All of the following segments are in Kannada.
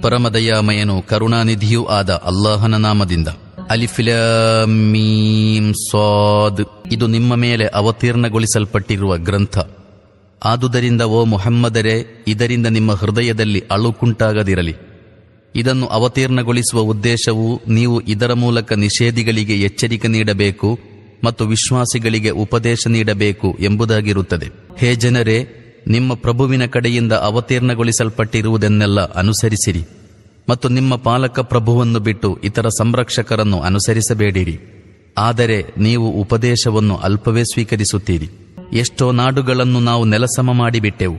ಪರಮದಯಾಮಯನು ಕರುಣಾನಿಧಿಯೂ ಆದ ಅಲ್ಲಾಹನ ನಾಮದಿಂದ. ಅಲಿಫಿಲಮೀಂ ಸ್ವಾದ್ ಇದು ನಿಮ್ಮ ಮೇಲೆ ಅವತೀರ್ಣಗೊಳಿಸಲ್ಪಟ್ಟಿರುವ ಗ್ರಂಥ. ಆದುದರಿಂದ ಓ ಮುಹಮ್ಮದರೇ, ಇದರಿಂದ ನಿಮ್ಮ ಹೃದಯದಲ್ಲಿ ಅಳುಕುಂಟಾಗದಿರಲಿ. ಇದನ್ನು ಅವತೀರ್ಣಗೊಳಿಸುವ ಉದ್ದೇಶವು ನೀವು ಇದರ ಮೂಲಕ ನಿಷೇಧಿಗಳಿಗೆ ಎಚ್ಚರಿಕೆ ನೀಡಬೇಕು ಮತ್ತು ವಿಶ್ವಾಸಿಗಳಿಗೆ ಉಪದೇಶ ನೀಡಬೇಕು ಎಂಬುದಾಗಿರುತ್ತದೆ. ಹೇ ಜನರೇ, ನಿಮ್ಮ ಪ್ರಭುವಿನ ಕಡೆಯಿಂದ ಅವತೀರ್ಣಗೊಳಿಸಲ್ಪಟ್ಟಿರುವುದನ್ನೆಲ್ಲ ಅನುಸರಿಸಿರಿ ಮತ್ತು ನಿಮ್ಮ ಪಾಲಕ ಪ್ರಭುವನ್ನು ಬಿಟ್ಟು ಇತರ ಸಂರಕ್ಷಕರನ್ನು ಅನುಸರಿಸಬೇಡಿರಿ. ಆದರೆ ನೀವು ಉಪದೇಶವನ್ನು ಅಲ್ಪವೇ ಸ್ವೀಕರಿಸುತ್ತೀರಿ. ಎಷ್ಟೋ ನಾಡುಗಳನ್ನು ನಾವು ನೆಲಸಮ ಮಾಡಿಬಿಟ್ಟೆವು.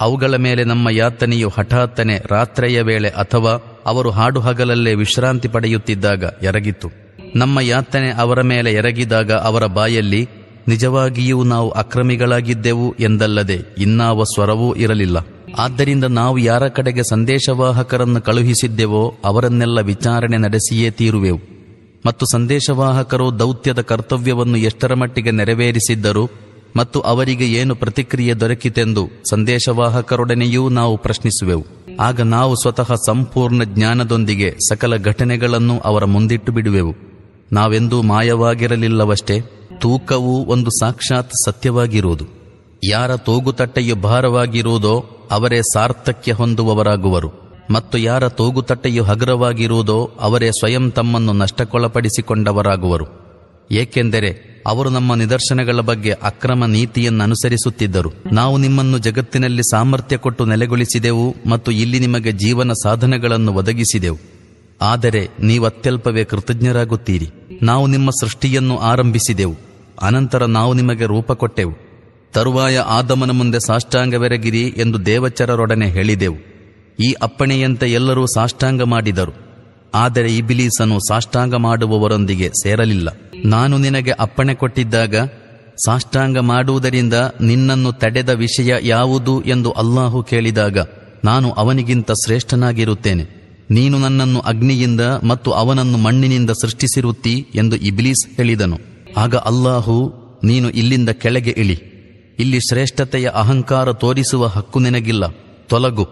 ಅವುಗಳ ಮೇಲೆ ನಮ್ಮ ಯಾತನೆಯು ಹಠಾತ್ತನೆ ರಾತ್ರೆಯ ವೇಳೆ ಅಥವಾ ಅವರು ಹಾಡು ಹಗಲಲ್ಲೇ ವಿಶ್ರಾಂತಿ ಪಡೆಯುತ್ತಿದ್ದಾಗ ಎರಗಿತ್ತು. ನಮ್ಮ ಯಾತನೆ ಅವರ ಮೇಲೆ ಎರಗಿದಾಗ ಅವರ ಬಾಯಲ್ಲಿ ನಿಜವಾಗಿಯೂ ನಾವು ಅಕ್ರಮಿಗಳಾಗಿದ್ದೆವು ಎಂದಲ್ಲದೆ ಇನ್ನಾವ ಸ್ವರವೂ ಇರಲಿಲ್ಲ. ಆದ್ದರಿಂದ ನಾವು ಯಾರ ಕಡೆಗೆ ಸಂದೇಶವಾಹಕರನ್ನು ಕಳುಹಿಸಿದ್ದೆವೋ ಅವರನ್ನೆಲ್ಲ ವಿಚಾರಣೆ ನಡೆಸಿಯೇ ತೀರುವೆವು. ಮತ್ತು ಸಂದೇಶವಾಹಕರು ದೌತ್ಯದ ಕರ್ತವ್ಯವನ್ನು ಎಷ್ಟರ ಮಟ್ಟಿಗೆ ನೆರವೇರಿಸಿದ್ದರು ಮತ್ತು ಅವರಿಗೆ ಏನು ಪ್ರತಿಕ್ರಿಯೆ ದೊರಕಿತೆಂದು ಸಂದೇಶವಾಹಕರೊಡನೆಯೂ ನಾವು ಪ್ರಶ್ನಿಸುವೆವು. ಆಗ ನಾವು ಸ್ವತಃ ಸಂಪೂರ್ಣ ಜ್ಞಾನದೊಂದಿಗೆ ಸಕಲ ಘಟನೆಗಳನ್ನು ಅವರ ಮುಂದಿಟ್ಟು ಬಿಡುವೆವು. ನಾವೆಂದೂ ಮಾಯವಾಗಿರಲಿಲ್ಲವಷ್ಟೇ. ತೂಕವು ಒಂದು ಸಾಕ್ಷಾತ್ ಸತ್ಯವಾಗಿರುವುದು. ಯಾರ ತೂಗುತಟ್ಟೆಯು ಭಾರವಾಗಿರುವುದೋ ಅವರೇ ಸಾರ್ಥಕ್ಯ ಹೊಂದುವವರಾಗುವರು. ಮತ್ತು ಯಾರ ತೂಗುತಟ್ಟೆಯು ಹಗುರವಾಗಿರುವುದೋ ಅವರೇ ಸ್ವಯಂ ತಮ್ಮನ್ನು ನಷ್ಟಕ್ಕೊಳಪಡಿಸಿಕೊಂಡವರಾಗುವರು. ಏಕೆಂದರೆ ಅವರು ನಮ್ಮ ನಿದರ್ಶನಗಳ ಬಗ್ಗೆ ಅಕ್ರಮ ನೀತಿಯನ್ನು ಅನುಸರಿಸುತ್ತಿದ್ದರು ನಾವು ನಿಮ್ಮನ್ನು ಜಗತ್ತಿನಲ್ಲಿ ಸಾಮರ್ಥ್ಯ ಕೊಟ್ಟು ನೆಲೆಗೊಳಿಸಿದೆವು ಮತ್ತು ಇಲ್ಲಿ ನಿಮಗೆ ಜೀವನ ಸಾಧನಗಳನ್ನು ಒದಗಿಸಿದೆವು. ಆದರೆ ನೀವು ಅತ್ಯಲ್ಪವೇ ಕೃತಜ್ಞರಾಗುತ್ತೀರಿ. ನಾವು ನಿಮ್ಮ ಸೃಷ್ಟಿಯನ್ನು ಆರಂಭಿಸಿದೆವು. ಅನಂತರ ನಾವು ನಿಮಗೆ ರೂಪ ಕೊಟ್ಟೆವು. ತರುವಾಯ ಆದಮನ ಮುಂದೆ ಸಾಷ್ಟಾಂಗವೆರಗಿರಿ ಎಂದು ದೇವಚರರೊಡನೆ ಹೇಳಿದೆವು. ಈ ಅಪ್ಪಣೆಯಂತೆ ಎಲ್ಲರೂ ಸಾಷ್ಟಾಂಗ ಮಾಡಿದರು. ಆದರೆ ಇಬಿಲೀಸನು ಸಾಷ್ಟಾಂಗ ಮಾಡುವವರೊಂದಿಗೆ ಸೇರಲಿಲ್ಲ. ನಾನು ನಿನಗೆ ಅಪ್ಪಣೆ ಕೊಟ್ಟಿದ್ದಾಗ, ಸಾಷ್ಟಾಂಗ ಮಾಡುವುದರಿಂದ ನಿನ್ನನ್ನು ತಡೆದ ವಿಷಯ ಯಾವುದು ಎಂದು ಅಲ್ಲಾಹು ಕೇಳಿದಾಗ, ನಾನು ಅವನಿಗಿಂತ ಶ್ರೇಷ್ಠನಾಗಿರುತ್ತೇನೆ. ನೀನು ನನ್ನನ್ನು ಅಗ್ನಿಯಿಂದ ಮತ್ತು ಅವನನ್ನು ಮಣ್ಣಿನಿಂದ ಸೃಷ್ಟಿಸಿರುತ್ತೀ ಎಂದು ಇಬ್ಲೀಸ್ ಹೇಳಿದನು. ಆಗ ಅಲ್ಲಾಹು, ನೀನು ಇಲ್ಲಿಂದ ಕೆಳಗೆ ಇಳಿ. ಇಲ್ಲಿ ಶ್ರೇಷ್ಠತೆಯ ಅಹಂಕಾರ ತೋರಿಸುವ ಹಕ್ಕು ನಿನಗಿಲ್ಲ. ತೊಲಗು.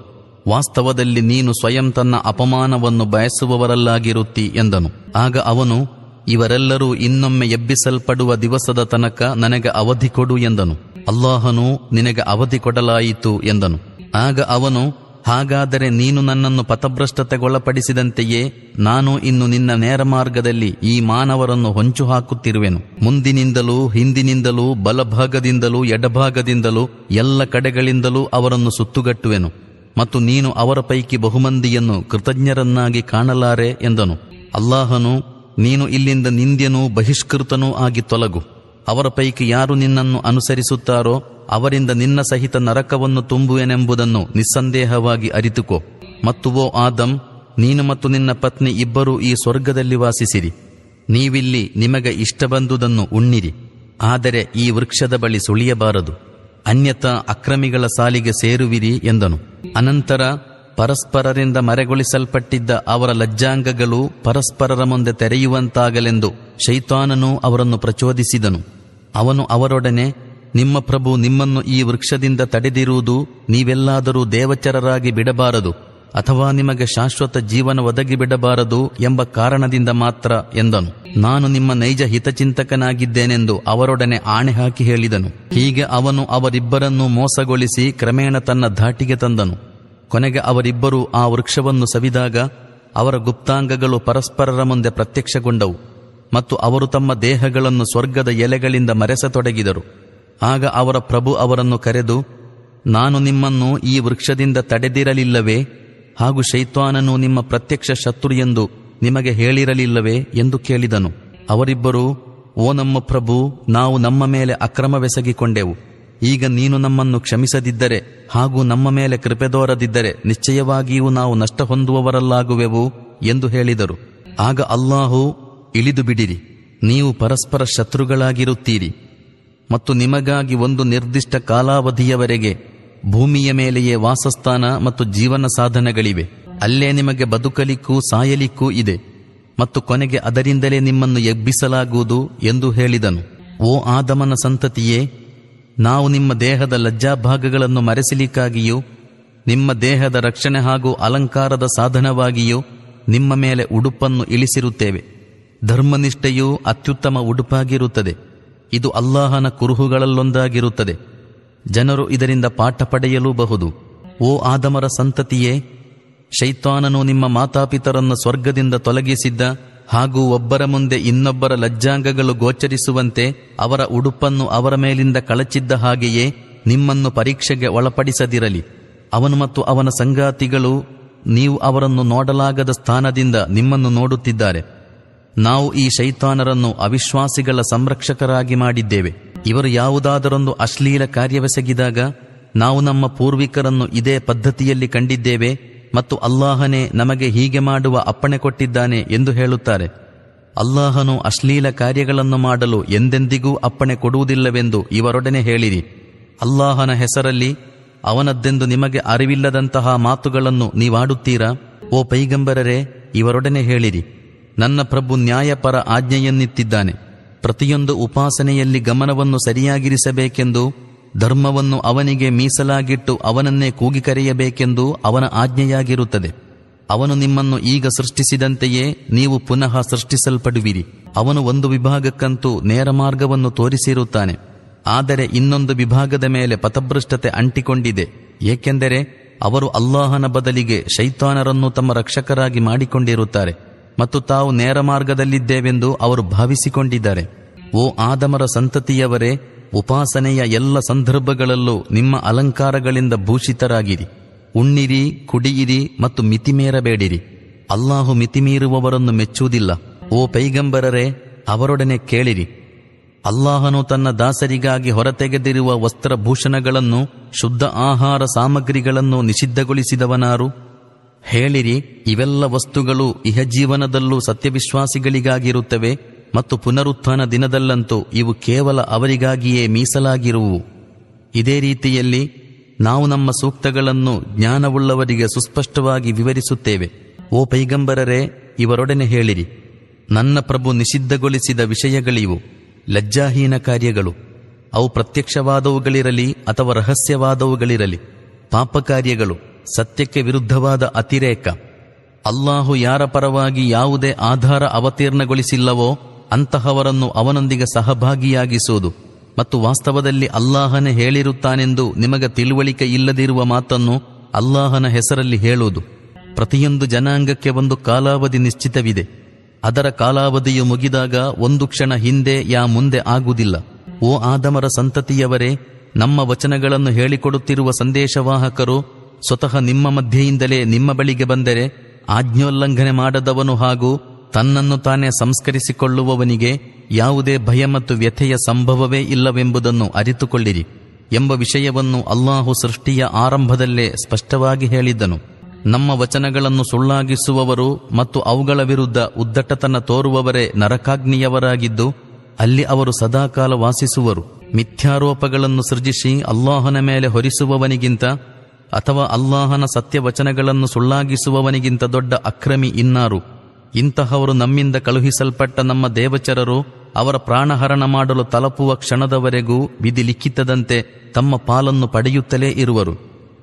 ವಾಸ್ತವದಲ್ಲಿ ನೀನು ಸ್ವಯಂ ತನ್ನ ಅಪಮಾನವನ್ನು ಬಯಸುವವರಲ್ಲಾಗಿರುತ್ತಿ ಎಂದನು. ಆಗ ಅವನು, ಇವರೆಲ್ಲರೂ ಇನ್ನೊಮ್ಮೆ ಎಬ್ಬಿಸಲ್ಪಡುವ ದಿವಸದ ತನಕ ನನಗೆ ಅವಧಿ ಕೊಡು ಎಂದನು. ಅಲ್ಲಾಹನು ನಿನಗೆ ಅವಧಿ ಕೊಡಲಾಯಿತು ಎಂದನು. ಆಗ ಅವನು ಹಾಗಾದರೆ ನೀನು ನನ್ನನ್ನು ಪಥಭ್ರಷ್ಟತೆಗೊಳಪಡಿಸಿದಂತೆಯೇ ನಾನು ಇನ್ನು ನಿನ್ನ ನೇರ ಮಾರ್ಗದಲ್ಲಿ ಈ ಮಾನವರನ್ನು ಹೊಂಚು ಹಾಕುತ್ತಿರುವೆನು ಮುಂದಿನಿಂದಲೂ, ಹಿಂದಿನಿಂದಲೂ, ಬಲಭಾಗದಿಂದಲೂ, ಎಡಭಾಗದಿಂದಲೂ, ಎಲ್ಲ ಕಡೆಗಳಿಂದಲೂ ಅವರನ್ನು ಸುತ್ತುಗಟ್ಟುವೆನು. ಮತ್ತು ನೀನು ಅವರ ಪೈಕಿ ಬಹುಮಂದಿಯನ್ನು ಕೃತಜ್ಞರನ್ನಾಗಿ ಕಾಣಲಾರೆ ಎಂದನು. ಅಲ್ಲಾಹನು, ನೀನು ಇಲ್ಲಿಂದ ನಿಂದ್ಯನೂ ಬಹಿಷ್ಕೃತನೂ ಆಗಿ ತೊಲಗು. ಅವರ ಪೈಕಿ ಯಾರು ನಿನ್ನನ್ನು ಅನುಸರಿಸುತ್ತಾರೋ ಅವರಿಂದ ನಿನ್ನ ಸಹಿತ ನರಕವನ್ನು ತುಂಬುವೆನೆಂಬುದನ್ನು ನಿಸ್ಸಂದೇಹವಾಗಿ ಅರಿತುಕೋ. ಮತ್ತು ಓ ಆದಂ, ನೀನು ಮತ್ತು ನಿನ್ನ ಪತ್ನಿ ಇಬ್ಬರೂ ಈ ಸ್ವರ್ಗದಲ್ಲಿ ವಾಸಿಸಿರಿ. ನೀವಿಲ್ಲಿ ನಿಮಗೆ ಇಷ್ಟ ಬಂದುದನ್ನು ಉಣ್ಣಿರಿ. ಆದರೆ ಈ ವೃಕ್ಷದ ಬಳಿ ಸುಳಿಯಬಾರದು. ಅನ್ಯತಾ ಅಕ್ರಮಿಗಳ ಸಾಲಿಗೆ ಸೇರುವಿರಿ ಎಂದನು. ಅನಂತರ ಪರಸ್ಪರರಿಂದ ಮರೆಗೊಳಿಸಲ್ಪಟ್ಟಿದ್ದ ಅವರ ಲಜ್ಜಾಂಗಗಳು ಪರಸ್ಪರರ ಮುಂದೆ ತೆರೆಯುವಂತಾಗಲೆಂದು ಶೈತಾನನು ಅವರನ್ನು ಪ್ರಚೋದಿಸಿದನು. ಅವನು ಅವರೊಡನೆ ನಿಮ್ಮ ಪ್ರಭು ನಿಮ್ಮನ್ನು ಈ ವೃಕ್ಷದಿಂದ ತಡೆದಿರುವುದು ನೀವೆಲ್ಲಾದರೂ ದೇವಚರರಾಗಿ ಬಿಡಬಾರದು ಅಥವಾ ನಿಮಗೆ ಶಾಶ್ವತ ಜೀವನ ಒದಗಿ ಬಿಡಬಾರದು ಎಂಬ ಕಾರಣದಿಂದ ಮಾತ್ರ ಎಂದನು. ನಾನು ನಿಮ್ಮ ನೈಜ ಹಿತಚಿಂತಕನಾಗಿದ್ದೇನೆಂದು ಅವರೊಡನೆ ಆಣೆ ಹಾಕಿ ಹೇಳಿದನು. ಹೀಗೆ ಅವನು ಅವರಿಬ್ಬರನ್ನೂ ಮೋಸಗೊಳಿಸಿ ಕ್ರಮೇಣ ತನ್ನ ಧಾಟಿಗೆ ತಂದನು. ಕೊನೆಗೆ ಅವರಿಬ್ಬರೂ ಆ ವೃಕ್ಷವನ್ನು ಸವಿದಾಗ ಅವರ ಗುಪ್ತಾಂಗಗಳು ಪರಸ್ಪರರ ಮುಂದೆ ಪ್ರತ್ಯಕ್ಷಗೊಂಡವು ಮತ್ತು ಅವರು ತಮ್ಮ ದೇಹಗಳನ್ನು ಸ್ವರ್ಗದ ಎಲೆಗಳಿಂದ ಮರೆಸತೊಡಗಿದರು. ಆಗ ಅವರ ಪ್ರಭು ಅವರನ್ನು ಕರೆದು, ನಾನು ನಿಮ್ಮನ್ನು ಈ ವೃಕ್ಷದಿಂದ ತಡೆದಿರಲಿಲ್ಲವೇ? ಹಾಗೂ ಶೈತ್ವಾನನು ನಿಮ್ಮ ಪ್ರತ್ಯಕ್ಷ ಶತ್ರು ಎಂದು ನಿಮಗೆ ಹೇಳಿರಲಿಲ್ಲವೇ ಎಂದು ಕೇಳಿದನು. ಅವರಿಬ್ಬರು, ಓ ನಮ್ಮ ಪ್ರಭು, ನಾವು ನಮ್ಮ ಮೇಲೆ ಅಕ್ರಮವೆಸಗಿಕೊಂಡೆವು. ಈಗ ನೀನು ನಮ್ಮನ್ನು ಕ್ಷಮಿಸದಿದ್ದರೆ ಹಾಗೂ ನಮ್ಮ ಮೇಲೆ ಕೃಪೆದೋರದಿದ್ದರೆ ನಿಶ್ಚಯವಾಗಿಯೂ ನಾವು ನಷ್ಟ ಹೊಂದುವವರಲ್ಲಾಗುವೆವು ಎಂದು ಹೇಳಿದರು. ಆಗ ಅಲ್ಲಾಹು ಇಳಿದು ಬಿಡಿರಿ ನೀವು ಪರಸ್ಪರ ಶತ್ರುಗಳಾಗಿರುತ್ತೀರಿ. ಮತ್ತು ನಿಮಗಾಗಿ ಒಂದು ನಿರ್ದಿಷ್ಟ ಕಾಲಾವಧಿಯವರೆಗೆ ಭೂಮಿಯ ಮೇಲೆಯೇ ವಾಸಸ್ಥಾನ ಮತ್ತು ಜೀವನ ಸಾಧನಗಳಿವೆ. ಅಲ್ಲೇ ನಿಮಗೆ ಬದುಕಲಿಕ್ಕೂ ಸಾಯಲಿಕ್ಕೂ ಇದೆ. ಮತ್ತು ಕೊನೆಗೆ ಅದರಿಂದಲೇ ನಿಮ್ಮನ್ನು ಎಬ್ಬಿಸಲಾಗುವುದು ಎಂದು ಹೇಳಿದನು. ಓ ಆದಮನ ಸಂತತಿಯೇ, ನಾವು ನಿಮ್ಮ ದೇಹದ ಲಜ್ಜಾಭಾಗಗಳನ್ನು ಮರೆಸಲಿಕ್ಕಾಗಿಯೂ, ನಿಮ್ಮ ದೇಹದ ರಕ್ಷಣೆ ಹಾಗೂ ಅಲಂಕಾರದ ಸಾಧನವಾಗಿಯೂ ನಿಮ್ಮ ಮೇಲೆ ಉಡುಪನ್ನು ಇಳಿಸಿರುತ್ತೇವೆ. ಧರ್ಮನಿಷ್ಠೆಯೂ ಅತ್ಯುತ್ತಮ ಉಡುಪಾಗಿರುತ್ತದೆ. ಇದು ಅಲ್ಲಾಹನ ಕುರುಹುಗಳಲ್ಲೊಂದಾಗಿರುತ್ತದೆ. ಜನರು ಇದರಿಂದ ಪಾಠ ಪಡೆಯಲೂಬಹುದು. ಓ ಆದಮರ ಸಂತತಿಯೇ ಶೈತ್ವಾನನು ನಿಮ್ಮ ಮಾತಾಪಿತರನ್ನು ಸ್ವರ್ಗದಿಂದ ತೊಲಗಿಸಿದ್ದ ಹಾಗೂ ಒಬ್ಬರ ಮುಂದೆ ಇನ್ನೊಬ್ಬರ ಲಜ್ಜಾಂಗಗಳು ಗೋಚರಿಸುವಂತೆ ಅವರ ಉಡುಪನ್ನು ಅವರ ಮೇಲಿಂದ ಕಳಚಿದ್ದ ಹಾಗೆಯೇ ನಿಮ್ಮನ್ನು ಪರೀಕ್ಷೆಗೆ ಒಳಪಡಿಸದಿರಲಿ. ಅವನು ಮತ್ತು ಅವನ ಸಂಗಾತಿಗಳು, ನೀವು ಅವರನ್ನು ನೋಡಲಾಗದ ಸ್ಥಾನದಿಂದ ನಿಮ್ಮನ್ನು ನೋಡುತ್ತಿದ್ದಾರೆ. ನಾವು ಈ ಶೈತಾನರನ್ನು ಅವಿಶ್ವಾಸಿಗಳ ಸಂರಕ್ಷಕರಾಗಿ ಮಾಡಿದ್ದೇವೆ. ಇವರು ಯಾವುದಾದರೊಂದು ಅಶ್ಲೀಲ ಕಾರ್ಯವೆಸಗಿದಾಗ ನಾವು ನಮ್ಮ ಪೂರ್ವಿಕರನ್ನು ಇದೇ ಪದ್ಧತಿಯಲ್ಲಿ ಕಂಡಿದ್ದೇವೆ ಮತ್ತು ಅಲ್ಲಾಹನೇ ನಮಗೆ ಹೀಗೆ ಮಾಡುವ ಅಪ್ಪಣೆ ಕೊಟ್ಟಿದ್ದಾನೆ ಎಂದು ಹೇಳುತ್ತಾರೆ. ಅಲ್ಲಾಹನು ಅಶ್ಲೀಲ ಕಾರ್ಯಗಳನ್ನು ಮಾಡಲು ಎಂದೆಂದಿಗೂ ಅಪ್ಪಣೆ ಕೊಡುವುದಿಲ್ಲವೆಂದು ಇವರೊಡನೆ ಹೇಳಿರಿ. ಅಲ್ಲಾಹನ ಹೆಸರಲ್ಲಿ ಅವನದ್ದೆಂದು ನಿಮಗೆ ಅರಿವಿಲ್ಲದಂತಹ ಮಾತುಗಳನ್ನು ನೀವಾಡುತ್ತೀರಾ? ಓ ಪೈಗಂಬರರೇ, ಇವರೊಡನೆ ಹೇಳಿರಿ. ನನ್ನ ಪ್ರಭು ನ್ಯಾಯಪರ ಆಜ್ಞೆಯನ್ನಿತ್ತಿದ್ದಾನೆ ಪ್ರತಿಯೊಂದು ಉಪಾಸನೆಯಲ್ಲಿ ಗಮನವನ್ನು ಸರಿಯಾಗಿರಿಸಬೇಕೆಂದು, ಧರ್ಮವನ್ನು ಅವನಿಗೆ ಮೀಸಲಾಗಿಟ್ಟು ಅವನನ್ನೇ ಕೂಗಿ ಕರೆಯಬೇಕೆಂದು ಅವನ ಆಜ್ಞೆಯಾಗಿರುತ್ತದೆ. ಅವನು ನಿಮ್ಮನ್ನು ಈಗ ಸೃಷ್ಟಿಸಿದಂತೆಯೇ ನೀವು ಪುನಃ ಸೃಷ್ಟಿಸಲ್ಪಡುವಿರಿ. ಅವನು ಒಂದು ವಿಭಾಗಕ್ಕಂತೂ ನೇರ ಮಾರ್ಗವನ್ನು ತೋರಿಸಿರುತ್ತಾನೆ. ಆದರೆ ಇನ್ನೊಂದು ವಿಭಾಗದ ಮೇಲೆ ಪಥಭ್ರಷ್ಟತೆ ಅಂಟಿಕೊಂಡಿದೆ. ಏಕೆಂದರೆ ಅವರು ಅಲ್ಲಾಹನ ಬದಲಿಗೆ ಶೈತಾನರನ್ನು ತಮ್ಮ ರಕ್ಷಕರಾಗಿ ಮಾಡಿಕೊಂಡಿರುತ್ತಾರೆ. ಮತ್ತು ತಾವು ನೇರ ಮಾರ್ಗದಲ್ಲಿದ್ದೇವೆಂದು ಅವರು ಭಾವಿಸಿಕೊಂಡಿದ್ದಾರೆ. ಓ ಆದಮರ ಸಂತತಿಯವರೇ, ಉಪಾಸನೆಯ ಎಲ್ಲ ಸಂದರ್ಭಗಳಲ್ಲೂ ನಿಮ್ಮ ಅಲಂಕಾರಗಳಿಂದ ಭೂಷಿತರಾಗಿರಿ. ಉಣ್ಣಿರಿ, ಕುಡಿಯಿರಿ ಮತ್ತು ಮಿತಿಮೀರಬೇಡಿರಿ. ಅಲ್ಲಾಹು ಮಿತಿಮೀರುವವರನ್ನು ಮೆಚ್ಚುವುದಿಲ್ಲ. ಓ ಪೈಗಂಬರರೇ, ಅವರೊಡನೆ ಕೇಳಿರಿ. ಅಲ್ಲಾಹನು ತನ್ನ ದಾಸರಿಗಾಗಿ ಹೊರತೆಗೆದಿರುವ ವಸ್ತ್ರಭೂಷಣಗಳನ್ನು, ಶುದ್ಧ ಆಹಾರ ಸಾಮಗ್ರಿಗಳನ್ನು ನಿಷಿದ್ಧಗೊಳಿಸಿದವನಾರು. ಹೇಳಿರಿ, ಇವೆಲ್ಲ ವಸ್ತುಗಳು ಇಹಜೀವನದಲ್ಲೂ ಸತ್ಯವಿಶ್ವಾಸಿಗಳಿಗಾಗಿರುತ್ತವೆ ಮತ್ತು ಪುನರುತ್ಥಾನ ದಿನದಲ್ಲಂತೂ ಇವು ಕೇವಲ ಅವರಿಗಾಗಿಯೇ ಮೀಸಲಾಗಿರುವು. ಇದೇ ರೀತಿಯಲ್ಲಿ ನಾವು ನಮ್ಮ ಸೂಕ್ತಗಳನ್ನು ಜ್ಞಾನವುಳ್ಳವರಿಗೆ ಸುಸ್ಪಷ್ಟವಾಗಿ ವಿವರಿಸುತ್ತೇವೆ. ಓ ಪೈಗಂಬರರೇ, ಇವರೊಡನೆ ಹೇಳಿರಿ, ನನ್ನ ಪ್ರಭು ನಿಷಿದ್ಧಗೊಳಿಸಿದ ವಿಷಯಗಳಿವು, ಲಜ್ಜಾಹೀನ ಕಾರ್ಯಗಳು. ಅವು ಪ್ರತ್ಯಕ್ಷವಾದವುಗಳಿರಲಿ ಅಥವಾ ರಹಸ್ಯವಾದವುಗಳಿರಲಿ ಪಾಪ ಕಾರ್ಯಗಳು ಸತ್ಯಕ್ಕೆ ವಿರುದ್ಧವಾದ ಅತಿರೇಕ. ಅಲ್ಲಾಹು ಯಾರ ಪರವಾಗಿ ಯಾವುದೇ ಆಧಾರ ಅವತೀರ್ಣಗೊಳಿಸಿಲ್ಲವೋ ಅಂತಹವರನ್ನು ಅವನೊಂದಿಗೆ ಸಹಭಾಗಿಯಾಗಿಸುವುದು ಮತ್ತು ವಾಸ್ತವದಲ್ಲಿ ಅಲ್ಲಾಹನೇ ಹೇಳಿರುತ್ತಾನೆಂದು ನಿಮಗೆ ತಿಳುವಳಿಕೆ ಇಲ್ಲದಿರುವ ಮಾತನ್ನು ಅಲ್ಲಾಹನ ಹೆಸರಲ್ಲಿ ಹೇಳುವುದು. ಪ್ರತಿಯೊಂದು ಜನಾಂಗಕ್ಕೆ ಒಂದು ಕಾಲಾವಧಿ ನಿಶ್ಚಿತವಿದೆ. ಅದರ ಕಾಲಾವಧಿಯು ಮುಗಿದಾಗ ಒಂದು ಕ್ಷಣ ಹಿಂದೆ ಯಾ ಮುಂದೆ ಆಗುವುದಿಲ್ಲ. ಓ ಆದಮರ ಸಂತತಿಯವರೇ, ನಮ್ಮ ವಚನಗಳನ್ನು ಹೇಳಿಕೊಡುತ್ತಿರುವ ಸಂದೇಶವಾಹಕರು ಸ್ವತಃ ನಿಮ್ಮ ಮಧ್ಯೆಯಿಂದಲೇ ನಿಮ್ಮ ಬಳಿಗೆ ಬಂದರೆ ಆಜ್ಞೋಲ್ಲಂಘನೆ ಮಾಡದವನು ಹಾಗೂ ತನ್ನನ್ನು ತಾನೇ ಸಂಸ್ಕರಿಸಿಕೊಳ್ಳುವವನಿಗೆ ಯಾವುದೇ ಭಯ ಮತ್ತು ವ್ಯಥೆಯ ಸಂಭವವೇ ಇಲ್ಲವೆಂಬುದನ್ನು ಅರಿತುಕೊಳ್ಳಿರಿ ಎಂಬ ವಿಷಯವನ್ನು ಅಲ್ಲಾಹು ಸೃಷ್ಟಿಯ ಆರಂಭದಲ್ಲೇ ಸ್ಪಷ್ಟವಾಗಿ ಹೇಳಿದ್ದನು. ನಮ್ಮ ವಚನಗಳನ್ನು ಸುಳ್ಳಾಗಿಸುವವರು ಮತ್ತು ಅವುಗಳ ವಿರುದ್ಧ ಉದ್ದಟತನ ತೋರುವವರೇ ನರಕಾಗ್ನಿಯವರಾಗಿದ್ದು, ಅಲ್ಲಿ ಅವರು ಸದಾಕಾಲ ವಾಸಿಸುವರು. ಮಿಥ್ಯಾರೋಪಗಳನ್ನು ಸೃಜಿಸಿ ಅಲ್ಲಾಹನ ಮೇಲೆ ಹೊರಿಸುವವನಿಗಿಂತ ಅಥವಾ ಅಲ್ಲಾಹನ ಸತ್ಯವಚನಗಳನ್ನು ಸುಳ್ಳಾಗಿಸುವವನಿಗಿಂತ ದೊಡ್ಡ ಅಕ್ರಮಿ ಇನ್ನಾರು? ಇಂತಹವರು ನಮ್ಮಿಂದ ಕಳುಹಿಸಲ್ಪಟ್ಟ ನಮ್ಮ ದೇವಚರರು ಅವರ ಪ್ರಾಣಹರಣ ಮಾಡಲು ತಲಪುವ ಕ್ಷಣದವರೆಗೂ ವಿಧಿ ಲಿಖಿತದಂತೆ ತಮ್ಮ ಪಾಲನ್ನು ಪಡೆಯುತ್ತಲೇ ಇರುವರು.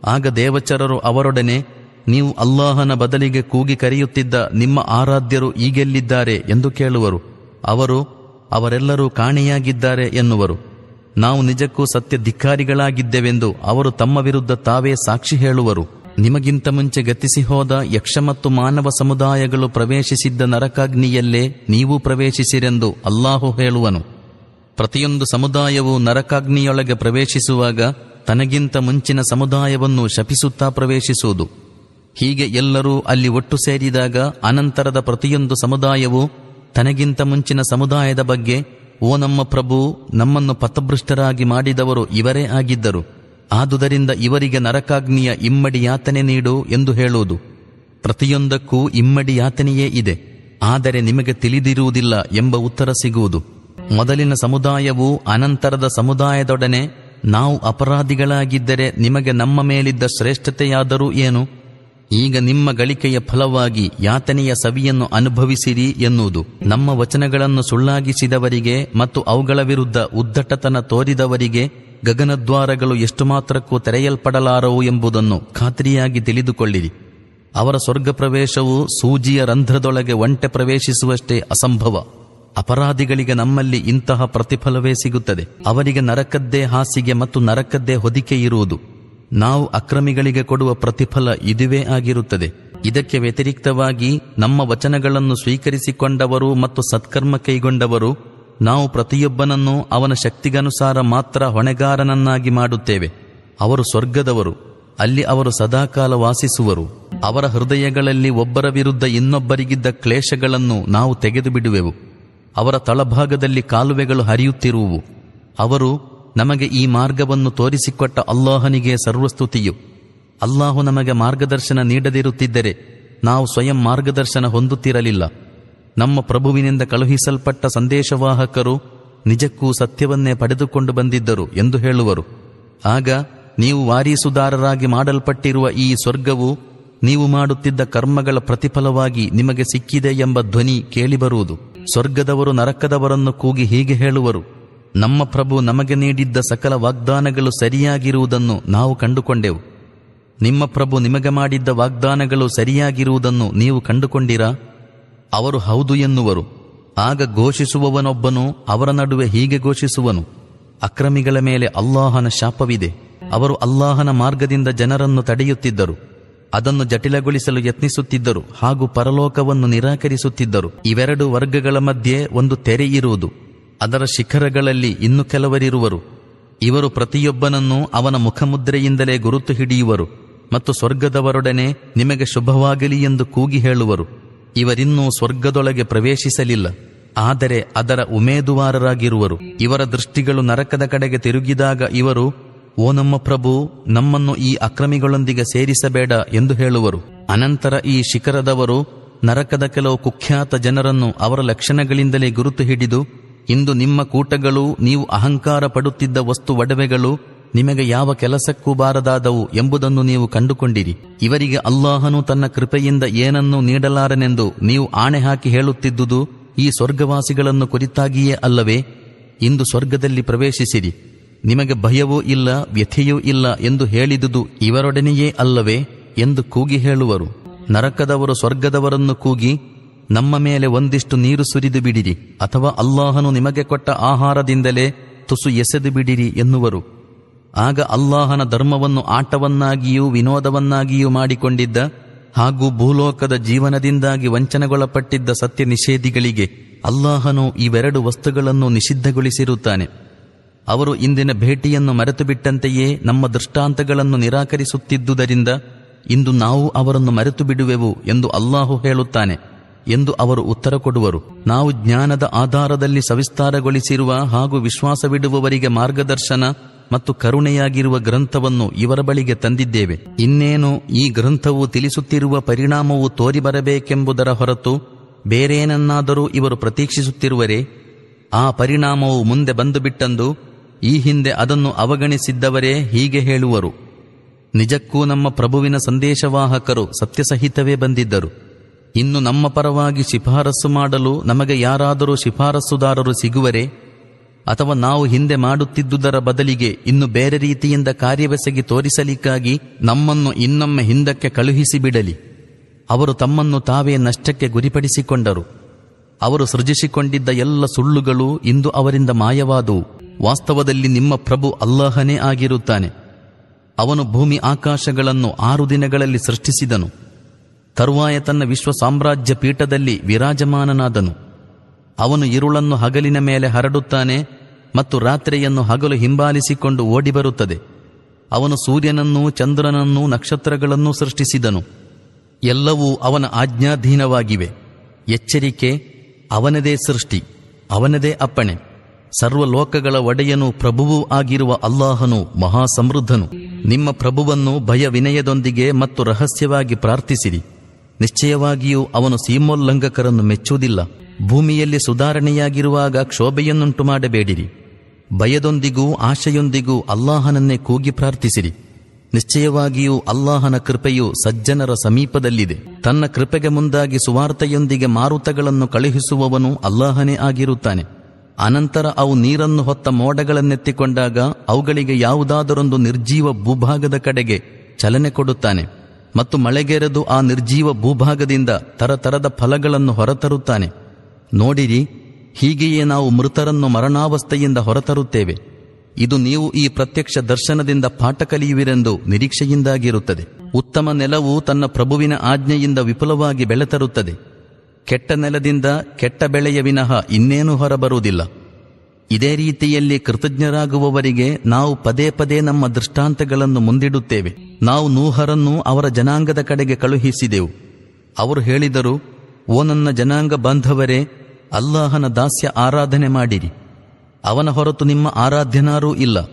ಆಗ ದೇವಚರರು ಅವರೊಡನೆ, ನೀವು ಅಲ್ಲಾಹನ ಬದಲಿಗೆ ಕೂಗಿ ಕರೆಯುತ್ತಿದ್ದ ನಿಮ್ಮ ಆರಾಧ್ಯರು ಈಗೆಲ್ಲಿದ್ದಾರೆ ಎಂದು ಕೇಳುವರು. ಅವರು ಅವರೆಲ್ಲರೂ ಕಾಣೆಯಾಗಿದ್ದಾರೆ ಎನ್ನುವರು. ನಾವು ನಿಜಕ್ಕೂ ಸತ್ಯ ಧಿಕ್ಕಾರಿಗಳಾಗಿದ್ದೆವೆಂದು ಅವರು ತಮ್ಮ ವಿರುದ್ಧ ತಾವೇ ಸಾಕ್ಷಿ ಹೇಳುವರು. ನಿಮಗಿಂತ ಮುಂಚೆ ಗತಿಸಿ ಹೋದ ಯಕ್ಷ ಮತ್ತು ಮಾನವ ಸಮುದಾಯಗಳು ಪ್ರವೇಶಿಸಿದ್ದ ನರಕಾಗ್ನಿಯಲ್ಲೇ ನೀವು ಪ್ರವೇಶಿಸಿರೆಂದು ಅಲ್ಲಾಹು ಹೇಳುವನು. ಪ್ರತಿಯೊಂದು ಸಮುದಾಯವು ನರಕಾಗ್ನಿಯೊಳಗೆ ಪ್ರವೇಶಿಸುವಾಗ ತನಗಿಂತ ಮುಂಚಿನ ಸಮುದಾಯವನ್ನು ಶಪಿಸುತ್ತಾ ಪ್ರವೇಶಿಸುವುದು. ಹೀಗೆ ಎಲ್ಲರೂ ಅಲ್ಲಿ ಒಟ್ಟು ಸೇರಿದಾಗ ಅನಂತರದ ಪ್ರತಿಯೊಂದು ಸಮುದಾಯವು ತನಗಿಂತ ಮುಂಚಿನ ಸಮುದಾಯದ ಬಗ್ಗೆ ಓ ನಮ್ಮ ಪ್ರಭು, ನಮ್ಮನ್ನು ಪಥಭೃಷ್ಟರಾಗಿ ಮಾಡಿದವರು ಇವರೇ ಆಗಿದ್ದರು. ಆದುದರಿಂದ ಇವರಿಗೆ ನರಕಾಗ್ನಿಯ ಇಮ್ಮಡಿ ಯಾತನೆ ನೀಡು ಎಂದು ಹೇಳುವುದು. ಪ್ರತಿಯೊಂದಕ್ಕೂ ಇಮ್ಮಡಿ ಯಾತನೆಯೇ ಇದೆ. ಆದರೆ ನಿಮಗೆ ತಿಳಿದಿರುವುದಿಲ್ಲ ಎಂಬ ಉತ್ತರ ಸಿಗುವುದು. ಮೊದಲಿನ ಸಮುದಾಯವು ಅನಂತರದ ಸಮುದಾಯದೊಡನೆ ನಾವು ಅಪರಾಧಿಗಳಾಗಿದ್ದರೆ ನಿಮಗೆ ನಮ್ಮ ಮೇಲಿದ್ದ ಶ್ರೇಷ್ಠತೆಯಾದರೂ ಏನು? ಈಗ ನಿಮ್ಮ ಗಳಿಕೆಯ ಫಲವಾಗಿ ಯಾತನೆಯ ಸವಿಯನ್ನು ಅನುಭವಿಸಿರಿ ಎನ್ನುವುದು. ನಮ್ಮ ವಚನಗಳನ್ನು ಸುಳ್ಳಾಗಿಸಿದವರಿಗೆ ಮತ್ತು ಅವುಗಳ ವಿರುದ್ಧ ಉದ್ದಟತನ ತೋರಿದವರಿಗೆ ಗಗನದ್ವಾರಗಳು ಎಷ್ಟು ಮಾತ್ರಕ್ಕೂ ತೆರೆಯಲ್ಪಡಲಾರವು ಎಂಬುದನ್ನು ಖಾತ್ರಿಯಾಗಿ ತಿಳಿದುಕೊಳ್ಳಿರಿ. ಅವರ ಸ್ವರ್ಗ ಪ್ರವೇಶವು ಸೂಜಿಯ ರಂಧ್ರದೊಳಗೆ ಒಂಟೆ ಪ್ರವೇಶಿಸುವಷ್ಟೇ ಅಸಂಭವ. ಅಪರಾಧಿಗಳಿಗೆ ನಮ್ಮಲ್ಲಿ ಇಂತಹ ಪ್ರತಿಫಲವೇ ಸಿಗುತ್ತದೆ. ಅವರಿಗೆ ನರಕದ್ದೇ ಹಾಸಿಗೆ ಮತ್ತು ನರಕದ್ದೇ ಹೊದಿಕೆ ಇರುವುದು. ನಾವು ಅಕ್ರಮಿಗಳಿಗೆ ಕೊಡುವ ಪ್ರತಿಫಲ ಇದುವೇ ಆಗಿರುತ್ತದೆ. ಇದಕ್ಕೆ ವ್ಯತಿರಿಕ್ತವಾಗಿ ನಮ್ಮ ವಚನಗಳನ್ನು ಸ್ವೀಕರಿಸಿಕೊಂಡವರು ಮತ್ತು ಸತ್ಕರ್ಮ ಕೈಗೊಂಡವರು ನಾವು ಪ್ರತಿಯೊಬ್ಬನನ್ನು ಅವನ ಶಕ್ತಿಗನುಸಾರ ಮಾತ್ರ ಹೊಣೆಗಾರನನ್ನಾಗಿ ಮಾಡುತ್ತೇವೆ. ಅವರು ಸ್ವರ್ಗದವರು, ಅಲ್ಲಿ ಅವರು ಸದಾಕಾಲ ವಾಸಿಸುವರು. ಅವರ ಹೃದಯಗಳಲ್ಲಿ ಒಬ್ಬರ ವಿರುದ್ಧ ಇನ್ನೊಬ್ಬರಿಗಿದ್ದ ಕ್ಲೇಶಗಳನ್ನು ನಾವು ತೆಗೆದು ಬಿಡುವೆವು ಅವರ ತಳಭಾಗದಲ್ಲಿ ಕಾಲುವೆಗಳು ಹರಿಯುತ್ತಿರುವುವು. ಅವರು ನಮಗೆ ಈ ಮಾರ್ಗವನ್ನು ತೋರಿಸಿಕೊಟ್ಟ ಅಲ್ಲಾಹನಿಗೆ ಸರ್ವಸ್ತುತಿಯು. ಅಲ್ಲಾಹು ನಮಗೆ ಮಾರ್ಗದರ್ಶನ ನೀಡದಿರುತ್ತಿದ್ದರೆ ನಾವು ಸ್ವಯಂ ಮಾರ್ಗದರ್ಶನ ಹೊಂದುತ್ತಿರಲಿಲ್ಲ. ನಮ್ಮ ಪ್ರಭುವಿನಿಂದ ಕಳುಹಿಸಲ್ಪಟ್ಟ ಸಂದೇಶವಾಹಕರು ನಿಜಕ್ಕೂ ಸತ್ಯವನ್ನೇ ಪಡೆದುಕೊಂಡು ಬಂದಿದ್ದರು ಎಂದು ಹೇಳುವರು. ಆಗ ನೀವು ವಾರೀಸುದಾರರಾಗಿ ಮಾಡಲ್ಪಟ್ಟಿರುವ ಈ ಸ್ವರ್ಗವು ನೀವು ಮಾಡುತ್ತಿದ್ದ ಕರ್ಮಗಳ ಪ್ರತಿಫಲವಾಗಿ ನಿಮಗೆ ಸಿಕ್ಕಿದೆ ಎಂಬ ಧ್ವನಿ ಕೇಳಿಬರುವುದು. ಸ್ವರ್ಗದವರು ನರಕದವರನ್ನು ಕೂಗಿ ಹೀಗೆ ಹೇಳುವರು. ನಮ್ಮ ಪ್ರಭು ನಮಗೆ ನೀಡಿದ್ದ ಸಕಲ ವಾಗ್ದಾನಗಳು ಸರಿಯಾಗಿರುವುದನ್ನು ನಾವು ಕಂಡುಕೊಂಡೆವು. ನಿಮ್ಮ ಪ್ರಭು ನಿಮಗೆ ಮಾಡಿದ್ದ ವಾಗ್ದಾನಗಳು ಸರಿಯಾಗಿರುವುದನ್ನು ನೀವು ಕಂಡುಕೊಂಡಿರಾ? ಅವರು ಹೌದು ಎನ್ನುವರು. ಆಗ ಘೋಷಿಸುವವನೊಬ್ಬನು ಅವರ ನಡುವೆ ಹೀಗೆ ಘೋಷಿಸುವನು. ಅಕ್ರಮಿಗಳ ಮೇಲೆ ಅಲ್ಲಾಹನ ಶಾಪವಿದೆ. ಅವರು ಅಲ್ಲಾಹನ ಮಾರ್ಗದಿಂದ ಜನರನ್ನು ತಡೆಯುತ್ತಿದ್ದರು. ಅದನ್ನು ಜಟಿಲಗೊಳಿಸಲು ಯತ್ನಿಸುತ್ತಿದ್ದರು ಹಾಗೂ ಪರಲೋಕವನ್ನು ನಿರಾಕರಿಸುತ್ತಿದ್ದರು. ಇವೆರಡು ವರ್ಗಗಳ ಮಧ್ಯೆ ಒಂದು ತೆರೆ ಇರುವುದು. ಅದರ ಶಿಖರಗಳಲ್ಲಿ ಇನ್ನು ಕೆಲವರಿರುವರು. ಇವರು ಪ್ರತಿಯೊಬ್ಬನನ್ನು ಅವನ ಮುಖಮುದ್ರೆಯಿಂದಲೇ ಗುರುತು ಹಿಡಿಯುವರು ಮತ್ತು ಸ್ವರ್ಗದವರೊಡನೆ ನಿಮಗೆ ಶುಭವಾಗಲಿ ಎಂದು ಕೂಗಿ ಹೇಳುವರು. ಇವರಿನ್ನೂ ಸ್ವರ್ಗದೊಳಗೆ ಪ್ರವೇಶಿಸಲಿಲ್ಲ. ಆದರೆ ಅದರ ಉಮೇದುವಾರರಾಗಿರುವರು. ಇವರ ದೃಷ್ಟಿಗಳು ನರಕದ ಕಡೆಗೆ ತಿರುಗಿದಾಗ ಇವರು, ಓ ನಮ್ಮ ಪ್ರಭು, ನಮ್ಮನ್ನು ಈ ಅಕ್ರಮಿಗಳೊಂದಿಗೆ ಸೇರಿಸಬೇಡ ಎಂದು ಹೇಳುವರು. ಅನಂತರ ಈ ಶಿಖರದವರು ನರಕದ ಕೆಲವು ಕುಖ್ಯಾತ ಜನರನ್ನು ಅವರ ಲಕ್ಷಣಗಳಿಂದಲೇ ಗುರುತು ಹಿಡಿದು ಇಂದು ನಿಮ್ಮ ಕೂಟಗಳು ನೀವು ಅಹಂಕಾರ ಪಡುತ್ತಿದ್ದ ವಸ್ತು ಒಡವೆಗಳು ನಿಮಗೆ ಯಾವ ಕೆಲಸಕ್ಕೂ ಬಾರದಾದವು ಎಂಬುದನ್ನು ನೀವು ಕಂಡುಕೊಂಡಿರಿ. ಇವರಿಗೆ ಅಲ್ಲಾಹನು ತನ್ನ ಕೃಪೆಯಿಂದ ಏನನ್ನೂ ನೀಡಲಾರನೆಂದು ನೀವು ಆಣೆ ಹಾಕಿ ಹೇಳುತ್ತಿದ್ದುದು ಈ ಸ್ವರ್ಗವಾಸಿಗಳನ್ನು ಕುರಿತಾಗಿಯೇ ಅಲ್ಲವೇ? ಇಂದು ಸ್ವರ್ಗದಲ್ಲಿ ಪ್ರವೇಶಿಸಿರಿ. ನಿಮಗೆ ಭಯವೂ ಇಲ್ಲ, ವ್ಯಥೆಯೂ ಇಲ್ಲ ಎಂದು ಹೇಳಿದುದು ಇವರೊಡನೆಯೇ ಅಲ್ಲವೇ ಎಂದು ಕೂಗಿ ಹೇಳುವರು. ನರಕದವರು ಸ್ವರ್ಗದವರನ್ನು ಕೂಗಿ ನಮ್ಮ ಮೇಲೆ ಒಂದಿಷ್ಟು ನೀರು ಸುರಿದು ಬಿಡಿರಿ, ಅಥವಾ ಅಲ್ಲಾಹನು ನಿಮಗೆ ಕೊಟ್ಟ ಆಹಾರದಿಂದಲೇ ತುಸು ಎಸೆದು ಬಿಡಿರಿ ಎನ್ನುವರು. ಆಗ ಅಲ್ಲಾಹನ ಧರ್ಮವನ್ನು ಆಟವನ್ನಾಗಿಯೂ ವಿನೋದವನ್ನಾಗಿಯೂ ಮಾಡಿಕೊಂಡಿದ್ದ ಹಾಗೂ ಭೂಲೋಕದ ಜೀವನದಿಂದಾಗಿ ವಂಚನೆಗೊಳಪಟ್ಟಿದ್ದ ಸತ್ಯ ನಿಷೇಧಿಗಳಿಗೆ ಅಲ್ಲಾಹನು ಇವೆರಡು ವಸ್ತುಗಳನ್ನು ನಿಷಿದ್ಧಗೊಳಿಸಿರುತ್ತಾನೆ. ಅವರು ಇಂದಿನ ಭೇಟಿಯನ್ನು ಮರೆತು ಬಿಟ್ಟಂತೆಯೇ ನಮ್ಮ ದೃಷ್ಟಾಂತಗಳನ್ನು ನಿರಾಕರಿಸುತ್ತಿದ್ದುದರಿಂದ ಇಂದು ನಾವು ಅವರನ್ನು ಮರೆತು ಬಿಡುವೆವು ಎಂದು ಅಲ್ಲಾಹು ಹೇಳುತ್ತಾನೆ. ಎಂದು ಅವರು ಉತ್ತರ ಕೊಡುವರು. ನಾವು ಜ್ಞಾನದ ಆಧಾರದಲ್ಲಿ ಸವಿಸ್ತಾರಗೊಳಿಸಿರುವ ಹಾಗೂ ವಿಶ್ವಾಸವಿಡುವವರಿಗೆ ಮಾರ್ಗದರ್ಶನ ಮತ್ತು ಕರುಣೆಯಾಗಿರುವ ಗ್ರಂಥವನ್ನು ಇವರ ಬಳಿಗೆ ತಂದಿದ್ದೇವೆ. ಇನ್ನೇನು, ಈ ಗ್ರಂಥವು ತಿಳಿಸುತ್ತಿರುವ ಪರಿಣಾಮವು ತೋರಿಬರಬೇಕೆಂಬುದರ ಹೊರತು ಬೇರೇನನ್ನಾದರೂ ಇವರು ಪ್ರತೀಕ್ಷಿಸುತ್ತಿರುವರೆ, ಆ ಪರಿಣಾಮವು ಮುಂದೆ ಬಂದು ಬಿಟ್ಟಂದು ಈ ಹಿಂದೆ ಅದನ್ನು ಅವಗಣಿಸಿದ್ದವರೇ ಹೀಗೆ ಹೇಳುವರು. ನಿಜಕ್ಕೂ ನಮ್ಮ ಪ್ರಭುವಿನ ಸಂದೇಶವಾಹಕರು ಸತ್ಯಸಹಿತವೇ ಬಂದಿದ್ದರು. ಇನ್ನು ನಮ್ಮ ಪರವಾಗಿ ಶಿಫಾರಸ್ಸು ಮಾಡಲು ನಮಗೆ ಯಾರಾದರೂ ಶಿಫಾರಸ್ಸುದಾರರು ಸಿಗುವರೆ, ಅಥವಾ ನಾವು ಹಿಂದೆ ಮಾಡುತ್ತಿದ್ದುದರ ಬದಲಿಗೆ ಇನ್ನು ಬೇರೆ ರೀತಿಯಿಂದ ಕಾರ್ಯವೆಸಗಿ ತೋರಿಸಲಿಕ್ಕಾಗಿ ನಮ್ಮನ್ನು ಇನ್ನೊಮ್ಮೆ ಹಿಂದಕ್ಕೆ ಕಳುಹಿಸಿಬಿಡಲಿ. ಅವರು ತಮ್ಮನ್ನು ತಾವೇ ನಷ್ಟಕ್ಕೆ ಗುರಿಪಡಿಸಿಕೊಂಡರು. ಅವರು ಸೃಜಿಸಿಕೊಂಡಿದ್ದ ಎಲ್ಲ ಸುಳ್ಳುಗಳು ಇಂದು ಅವರಿಂದ ಮಾಯವಾದವು. ವಾಸ್ತವದಲ್ಲಿ ನಿಮ್ಮ ಪ್ರಭು ಅಲ್ಲಾಹನೇ ಆಗಿರುತ್ತಾನೆ. ಅವನು ಭೂಮಿ ಆಕಾಶಗಳನ್ನು ಆರು ದಿನಗಳಲ್ಲಿ ಸೃಷ್ಟಿಸಿದನು. ತರುವಾಯ ತನ್ನ ವಿಶ್ವ ಸಾಮ್ರಾಜ್ಯ ಪೀಠದಲ್ಲಿ ವಿರಾಜಮಾನನಾದನು. ಅವನು ಇರುಳನ್ನು ಹಗಲಿನ ಮೇಲೆ ಹರಡುತ್ತಾನೆ ಮತ್ತು ರಾತ್ರಿಯನ್ನು ಹಗಲು ಹಿಂಬಾಲಿಸಿಕೊಂಡು ಓಡಿಬರುತ್ತದೆ. ಅವನು ಸೂರ್ಯನನ್ನೂ ಚಂದ್ರನನ್ನೂ ನಕ್ಷತ್ರಗಳನ್ನೂ ಸೃಷ್ಟಿಸಿದನು. ಎಲ್ಲವೂ ಅವನ ಆಜ್ಞಾಧೀನವಾಗಿವೆ. ಎಚ್ಚರಿಕೆ, ಅವನದೇ ಸೃಷ್ಟಿ, ಅವನದೇ ಅಪ್ಪಣೆ. ಸರ್ವಲೋಕಗಳ ಒಡೆಯನು ಪ್ರಭುವೂ ಆಗಿರುವ ಅಲ್ಲಾಹನು ಮಹಾಸಮೃದ್ಧನು. ನಿಮ್ಮ ಪ್ರಭುವನ್ನು ಭಯ ವಿನಯದೊಂದಿಗೆ ಮತ್ತು ರಹಸ್ಯವಾಗಿ ಪ್ರಾರ್ಥಿಸಿರಿ. ನಿಶ್ಚಯವಾಗಿಯೂ ಅವನು ಸೀಮೋಲ್ಲಂಘಕರನ್ನು ಮೆಚ್ಚುವುದಿಲ್ಲ. ಭೂಮಿಯಲ್ಲಿ ಸುಧಾರಣೆಯಾಗಿರುವಾಗ ಕ್ಷೋಭೆಯನ್ನುಂಟು ಮಾಡಬೇಡಿರಿ. ಭಯದೊಂದಿಗೂ ಆಶೆಯೊಂದಿಗೂ ಅಲ್ಲಾಹನನ್ನೇ ಕೂಗಿ ಪ್ರಾರ್ಥಿಸಿರಿ. ನಿಶ್ಚಯವಾಗಿಯೂ ಅಲ್ಲಾಹನ ಕೃಪೆಯು ಸಜ್ಜನರ ಸಮೀಪದಲ್ಲಿದೆ. ತನ್ನ ಕೃಪೆಗೆ ಮುಂದಾಗಿ ಸುವಾರ್ತೆಯೊಂದಿಗೆ ಮಾರುತಗಳನ್ನು ಕಳುಹಿಸುವವನು ಅಲ್ಲಾಹನೇ ಆಗಿರುತ್ತಾನೆ. ಅನಂತರ ಅವು ನೀರನ್ನು ಹೊತ್ತ ಮೋಡಗಳನ್ನೆತ್ತಿಕೊಂಡಾಗ ಅವುಗಳಿಗೆ ಯಾವುದಾದರೊಂದು ನಿರ್ಜೀವ ಭೂಭಾಗದ ಕಡೆಗೆ ಚಲನೆ ಕೊಡುತ್ತಾನೆ. ಮತ್ತು ಮಳೆಗೆರೆದು ಆ ನಿರ್ಜೀವ ಭೂಭಾಗದಿಂದ ತರತರದ ಫಲಗಳನ್ನು ಹೊರತರುತ್ತಾನೆ. ನೋಡಿರಿ, ಹೀಗೆಯೇ ನಾವು ಮೃತರನ್ನು ಮರಣಾವಸ್ಥೆಯಿಂದ ಹೊರತರುತ್ತೇವೆ. ಇದು ನೀವು ಈ ಪ್ರತ್ಯಕ್ಷ ದರ್ಶನದಿಂದ ಪಾಠ ಕಲಿಯುವಿರೆಂದು ನಿರೀಕ್ಷೆಯಿಂದಾಗಿರುತ್ತದೆ. ಉತ್ತಮ ನೆಲವು ತನ್ನ ಪ್ರಭುವಿನ ಆಜ್ಞೆಯಿಂದ ವಿಪುಲವಾಗಿ ಬೆಳೆತರುತ್ತದೆ. ಕೆಟ್ಟ ನೆಲದಿಂದ ಕೆಟ್ಟ ಬೆಳೆಯ ವಿನಃ ಇನ್ನೇನೂ ಹೊರಬರುವುದಿಲ್ಲ. ಇದೇ ರೀತಿಯಲ್ಲಿ ಕೃತಜ್ಞರಾಗುವವರಿಗೆ ನಾವು ಪದೇ ಪದೇ ನಮ್ಮ ದೃಷ್ಟಾಂತಗಳನ್ನು ಮುಂದಿಡುತ್ತೇವೆ. ನಾವು ನೂಹರನ್ನು ಅವರ ಜನಾಂಗದ ಕಡೆಗೆ ಕಳುಹಿಸಿದೆವು. ಅವರು ಹೇಳಿದರು, ಓ ನನ್ನ ಜನಾಂಗ ಬಾಂಧವರೇ, ಅಲ್ಲಾಹನ ದಾಸ್ಯ ಆರಾಧನೆ ಮಾಡಿರಿ. ಅವನ ಹೊರತು ನಿಮ್ಮ ಆರಾಧ್ಯನಾರೂ ಇಲ್ಲ.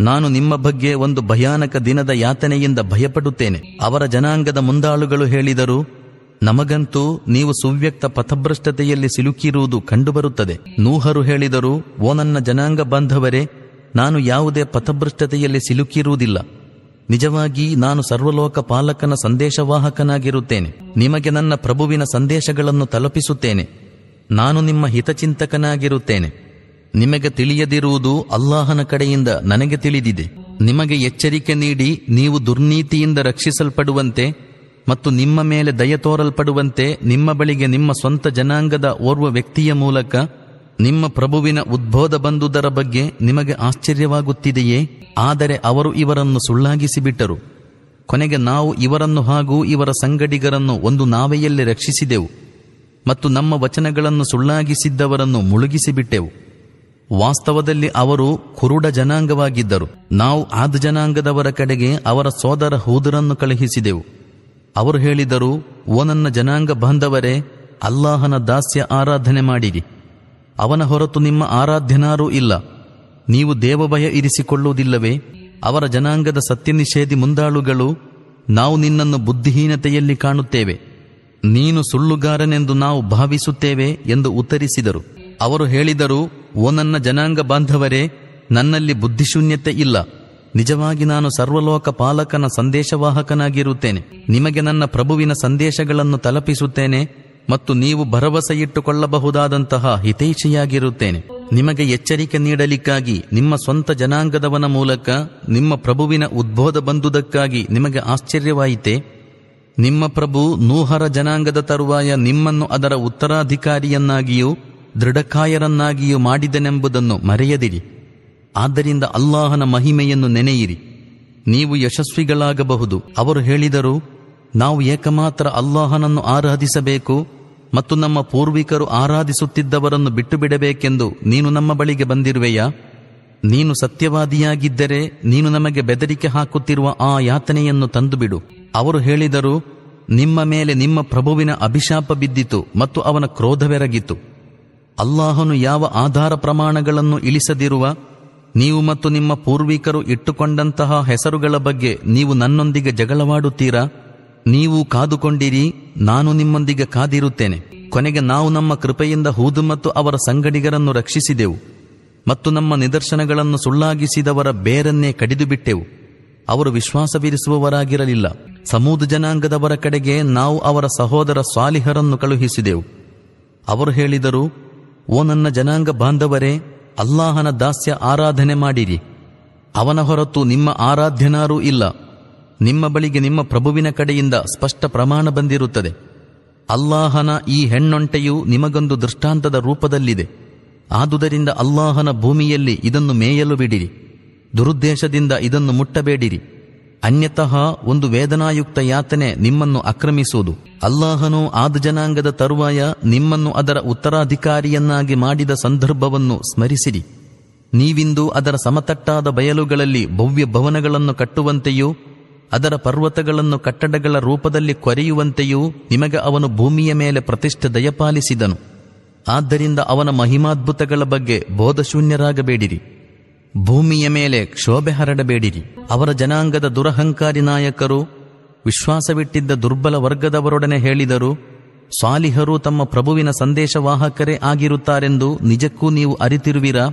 ನಾನು ನಿಮ್ಮ ಬಗ್ಗೆ ಒಂದು ಭಯಾನಕ ದಿನದ ಯಾತನೆಯಿಂದ ಭಯಪಡುತ್ತೇನೆ. ಅವರ ಜನಾಂಗದ ಮುಂದಾಳುಗಳು ಹೇಳಿದರು ನಮಗಂತೂ ನೀವು ಸುವ್ಯಕ್ತ ಪಥಭ್ರಷ್ಟತೆಯಲ್ಲಿ ಸಿಲುಕಿರುವುದು ಕಂಡುಬರುತ್ತದೆ. ನೂಹರು ಹೇಳಿದರು, ಓ ನನ್ನ ಜನಾಂಗ ಬಾಂಧವರೇ, ನಾನು ಯಾವುದೇ ಪಥಭ್ರಷ್ಟತೆಯಲ್ಲಿ ಸಿಲುಕಿರುವುದಿಲ್ಲ. ನಿಜವಾಗಿ ನಾನು ಸರ್ವಲೋಕ ಪಾಲಕನ ಸಂದೇಶವಾಹಕನಾಗಿರುತ್ತೇನೆ. ನಿಮಗೆ ನನ್ನ ಪ್ರಭುವಿನ ಸಂದೇಶಗಳನ್ನು ತಲುಪಿಸುತ್ತೇನೆ. ನಾನು ನಿಮ್ಮ ಹಿತಚಿಂತಕನಾಗಿರುತ್ತೇನೆ. ನಿಮಗೆ ತಿಳಿಯದಿರುವುದು ಅಲ್ಲಾಹನ ಕಡೆಯಿಂದ ನನಗೆ ತಿಳಿದಿದೆ. ನಿಮಗೆ ಎಚ್ಚರಿಕೆ ನೀಡಿ ನೀವು ದುರ್ನೀತಿಯಿಂದ ರಕ್ಷಿಸಲ್ಪಡುವಂತೆ ಮತ್ತು ನಿಮ್ಮ ಮೇಲೆ ದಯ ತೋರಲ್ಪಡುವಂತೆ ನಿಮ್ಮ ಬಳಿಗೆ ನಿಮ್ಮ ಸ್ವಂತ ಜನಾಂಗದ ಓರ್ವ ವ್ಯಕ್ತಿಯ ಮೂಲಕ ನಿಮ್ಮ ಪ್ರಭುವಿನ ಉದ್ಬೋಧ ಬಂದುದರ ಬಗ್ಗೆ ನಿಮಗೆ ಆಶ್ಚರ್ಯವಾಗುತ್ತಿದೆಯೇ? ಆದರೆ ಅವರು ಇವರನ್ನು ಸುಳ್ಳಾಗಿಸಿಬಿಟ್ಟರು. ಕೊನೆಗೆ ನಾವು ಇವರನ್ನು ಹಾಗೂ ಇವರ ಸಂಗಡಿಗರನ್ನು ಒಂದು ನಾವೆಯಲ್ಲಿ ರಕ್ಷಿಸಿದೆವು ಮತ್ತು ನಮ್ಮ ವಚನಗಳನ್ನು ಸುಳ್ಳಾಗಿಸಿದ್ದವರನ್ನು ಮುಳುಗಿಸಿಬಿಟ್ಟೆವು. ವಾಸ್ತವದಲ್ಲಿ ಅವರು ಕುರುಡ ಜನಾಂಗವಾಗಿದ್ದರು. ನಾವು ಆದ ಜನಾಂಗದವರ ಕಡೆಗೆ ಅವರ ಸೋದರ ಹೂದರನ್ನು ಕಳುಹಿಸಿದೆವು. ಅವರು ಹೇಳಿದರು, ಓ ನನ್ನ ಜನಾಂಗ ಬಾಂಧವರೇ, ಅಲ್ಲಾಹನ ದಾಸ್ಯ ಆರಾಧನೆ ಮಾಡಿರಿ. ಅವನ ಹೊರತು ನಿಮ್ಮ ಆರಾಧ್ಯನಾರೂ ಇಲ್ಲ. ನೀವು ದೇವಭಯ ಇರಿಸಿಕೊಳ್ಳುವುದಿಲ್ಲವೇ? ಅವರ ಜನಾಂಗದ ಸತ್ಯ ನಿಷೇಧಿ ಮುಂದಾಳುಗಳು, ನಾವು ನಿನ್ನನ್ನು ಬುದ್ಧಿಹೀನತೆಯಲ್ಲಿ ಕಾಣುತ್ತೇವೆ. ನೀನು ಸುಳ್ಳುಗಾರನೆಂದು ನಾವು ಭಾವಿಸುತ್ತೇವೆ ಎಂದು ಉತ್ತರಿಸಿದರು. ಅವರು ಹೇಳಿದರು, ಓ ನನ್ನ ಜನಾಂಗ ಬಾಂಧವರೇ, ನನ್ನಲ್ಲಿ ಬುದ್ಧಿಶೂನ್ಯತೆ ಇಲ್ಲ. ನಿಜವಾಗಿ ನಾನು ಸರ್ವಲೋಕ ಪಾಲಕನ ಸಂದೇಶವಾಹಕನಾಗಿರುತ್ತೇನೆ. ನಿಮಗೆ ನನ್ನ ಪ್ರಭುವಿನ ಸಂದೇಶಗಳನ್ನು ತಲುಪಿಸುತ್ತೇನೆ ಮತ್ತು ನೀವು ಭರವಸೆಯಿಟ್ಟುಕೊಳ್ಳಬಹುದಾದಂತಹ ಹಿತೈಷಿಯಾಗಿರುತ್ತೇನೆ. ನಿಮಗೆ ಎಚ್ಚರಿಕೆ ನೀಡಲಿಕ್ಕಾಗಿ ನಿಮ್ಮ ಸ್ವಂತ ಜನಾಂಗದವನ ಮೂಲಕ ನಿಮ್ಮ ಪ್ರಭುವಿನ ಉದ್ಬೋಧ ಬಂದುದಕ್ಕಾಗಿ ನಿಮಗೆ ಆಶ್ಚರ್ಯವಾಯಿತೆ. ನಿಮ್ಮ ಪ್ರಭು ನೂಹರ ಜನಾಂಗದ ತರುವಾಯ ನಿಮ್ಮನ್ನು ಅದರ ಉತ್ತರಾಧಿಕಾರಿಯನ್ನಾಗಿಯೂ ದೃಢಕಾಯರನ್ನಾಗಿಯೂ ಮಾಡಿದನೆಂಬುದನ್ನು ಮರೆಯದಿರಿ. ಆದ್ದರಿಂದ ಅಲ್ಲಾಹನ ಮಹಿಮೆಯನ್ನು ನೆನೆಯಿರಿ. ನೀವು ಯಶಸ್ವಿಗಳಾಗಬಹುದು. ಅವರು ಹೇಳಿದರು, ನಾವು ಏಕಮಾತ್ರ ಅಲ್ಲಾಹನನ್ನು ಆರಾಧಿಸಬೇಕು ಮತ್ತು ನಮ್ಮ ಪೂರ್ವಿಕರು ಆರಾಧಿಸುತ್ತಿದ್ದವರನ್ನು ಬಿಟ್ಟು ಬಿಡಬೇಕೆಂದು ನೀನು ನಮ್ಮ ಬಳಿಗೆ ಬಂದಿರುವೆಯಾ? ನೀನು ಸತ್ಯವಾದಿಯಾಗಿದ್ದರೆ ನೀನು ನಮಗೆ ಬೆದರಿಕೆ ಹಾಕುತ್ತಿರುವ ಆ ಯಾತನೆಯನ್ನು ತಂದುಬಿಡು. ಅವರು ಹೇಳಿದರು, ನಿಮ್ಮ ಮೇಲೆ ನಿಮ್ಮ ಪ್ರಭುವಿನ ಅಭಿಶಾಪ ಬಿದ್ದಿತು ಮತ್ತು ಅವನ ಕ್ರೋಧವೆರಗಿತು. ಅಲ್ಲಾಹನು ಯಾವ ಆಧಾರ ಪ್ರಮಾಣಗಳನ್ನು ಇಳಿಸದಿರುವ ನೀವು ಮತ್ತು ನಿಮ್ಮ ಪೂರ್ವಿಕರು ಇಟ್ಟುಕೊಂಡಂತಹ ಹೆಸರುಗಳ ಬಗ್ಗೆ ನೀವು ನನ್ನೊಂದಿಗೆ ಜಗಳವಾಡುತ್ತೀರಾ? ನೀವು ಕಾದುಕೊಂಡಿರಿ, ನಾನು ನಿಮ್ಮೊಂದಿಗೆ ಕಾದಿರುತ್ತೇನೆ. ಕೊನೆಗೆ ನಾವು ನಮ್ಮ ಕೃಪೆಯಿಂದ ಹೂದು ಮತ್ತು ಅವರ ಸಂಗಡಿಗರನ್ನು ರಕ್ಷಿಸಿದೆವು. ಮತ್ತು ನಮ್ಮ ನಿದರ್ಶನಗಳನ್ನು ಸುಳ್ಳಾಗಿಸಿದವರ ಬೇರನ್ನೇ ಕಡಿದು ಬಿಟ್ಟೆವು ಅವರು ವಿಶ್ವಾಸವಿರಿಸುವವರಾಗಿರಲಿಲ್ಲ. ಸಮೂದ ಜನಾಂಗದವರ ಕಡೆಗೆ ನಾವು ಅವರ ಸಹೋದರ ಸ್ವಾಲಿಹರನ್ನು ಕಳುಹಿಸಿದೆವು. ಅವರು ಹೇಳಿದರು, ಓ ನನ್ನ ಜನಾಂಗ ಬಾಂಧವರೇ ಅಲ್ಲಾಹನ ದಾಸ್ಯ ಆರಾಧನೆ ಮಾಡಿರಿ. ಅವನ ಹೊರತು ನಿಮ್ಮ ಆರಾಧ್ಯನಾರೂ ಇಲ್ಲ. ನಿಮ್ಮ ಬಳಿಗೆ ನಿಮ್ಮ ಪ್ರಭುವಿನ ಕಡೆಯಿಂದ ಸ್ಪಷ್ಟ ಪ್ರಮಾಣ ಬಂದಿರುತ್ತದೆ. ಅಲ್ಲಾಹನ ಈ ಹೆಣ್ಣೊಂಟೆಯು ನಿಮಗೊಂದು ದೃಷ್ಟಾಂತದ ರೂಪದಲ್ಲಿದೆ. ಆದುದರಿಂದ ಅಲ್ಲಾಹನ ಭೂಮಿಯಲ್ಲಿ ಇದನ್ನು ಮೇಯಲು ಬಿಡಿರಿ. ದುರುದ್ದೇಶದಿಂದ ಇದನ್ನು ಮುಟ್ಟಬೇಡಿರಿ. ಅನ್ಯತಃ ಒಂದು ವೇದನಾಯುಕ್ತ ಯಾತನೆ ನಿಮ್ಮನ್ನು ಆಕ್ರಮಿಸುವುದು. ಅಲ್ಲಾಹನು ಆದ ಜನಾಂಗದ ತರುವಾಯ ನಿಮ್ಮನ್ನು ಅದರ ಉತ್ತರಾಧಿಕಾರಿಯನ್ನಾಗಿ ಮಾಡಿದ ಸಂದರ್ಭವನ್ನು ಸ್ಮರಿಸಿರಿ. ನೀವಿಂದು ಅದರ ಸಮತಟ್ಟಾದ ಬಯಲುಗಳಲ್ಲಿ ಭವ್ಯ ಭವನಗಳನ್ನು ಕಟ್ಟುವಂತೆಯೂ, ಅದರ ಪರ್ವತಗಳನ್ನು ಕಟ್ಟಡಗಳ ರೂಪದಲ್ಲಿ ಕೊರೆಯುವಂತೆಯೂ ನಿಮಗೆ ಅವನು ಭೂಮಿಯ ಮೇಲೆ ಪ್ರತಿಷ್ಠೆ ದಯಪಾಲಿಸಿದನು. ಆದ್ದರಿಂದ ಅವನ ಮಹಿಮಾದ್ಭುತಗಳ ಬಗ್ಗೆ ಬೋಧಶೂನ್ಯರಾಗಬೇಡಿರಿ. ಭೂಮಿಯ ಮೇಲೆ ಕ್ಷೋಭೆ ಹರಡಬೇಡಿರಿ. ಅವರ ಜನಾಂಗದ ದುರಹಂಕಾರಿ ನಾಯಕರು, ವಿಶ್ವಾಸವಿಟ್ಟಿದ್ದ ದುರ್ಬಲ ವರ್ಗದವರೊಡನೆ ಹೇಳಿದರು ಸ್ವಾಲಿಹರು ತಮ್ಮ ಪ್ರಭುವಿನ ಸಂದೇಶವಾಹಕರೇ ಆಗಿರುತ್ತಾರೆಂದು ನಿಜಕ್ಕೂ ನೀವು ಅರಿತಿರುವಿರಾ?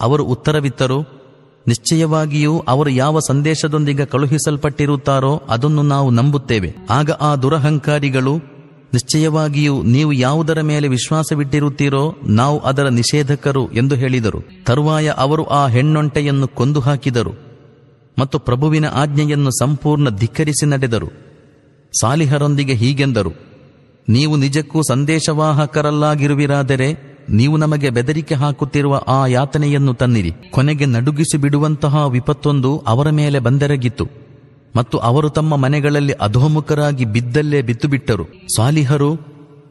ಅವರು ಉತ್ತರವಿತ್ತರು, ನಿಶ್ಚಯವಾಗಿಯೂ ಅವರು ಯಾವ ಸಂದೇಶದೊಂದಿಗೆ ಕಳುಹಿಸಲ್ಪಟ್ಟಿರುತ್ತಾರೋ ಅದನ್ನು ನಾವು ನಂಬುತ್ತೇವೆ. ಆಗ ಆ ದುರಹಂಕಾರಿಗಳು ನಿಶ್ಚಯವಾಗಿಯೂ ನೀವು ಯಾವುದರ ಮೇಲೆ ವಿಶ್ವಾಸವಿಟ್ಟಿರುತ್ತೀರೋ ನಾವು ಅದರ ನಿಷೇಧಕರು ಎಂದು ಹೇಳಿದರು. ತರುವಾಯ ಅವರು ಆ ಹೆಣ್ಣೊಂಟೆಯನ್ನು ಕೊಂದು ಹಾಕಿದರು ಮತ್ತು ಪ್ರಭುವಿನ ಆಜ್ಞೆಯನ್ನು ಸಂಪೂರ್ಣ ಧಿಕ್ಕರಿಸಿ ನಡೆದರು. ಸಾಲಿಹರೊಂದಿಗೆ ಹೀಗೆಂದರು, ನೀವು ನಿಜಕ್ಕೂ ಸಂದೇಶವಾಹಕರಲ್ಲಾಗಿರುವಿರಾದರೆ ನೀವು ನಮಗೆ ಬೆದರಿಕೆ ಹಾಕುತ್ತಿರುವ ಆ ಯಾತನೆಯನ್ನು ತನ್ನಿರಿ. ಕೊನೆಗೆ ನಡುಗಿಸಿ ಬಿಡುವಂತಹ ವಿಪತ್ತೊಂದು ಅವರ ಮೇಲೆ ಬಂದೆರಗಿತ್ತು. ಮತ್ತು ಅವರು ತಮ್ಮ ಮನೆಗಳಲ್ಲಿ ಅಧೋಮುಖರಾಗಿ ಬಿದ್ದಲ್ಲೇ ಬಿತ್ತುಬಿಟ್ಟರು ಸಾಲಿಹರು,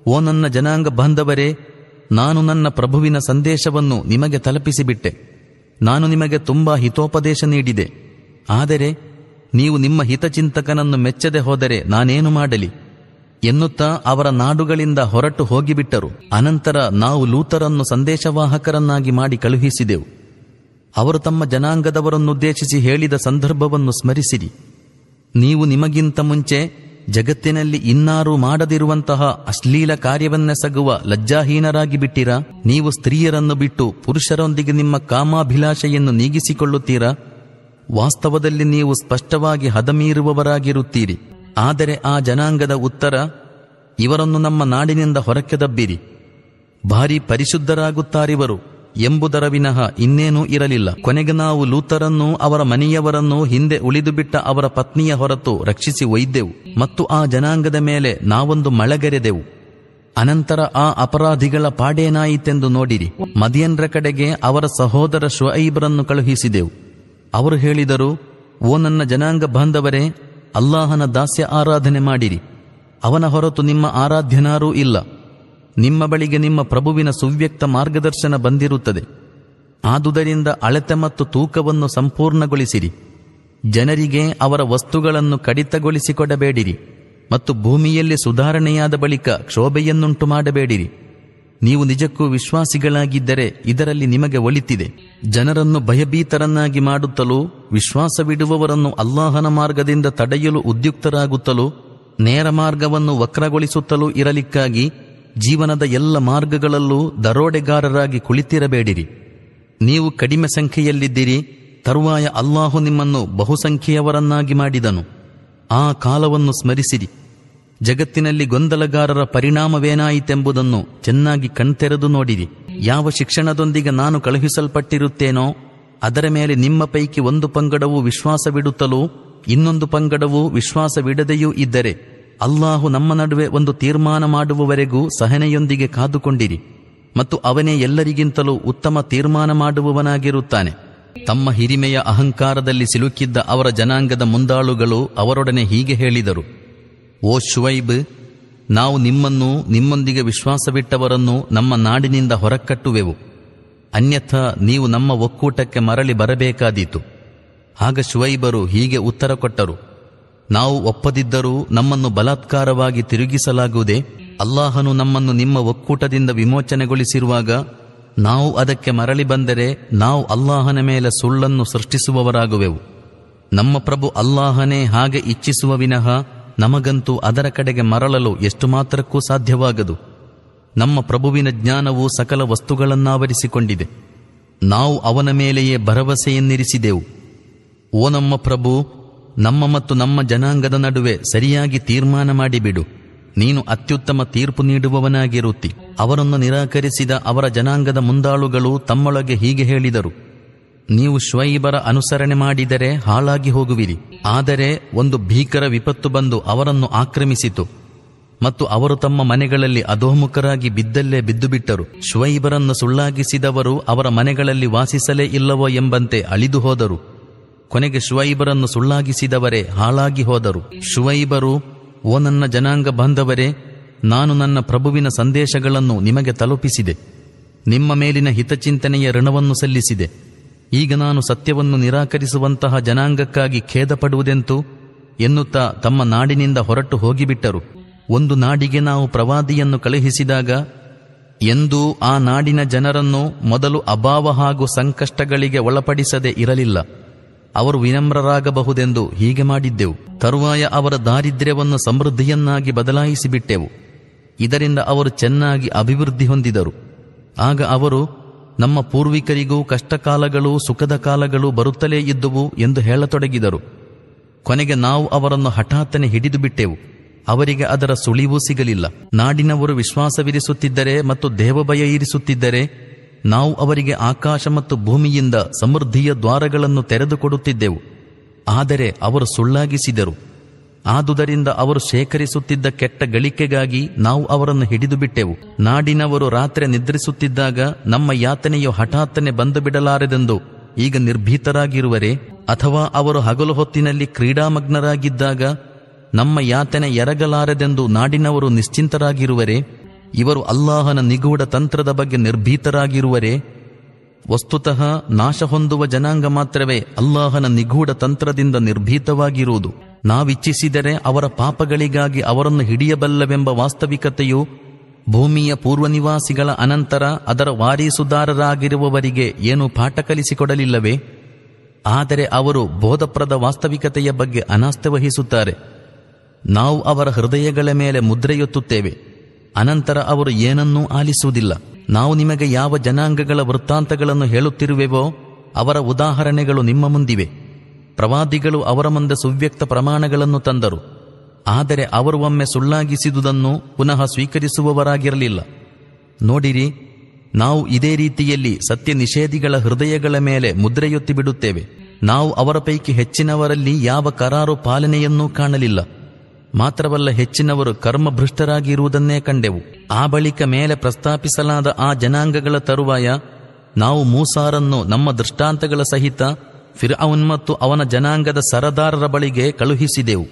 ಓ ನನ್ನ ಜನಾಂಗ ಬಾಂಧವರೇ, ನಾನು ನನ್ನ ಪ್ರಭುವಿನ ಸಂದೇಶವನ್ನು ನಿಮಗೆ ತಲುಪಿಸಿಬಿಟ್ಟೆ. ನಾನು ನಿಮಗೆ ತುಂಬಾ ಹಿತೋಪದೇಶ ನೀಡಿದೆ. ಆದರೆ, ನೀವು ನಿಮ್ಮ ಹಿತಚಿಂತಕನನ್ನು ಮೆಚ್ಚದೆ ಹೋದರೆ ನಾನೇನು ಮಾಡಲಿ? ಎನ್ನುತ್ತಾ ಅವರ ನಾಡುಗಳಿಂದ ಹೊರಟು ಹೋಗಿಬಿಟ್ಟರು. ಅನಂತರ ನಾವು ಲೂತರನ್ನು ಸಂದೇಶವಾಹಕರನ್ನಾಗಿ ಮಾಡಿ ಕಳುಹಿಸಿದೆವು. ಅವರು ತಮ್ಮ ಜನಾಂಗದವರನ್ನುದ್ದೇಶಿಸಿ ಹೇಳಿದ ಸಂದರ್ಭವನ್ನು ಸ್ಮರಿಸಿರಿ. ನೀವು ನಿಮಗಿಂತ ಮುಂಚೆ ಜಗತ್ತಿನಲ್ಲಿ ಇನ್ನಾರೂ ಮಾಡದಿರುವಂತಹ ಅಶ್ಲೀಲ ಕಾರ್ಯವನ್ನೆಸಗುವ ಲಜ್ಜಾಹೀನರಾಗಿ ಬಿಟ್ಟಿರಾ? ನೀವು ಸ್ತ್ರೀಯರನ್ನು ಬಿಟ್ಟು ಪುರುಷರೊಂದಿಗೆ ನಿಮ್ಮ ಕಾಮಾಭಿಲಾಷೆಯನ್ನು ನೀಗಿಸಿಕೊಳ್ಳುತ್ತೀರಾ? ವಾಸ್ತವದಲ್ಲಿ ನೀವು ಸ್ಪಷ್ಟವಾಗಿ ಹದಮೀರುವವರಾಗಿರುತ್ತೀರಿ. ಆದರೆ ಆ ಜನಾಂಗದ ಉತ್ತರ, ಇವರನ್ನು ನಮ್ಮ ನಾಡಿನಿಂದ ಹೊರಕ್ಕೆ ದಬ್ಬಿರಿ. ಭಾರಿ ಪರಿಶುದ್ಧರಾಗುತ್ತಾರಿವರು. ಎಂಬುದರ ವಿನಃ ಇನ್ನೇನೂ ಇರಲಿಲ್ಲ. ಕೊನೆಗೆ ನಾವು ಲೂತರನ್ನು ಅವರ ಮನೆಯವರನ್ನು ಹಿಂದೆ ಉಳಿದುಬಿಟ್ಟ ಅವರ ಪತ್ನಿಯ ಹೊರತು ರಕ್ಷಿಸಿ ಒಯ್ದೆವು. ಮತ್ತು ಆ ಜನಾಂಗದ ಮೇಲೆ ನಾವೊಂದು ಮಳೆಗೆರೆದೆವು. ಅನಂತರ ಆ ಅಪರಾಧಿಗಳ ಪಾಡೇನಾಯಿತೆಂದು ನೋಡಿರಿ. ಮದಿಯನ್ರ ಕಡೆಗೆ ಅವರ ಸಹೋದರ ಶುಐಬ್ರನ್ನು ಕಳುಹಿಸಿದೆವು. ಅವರು ಹೇಳಿದರು, ಓ ನನ್ನ ಜನಾಂಗ ಬಾಂಧವರೇ, ಅಲ್ಲಾಹನ ದಾಸ್ಯ ಆರಾಧನೆ ಮಾಡಿರಿ. ಅವನ ಹೊರತು ನಿಮ್ಮ ಆರಾಧ್ಯನಾರೂ ಇಲ್ಲ. ನಿಮ್ಮ ಬಳಿಗೆ ನಿಮ್ಮ ಪ್ರಭುವಿನ ಸುವ್ಯಕ್ತ ಮಾರ್ಗದರ್ಶನ ಬಂದಿರುತ್ತದೆ. ಆದುದರಿಂದ ಅಳತೆ ಮತ್ತು ತೂಕವನ್ನು ಸಂಪೂರ್ಣಗೊಳಿಸಿರಿ. ಜನರಿಗೆ ಅವರ ವಸ್ತುಗಳನ್ನು ಕಡಿತಗೊಳಿಸಿಕೊಡಬೇಡಿರಿ ಮತ್ತು ಭೂಮಿಯಲ್ಲಿ ಸುಧಾರಣೆಯಾದ ಬಳಿಕ ಕ್ಷೋಭೆಯನ್ನುಂಟು ಮಾಡಬೇಡಿರಿ. ನೀವು ನಿಜಕ್ಕೂ ವಿಶ್ವಾಸಿಗಳಾಗಿದ್ದರೆ ಇದರಲ್ಲಿ ನಿಮಗೆ ಒಳಿತಿದೆ. ಜನರನ್ನು ಭಯಭೀತರನ್ನಾಗಿ ಮಾಡುತ್ತಲೂ ವಿಶ್ವಾಸವಿಡುವವರನ್ನು ಅಲ್ಲಾಹನ ಮಾರ್ಗದಿಂದ ತಡೆಯಲು ಉದ್ಯುಕ್ತರಾಗುತ್ತಲೂ ನೇರ ಮಾರ್ಗವನ್ನು ವಕ್ರಗೊಳಿಸುತ್ತಲೂ ಇರಲಿಕ್ಕಾಗಿ ಜೀವನದ ಎಲ್ಲ ಮಾರ್ಗಗಳಲ್ಲೂ ದರೋಡೆಗಾರರಾಗಿ ಕುಳಿತಿರಬೇಡಿರಿ. ನೀವು ಕಡಿಮೆ ಸಂಖ್ಯೆಯಲ್ಲಿದ್ದೀರಿ, ತರುವಾಯ ಅಲ್ಲಾಹು ನಿಮ್ಮನ್ನು ಬಹುಸಂಖ್ಯೆಯವರನ್ನಾಗಿ ಮಾಡಿದನು. ಆ ಕಾಲವನ್ನು ಸ್ಮರಿಸಿರಿ. ಜಗತ್ತಿನಲ್ಲಿ ಗೊಂದಲಗಾರರ ಪರಿಣಾಮವೇನಾಯಿತೆಂಬುದನ್ನು ಚೆನ್ನಾಗಿ ಕಣ್ತೆರೆದು ನೋಡಿರಿ. ಯಾವ ಶಿಕ್ಷಣದೊಂದಿಗೆ ನಾನು ಕಳುಹಿಸಲ್ಪಟ್ಟಿರುತ್ತೇನೋ, ಅದರ ಮೇಲೆ ನಿಮ್ಮ ಪೈಕಿ ಒಂದು ಪಂಗಡವು ವಿಶ್ವಾಸವಿಡುತ್ತಲೂ, ಇನ್ನೊಂದು ಪಂಗಡವು ವಿಶ್ವಾಸವಿಡದೆಯೂ ಇದ್ದರೆ ಅಲ್ಲಾಹು ನಮ್ಮ ನಡುವೆ ಒಂದು ತೀರ್ಮಾನ ಮಾಡುವವರೆಗೂ ಸಹನೆಯೊಂದಿಗೆ ಕಾದುಕೊಂಡಿರಿ ಮತ್ತು ಅವನೇ ಎಲ್ಲರಿಗಿಂತಲೂ ಉತ್ತಮ ತೀರ್ಮಾನ ಮಾಡುವವನಾಗಿರುತ್ತಾನೆ. ತಮ್ಮ ಹಿರಿಮೆಯ ಅಹಂಕಾರದಲ್ಲಿ ಸಿಲುಕಿದ್ದ ಅವರ ಜನಾಂಗದ ಮುಂದಾಳುಗಳು ಅವರೊಡನೆ ಹೀಗೆ ಹೇಳಿದರು. ಓ ಶುವೈಬ್, ನಾವು ನಿಮ್ಮನ್ನು, ನಿಮ್ಮೊಂದಿಗೆ ವಿಶ್ವಾಸವಿಟ್ಟವರನ್ನು ನಮ್ಮ ನಾಡಿನಿಂದ ಹೊರಕಟ್ಟುವೆವು. ಅನ್ಯಥ ನೀವು ನಮ್ಮ ಒಕ್ಕೂಟಕ್ಕೆ ಮರಳಿ ಬರಬೇಕಾದೀತು. ಆಗ ಶುವೈಬರು ಹೀಗೆ ಉತ್ತರ ಕೊಟ್ಟರು. ನಾವು ಒಪ್ಪದಿದ್ದರೂ ನಮ್ಮನ್ನು ಬಲಾತ್ಕಾರವಾಗಿ ತಿರುಗಿಸಲಾಗುವುದೇ? ಅಲ್ಲಾಹನು ನಮ್ಮನ್ನು ನಿಮ್ಮ ಒಕ್ಕೂಟದಿಂದ ವಿಮೋಚನೆಗೊಳಿಸಿರುವಾಗ ನಾವು ಅದಕ್ಕೆ ಮರಳಿ ಬಂದರೆ ನಾವು ಅಲ್ಲಾಹನ ಮೇಲೆ ಸುಳ್ಳನ್ನು ಸೃಷ್ಟಿಸುವವರಾಗುವೆವು. ನಮ್ಮ ಪ್ರಭು ಅಲ್ಲಾಹನೇ ಹಾಗೆ ಇಚ್ಛಿಸುವ ವಿನಃ ನಮಗಂತೂ ಅದರ ಕಡೆಗೆ ಮರಳಲು ಎಷ್ಟು ಮಾತ್ರಕ್ಕೂ ಸಾಧ್ಯವಾಗದು. ನಮ್ಮ ಪ್ರಭುವಿನ ಜ್ಞಾನವು ಸಕಲ ವಸ್ತುಗಳನ್ನಾವರಿಸಿಕೊಂಡಿದೆ. ನಾವು ಅವನ ಮೇಲೆಯೇ ಭರವಸೆಯನ್ನಿರಿಸಿದೆವು. ಓ ನಮ್ಮ ಪ್ರಭು ನಮ್ಮ ಮತ್ತು ನಮ್ಮ ಜನಾಂಗದ ನಡುವೆ ಸರಿಯಾಗಿ ತೀರ್ಮಾನ ಮಾಡಿಬಿಡು. ನೀನು ಅತ್ಯುತ್ತಮ ತೀರ್ಪು ನೀಡುವವನಾಗಿರುತ್ತಿ. ಅವರನ್ನು ನಿರಾಕರಿಸಿದ ಅವರ ಜನಾಂಗದ ಮುಂದಾಳುಗಳು ತಮ್ಮೊಳಗೆ ಹೀಗೆ ಹೇಳಿದರು. ನೀವು ಶ್ವೈಬರ ಅನುಸರಣೆ ಮಾಡಿದರೆ ಹಾಳಾಗಿ ಹೋಗುವಿರಿ. ಆದರೆ ಒಂದು ಭೀಕರ ವಿಪತ್ತು ಬಂದು ಅವರನ್ನು ಆಕ್ರಮಿಸಿತು. ಮತ್ತು ಅವರು ತಮ್ಮ ಮನೆಗಳಲ್ಲಿ ಅಧೋಮುಖರಾಗಿ ಬಿದ್ದಲ್ಲೇ ಬಿದ್ದುಬಿಟ್ಟರು. ಶ್ವೈಬರನ್ನು ಸುಳ್ಳಾಗಿಸಿದವರು ಅವರ ಮನೆಗಳಲ್ಲಿ ವಾಸಿಸಲೇ ಇಲ್ಲವೋ ಎಂಬಂತೆ ಅಳಿದು ಹೋದರು ಕೊನೆಗೆ ಶುವೈಬರನ್ನು ಸುಳ್ಳಾಗಿಸಿದವರೇ ಹಾಳಾಗಿ ಹೋದರು. ಶುವೈಬರು, ಓ ನನ್ನ ಜನಾಂಗ ಬಾಂಧವರೇ, ನಾನು ನನ್ನ ಪ್ರಭುವಿನ ಸಂದೇಶಗಳನ್ನು ನಿಮಗೆ ತಲುಪಿಸಿದೆ. ನಿಮ್ಮ ಮೇಲಿನ ಹಿತಚಿಂತನೆಯ ಋಣವನ್ನು ಸಲ್ಲಿಸಿದೆ. ಈಗ ನಾನು ಸತ್ಯವನ್ನು ನಿರಾಕರಿಸುವಂತಹ ಜನಾಂಗಕ್ಕಾಗಿ ಖೇದಪಡುವುದೆಂತು? ಎನ್ನುತ್ತಾ ತಮ್ಮ ನಾಡಿನಿಂದ ಹೊರಟು ಹೋಗಿಬಿಟ್ಟರು. ಒಂದು ನಾಡಿಗೆ ನಾವು ಪ್ರವಾದಿಯನ್ನು ಕಳುಹಿಸಿದಾಗ, ಎಂದೂ ಆ ನಾಡಿನ ಜನರನ್ನು ಮೊದಲು ಅಭಾವ ಹಾಗೂ ಸಂಕಷ್ಟಗಳಿಗೆ ಒಳಪಡಿಸದೆ ಇರಲಿಲ್ಲ. ಅವರು ವಿನಮ್ರರಾಗಬಹುದೆಂದು ಹೀಗೆ ಮಾಡಿದ್ದೆವು. ತರುವಾಯ ಅವರ ದಾರಿದ್ರ್ಯವನ್ನು ಸಮೃದ್ಧಿಯನ್ನಾಗಿ ಬದಲಾಯಿಸಿಬಿಟ್ಟೆವು. ಇದರಿಂದ ಅವರು ಚೆನ್ನಾಗಿ ಅಭಿವೃದ್ಧಿ ಹೊಂದಿದರು. ಆಗ ಅವರು, ನಮ್ಮ ಪೂರ್ವಿಕರಿಗೂ ಕಷ್ಟಕಾಲಗಳು ಸುಖದ ಕಾಲಗಳು ಬರುತ್ತಲೇ ಇದ್ದುವು ಎಂದು ಹೇಳತೊಡಗಿದರು. ಕೊನೆಗೆ ನಾವು ಅವರನ್ನು ಹಠಾತ್ತನೆ ಹಿಡಿದು ಬಿಟ್ಟೆವು. ಅವರಿಗೆ ಅದರ ಸುಳಿವೂ ಸಿಗಲಿಲ್ಲ. ನಾಡಿನವರು ವಿಶ್ವಾಸವಿರಿಸುತ್ತಿದ್ದರೆ ಮತ್ತು ದೇವಭಯ ಇರಿಸುತ್ತಿದ್ದರೆ ನಾವು ಅವರಿಗೆ ಆಕಾಶ ಮತ್ತು ಭೂಮಿಯಿಂದ ಸಮೃದ್ಧಿಯ ದ್ವಾರಗಳನ್ನು ತೆರೆದುಕೊಡುತ್ತಿದ್ದೆವು. ಆದರೆ ಅವರು ಸುಳ್ಳಾಗಿಸಿದರು. ಆದುದರಿಂದ ಅವರು ಶೇಖರಿಸುತ್ತಿದ್ದ ಕೆಟ್ಟ ಗಳಿಕೆಗಾಗಿ ನಾವು ಅವರನ್ನು ಹಿಡಿದು ಬಿಟ್ಟೆವು ನಾಡಿನವರು ರಾತ್ರಿ ನಿದ್ರಿಸುತ್ತಿದ್ದಾಗ ನಮ್ಮ ಯಾತನೆಯು ಹಠಾತ್ತನೆ ಬಂದು ಬಿಡಲಾರದೆಂದು ಈಗ ನಿರ್ಭೀತರಾಗಿರುವರೆ, ಅಥವಾ ಅವರು ಹಗಲು ಹೊತ್ತಿನಲ್ಲಿ ಕ್ರೀಡಾಮಗ್ನರಾಗಿದ್ದಾಗ ನಮ್ಮ ಯಾತನೆ ಎರಗಲಾರದೆಂದು ನಾಡಿನವರು ನಿಶ್ಚಿಂತರಾಗಿರುವರೆ ಇವರು ಅಲ್ಲಾಹನ ನಿಗೂಢ ತಂತ್ರದ ಬಗ್ಗೆ ನಿರ್ಭೀತರಾಗಿರುವರೆ, ವಸ್ತುತಃ ನಾಶ ಹೊಂದುವ ಜನಾಂಗ ಮಾತ್ರವೇ ಅಲ್ಲಾಹನ ನಿಗೂಢ ತಂತ್ರದಿಂದ ನಿರ್ಭೀತವಾಗಿರುವುದು. ನಾವಿಚ್ಛಿಸಿದರೆ ಅವರ ಪಾಪಗಳಿಗಾಗಿ ಅವರನ್ನು ಹಿಡಿಯಬಲ್ಲವೆಂಬ ವಾಸ್ತವಿಕತೆಯು ಭೂಮಿಯ ಪೂರ್ವನಿವಾಸಿಗಳ ಅನಂತರ ಅದರ ವಾರೀಸುದಾರರಾಗಿರುವವರಿಗೆ ಏನು ಪಾಠ ಕಲಿಸಿಕೊಡಲಿಲ್ಲವೇ? ಆದರೆ ಅವರು ಬೋಧಪ್ರದ ವಾಸ್ತವಿಕತೆಯ ಬಗ್ಗೆ ಅನಾಸ್ಥೆ ವಹಿಸುತ್ತಾರೆ. ನಾವು ಅವರ ಹೃದಯಗಳ ಮೇಲೆ ಮುದ್ರೆಯೊತ್ತುತ್ತೇವೆ. ಅನಂತರ ಅವರು ಏನನ್ನೂ ಆಲಿಸುವುದಿಲ್ಲ. ನಾವು ನಿಮಗೆ ಯಾವ ಜನಾಂಗಗಳ ವೃತ್ತಾಂತಗಳನ್ನು ಹೇಳುತ್ತಿರುವೆವೋ, ಅವರ ಉದಾಹರಣೆಗಳು ನಿಮ್ಮ ಮುಂದಿವೆ. ಪ್ರವಾದಿಗಳು ಅವರ ಮುಂದೆ ಸುವ್ಯಕ್ತ ಪ್ರಮಾಣಗಳನ್ನು ತಂದರು. ಆದರೆ ಅವರು ಒಮ್ಮೆ ಸುಳ್ಳಾಗಿಸಿದುದನ್ನು ಪುನಃ ಸ್ವೀಕರಿಸುವವರಾಗಿರಲಿಲ್ಲ. ನೋಡಿರಿ, ನಾವು ಇದೇ ರೀತಿಯಲ್ಲಿ ಸತ್ಯ ನಿಷೇಧಿಗಳ ಹೃದಯಗಳ ಮೇಲೆ ಮುದ್ರೆಯೊತ್ತಿ ಬಿಡುತ್ತೇವೆ. ನಾವು ಅವರ ಪೈಕಿ ಹೆಚ್ಚಿನವರಲ್ಲಿ ಯಾವ ಕರಾರು ಪಾಲನೆಯನ್ನೂ ಕಾಣಲಿಲ್ಲ. ಮಾತ್ರವಲ್ಲ ಹೆಚ್ಚಿನವರು ಕರ್ಮಭೃಷ್ಟರಾಗಿರುವುದನ್ನೇ ಕಂಡೆವು. ಆ ಬಳಿಕ ಮೇಲೆ ಪ್ರಸ್ತಾಪಿಸಲಾದ ಆ ಜನಾಂಗಗಳ ತರುವಾಯ ನಾವು ಮೂಸಾರನ್ನು ನಮ್ಮ ದೃಷ್ಟಾಂತಗಳ ಸಹಿತ ಫಿರ್ಔನ್ ಮತ್ತು ಅವನ ಜನಾಂಗದ ಸರದಾರರ ಬಳಿಗೆ ಕಳುಹಿಸಿದೆವು.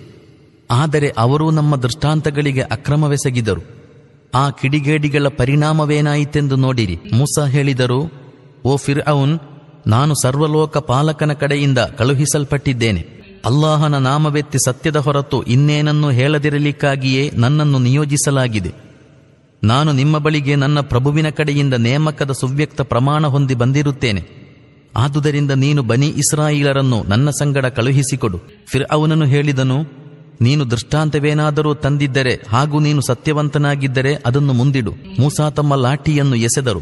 ಆದರೆ ಅವರೂ ನಮ್ಮ ದೃಷ್ಟಾಂತಗಳಿಗೆ ಅಕ್ರಮವೆಸಗಿದರು. ಆ ಕಿಡಿಗೇಡಿಗಳ ಪರಿಣಾಮವೇನಾಯಿತೆಂದು ನೋಡಿರಿ. ಮೂಸಾ ಹೇಳಿದರು, ಓ ಫಿರ್ ನಾನು ಸರ್ವಲೋಕ ಪಾಲಕನ ಕಡೆಯಿಂದ ಕಳುಹಿಸಲ್ಪಟ್ಟಿದ್ದೇನೆ. ಅಲ್ಲಾಹನ ನಾಮವೆತ್ತಿ ಸತ್ಯದ ಹೊರತು ಇನ್ನೇನನ್ನು ಹೇಳದಿರಲಿಕ್ಕಾಗಿಯೇ ನನ್ನನ್ನು ನಿಯೋಜಿಸಲಾಗಿದೆ. ನಾನು ನಿಮ್ಮ ಬಳಿಗೆ ನನ್ನ ಪ್ರಭುವಿನ ಕಡೆಯಿಂದ ನೇಮಕದ ಸುವ್ಯಕ್ತ ಪ್ರಮಾಣ ಹೊಂದಿ ಬಂದಿರುತ್ತೇನೆ. ಆದುದರಿಂದ ನೀನು ಬನಿ ಇಸ್ರಾಯಿಲರನ್ನು ನನ್ನ ಸಂಗಡ ಕಳುಹಿಸಿಕೊಡು. ಫಿರ್ ಅವನನ್ನು ಹೇಳಿದನು, ನೀನು ದೃಷ್ಟಾಂತವೇನಾದರೂ ತಂದಿದ್ದರೆ ಹಾಗೂ ನೀನು ಸತ್ಯವಂತನಾಗಿದ್ದರೆ ಅದನ್ನು ಮುಂದಿಡು. ಮೂಸಾ ತಮ್ಮ ಲಾಠಿಯನ್ನು ಎಸೆದರು.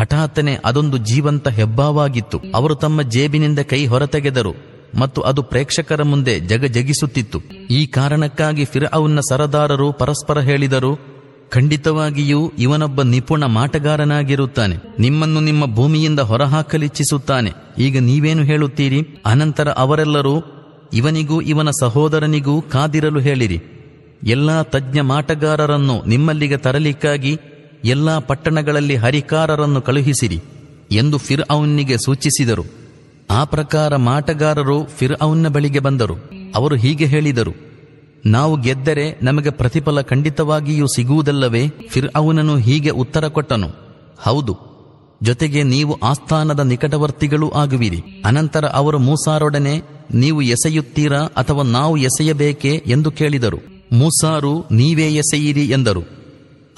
ಹಠಾತ್ತನೆ ಅದೊಂದು ಜೀವಂತ ಹೆಬ್ಬಾವಾಗಿತ್ತು. ಅವರು ತಮ್ಮ ಜೇಬಿನಿಂದ ಕೈ ಹೊರತೆಗೆದರು. ಮತ್ತು ಅದು ಪ್ರೇಕ್ಷಕರ ಮುಂದೆ ಜಗಜಗಿಸುತ್ತಿತ್ತು ಈ ಕಾರಣಕ್ಕಾಗಿ ಫಿರ್ಔನ್ನ ಸರದಾರರು ಪರಸ್ಪರ ಹೇಳಿದರು, ಖಂಡಿತವಾಗಿಯೂ ಇವನೊಬ್ಬ ನಿಪುಣ ಮಾಟಗಾರನಾಗಿರುತ್ತಾನೆ. ನಿಮ್ಮನ್ನು ನಿಮ್ಮ ಭೂಮಿಯಿಂದ ಹೊರಹಾಕಲಿಚ್ಛಿಸುತ್ತಾನೆ ಈಗ ನೀವೇನು ಹೇಳುತ್ತೀರಿ? ಅನಂತರ ಅವರೆಲ್ಲರೂ, ಇವನಿಗೂ ಇವನ ಸಹೋದರನಿಗೂ ಕಾದಿರಲು ಹೇಳಿರಿ. ಎಲ್ಲಾ ತಜ್ಞ ಮಾಟಗಾರರನ್ನು ನಿಮ್ಮಲ್ಲಿಗೆ ತರಲಿಕ್ಕಾಗಿ ಎಲ್ಲಾ ಪಟ್ಟಣಗಳಲ್ಲಿ ಹರಿಕಾರರನ್ನು ಕಳುಹಿಸಿರಿ ಎಂದು ಫಿರ್ ಅವನಿಗೆ ಸೂಚಿಸಿದರು. ಆ ಪ್ರಕಾರ ಮಾಟಗಾರರು ಫಿರ್ ಅವನ ಬಳಿಗೆ ಬಂದರು. ಅವರು ಹೀಗೆ ಹೇಳಿದರು, ನಾವು ಗೆದ್ದರೆ ನಮಗೆ ಪ್ರತಿಫಲ ಖಂಡಿತವಾಗಿಯೂ ಸಿಗುವುದಲ್ಲವೇ? ಫಿರ್ ಅವನನು ಹೀಗೆ ಉತ್ತರ ಕೊಟ್ಟನು, ಹೌದು, ಜೊತೆಗೆ ನೀವು ಆಸ್ಥಾನದ ನಿಕಟವರ್ತಿಗಳೂ ಆಗುವಿರಿ. ಅನಂತರ ಅವರು ಮೂಸಾರೊಡನೆ, ನೀವು ಎಸೆಯುತ್ತೀರಾ ಅಥವಾ ನಾವು ಎಸೆಯಬೇಕೆ ಎಂದು ಕೇಳಿದರು. ಮೂಸಾರು, ನೀವೇ ಎಸೆಯಿರಿ ಎಂದರು.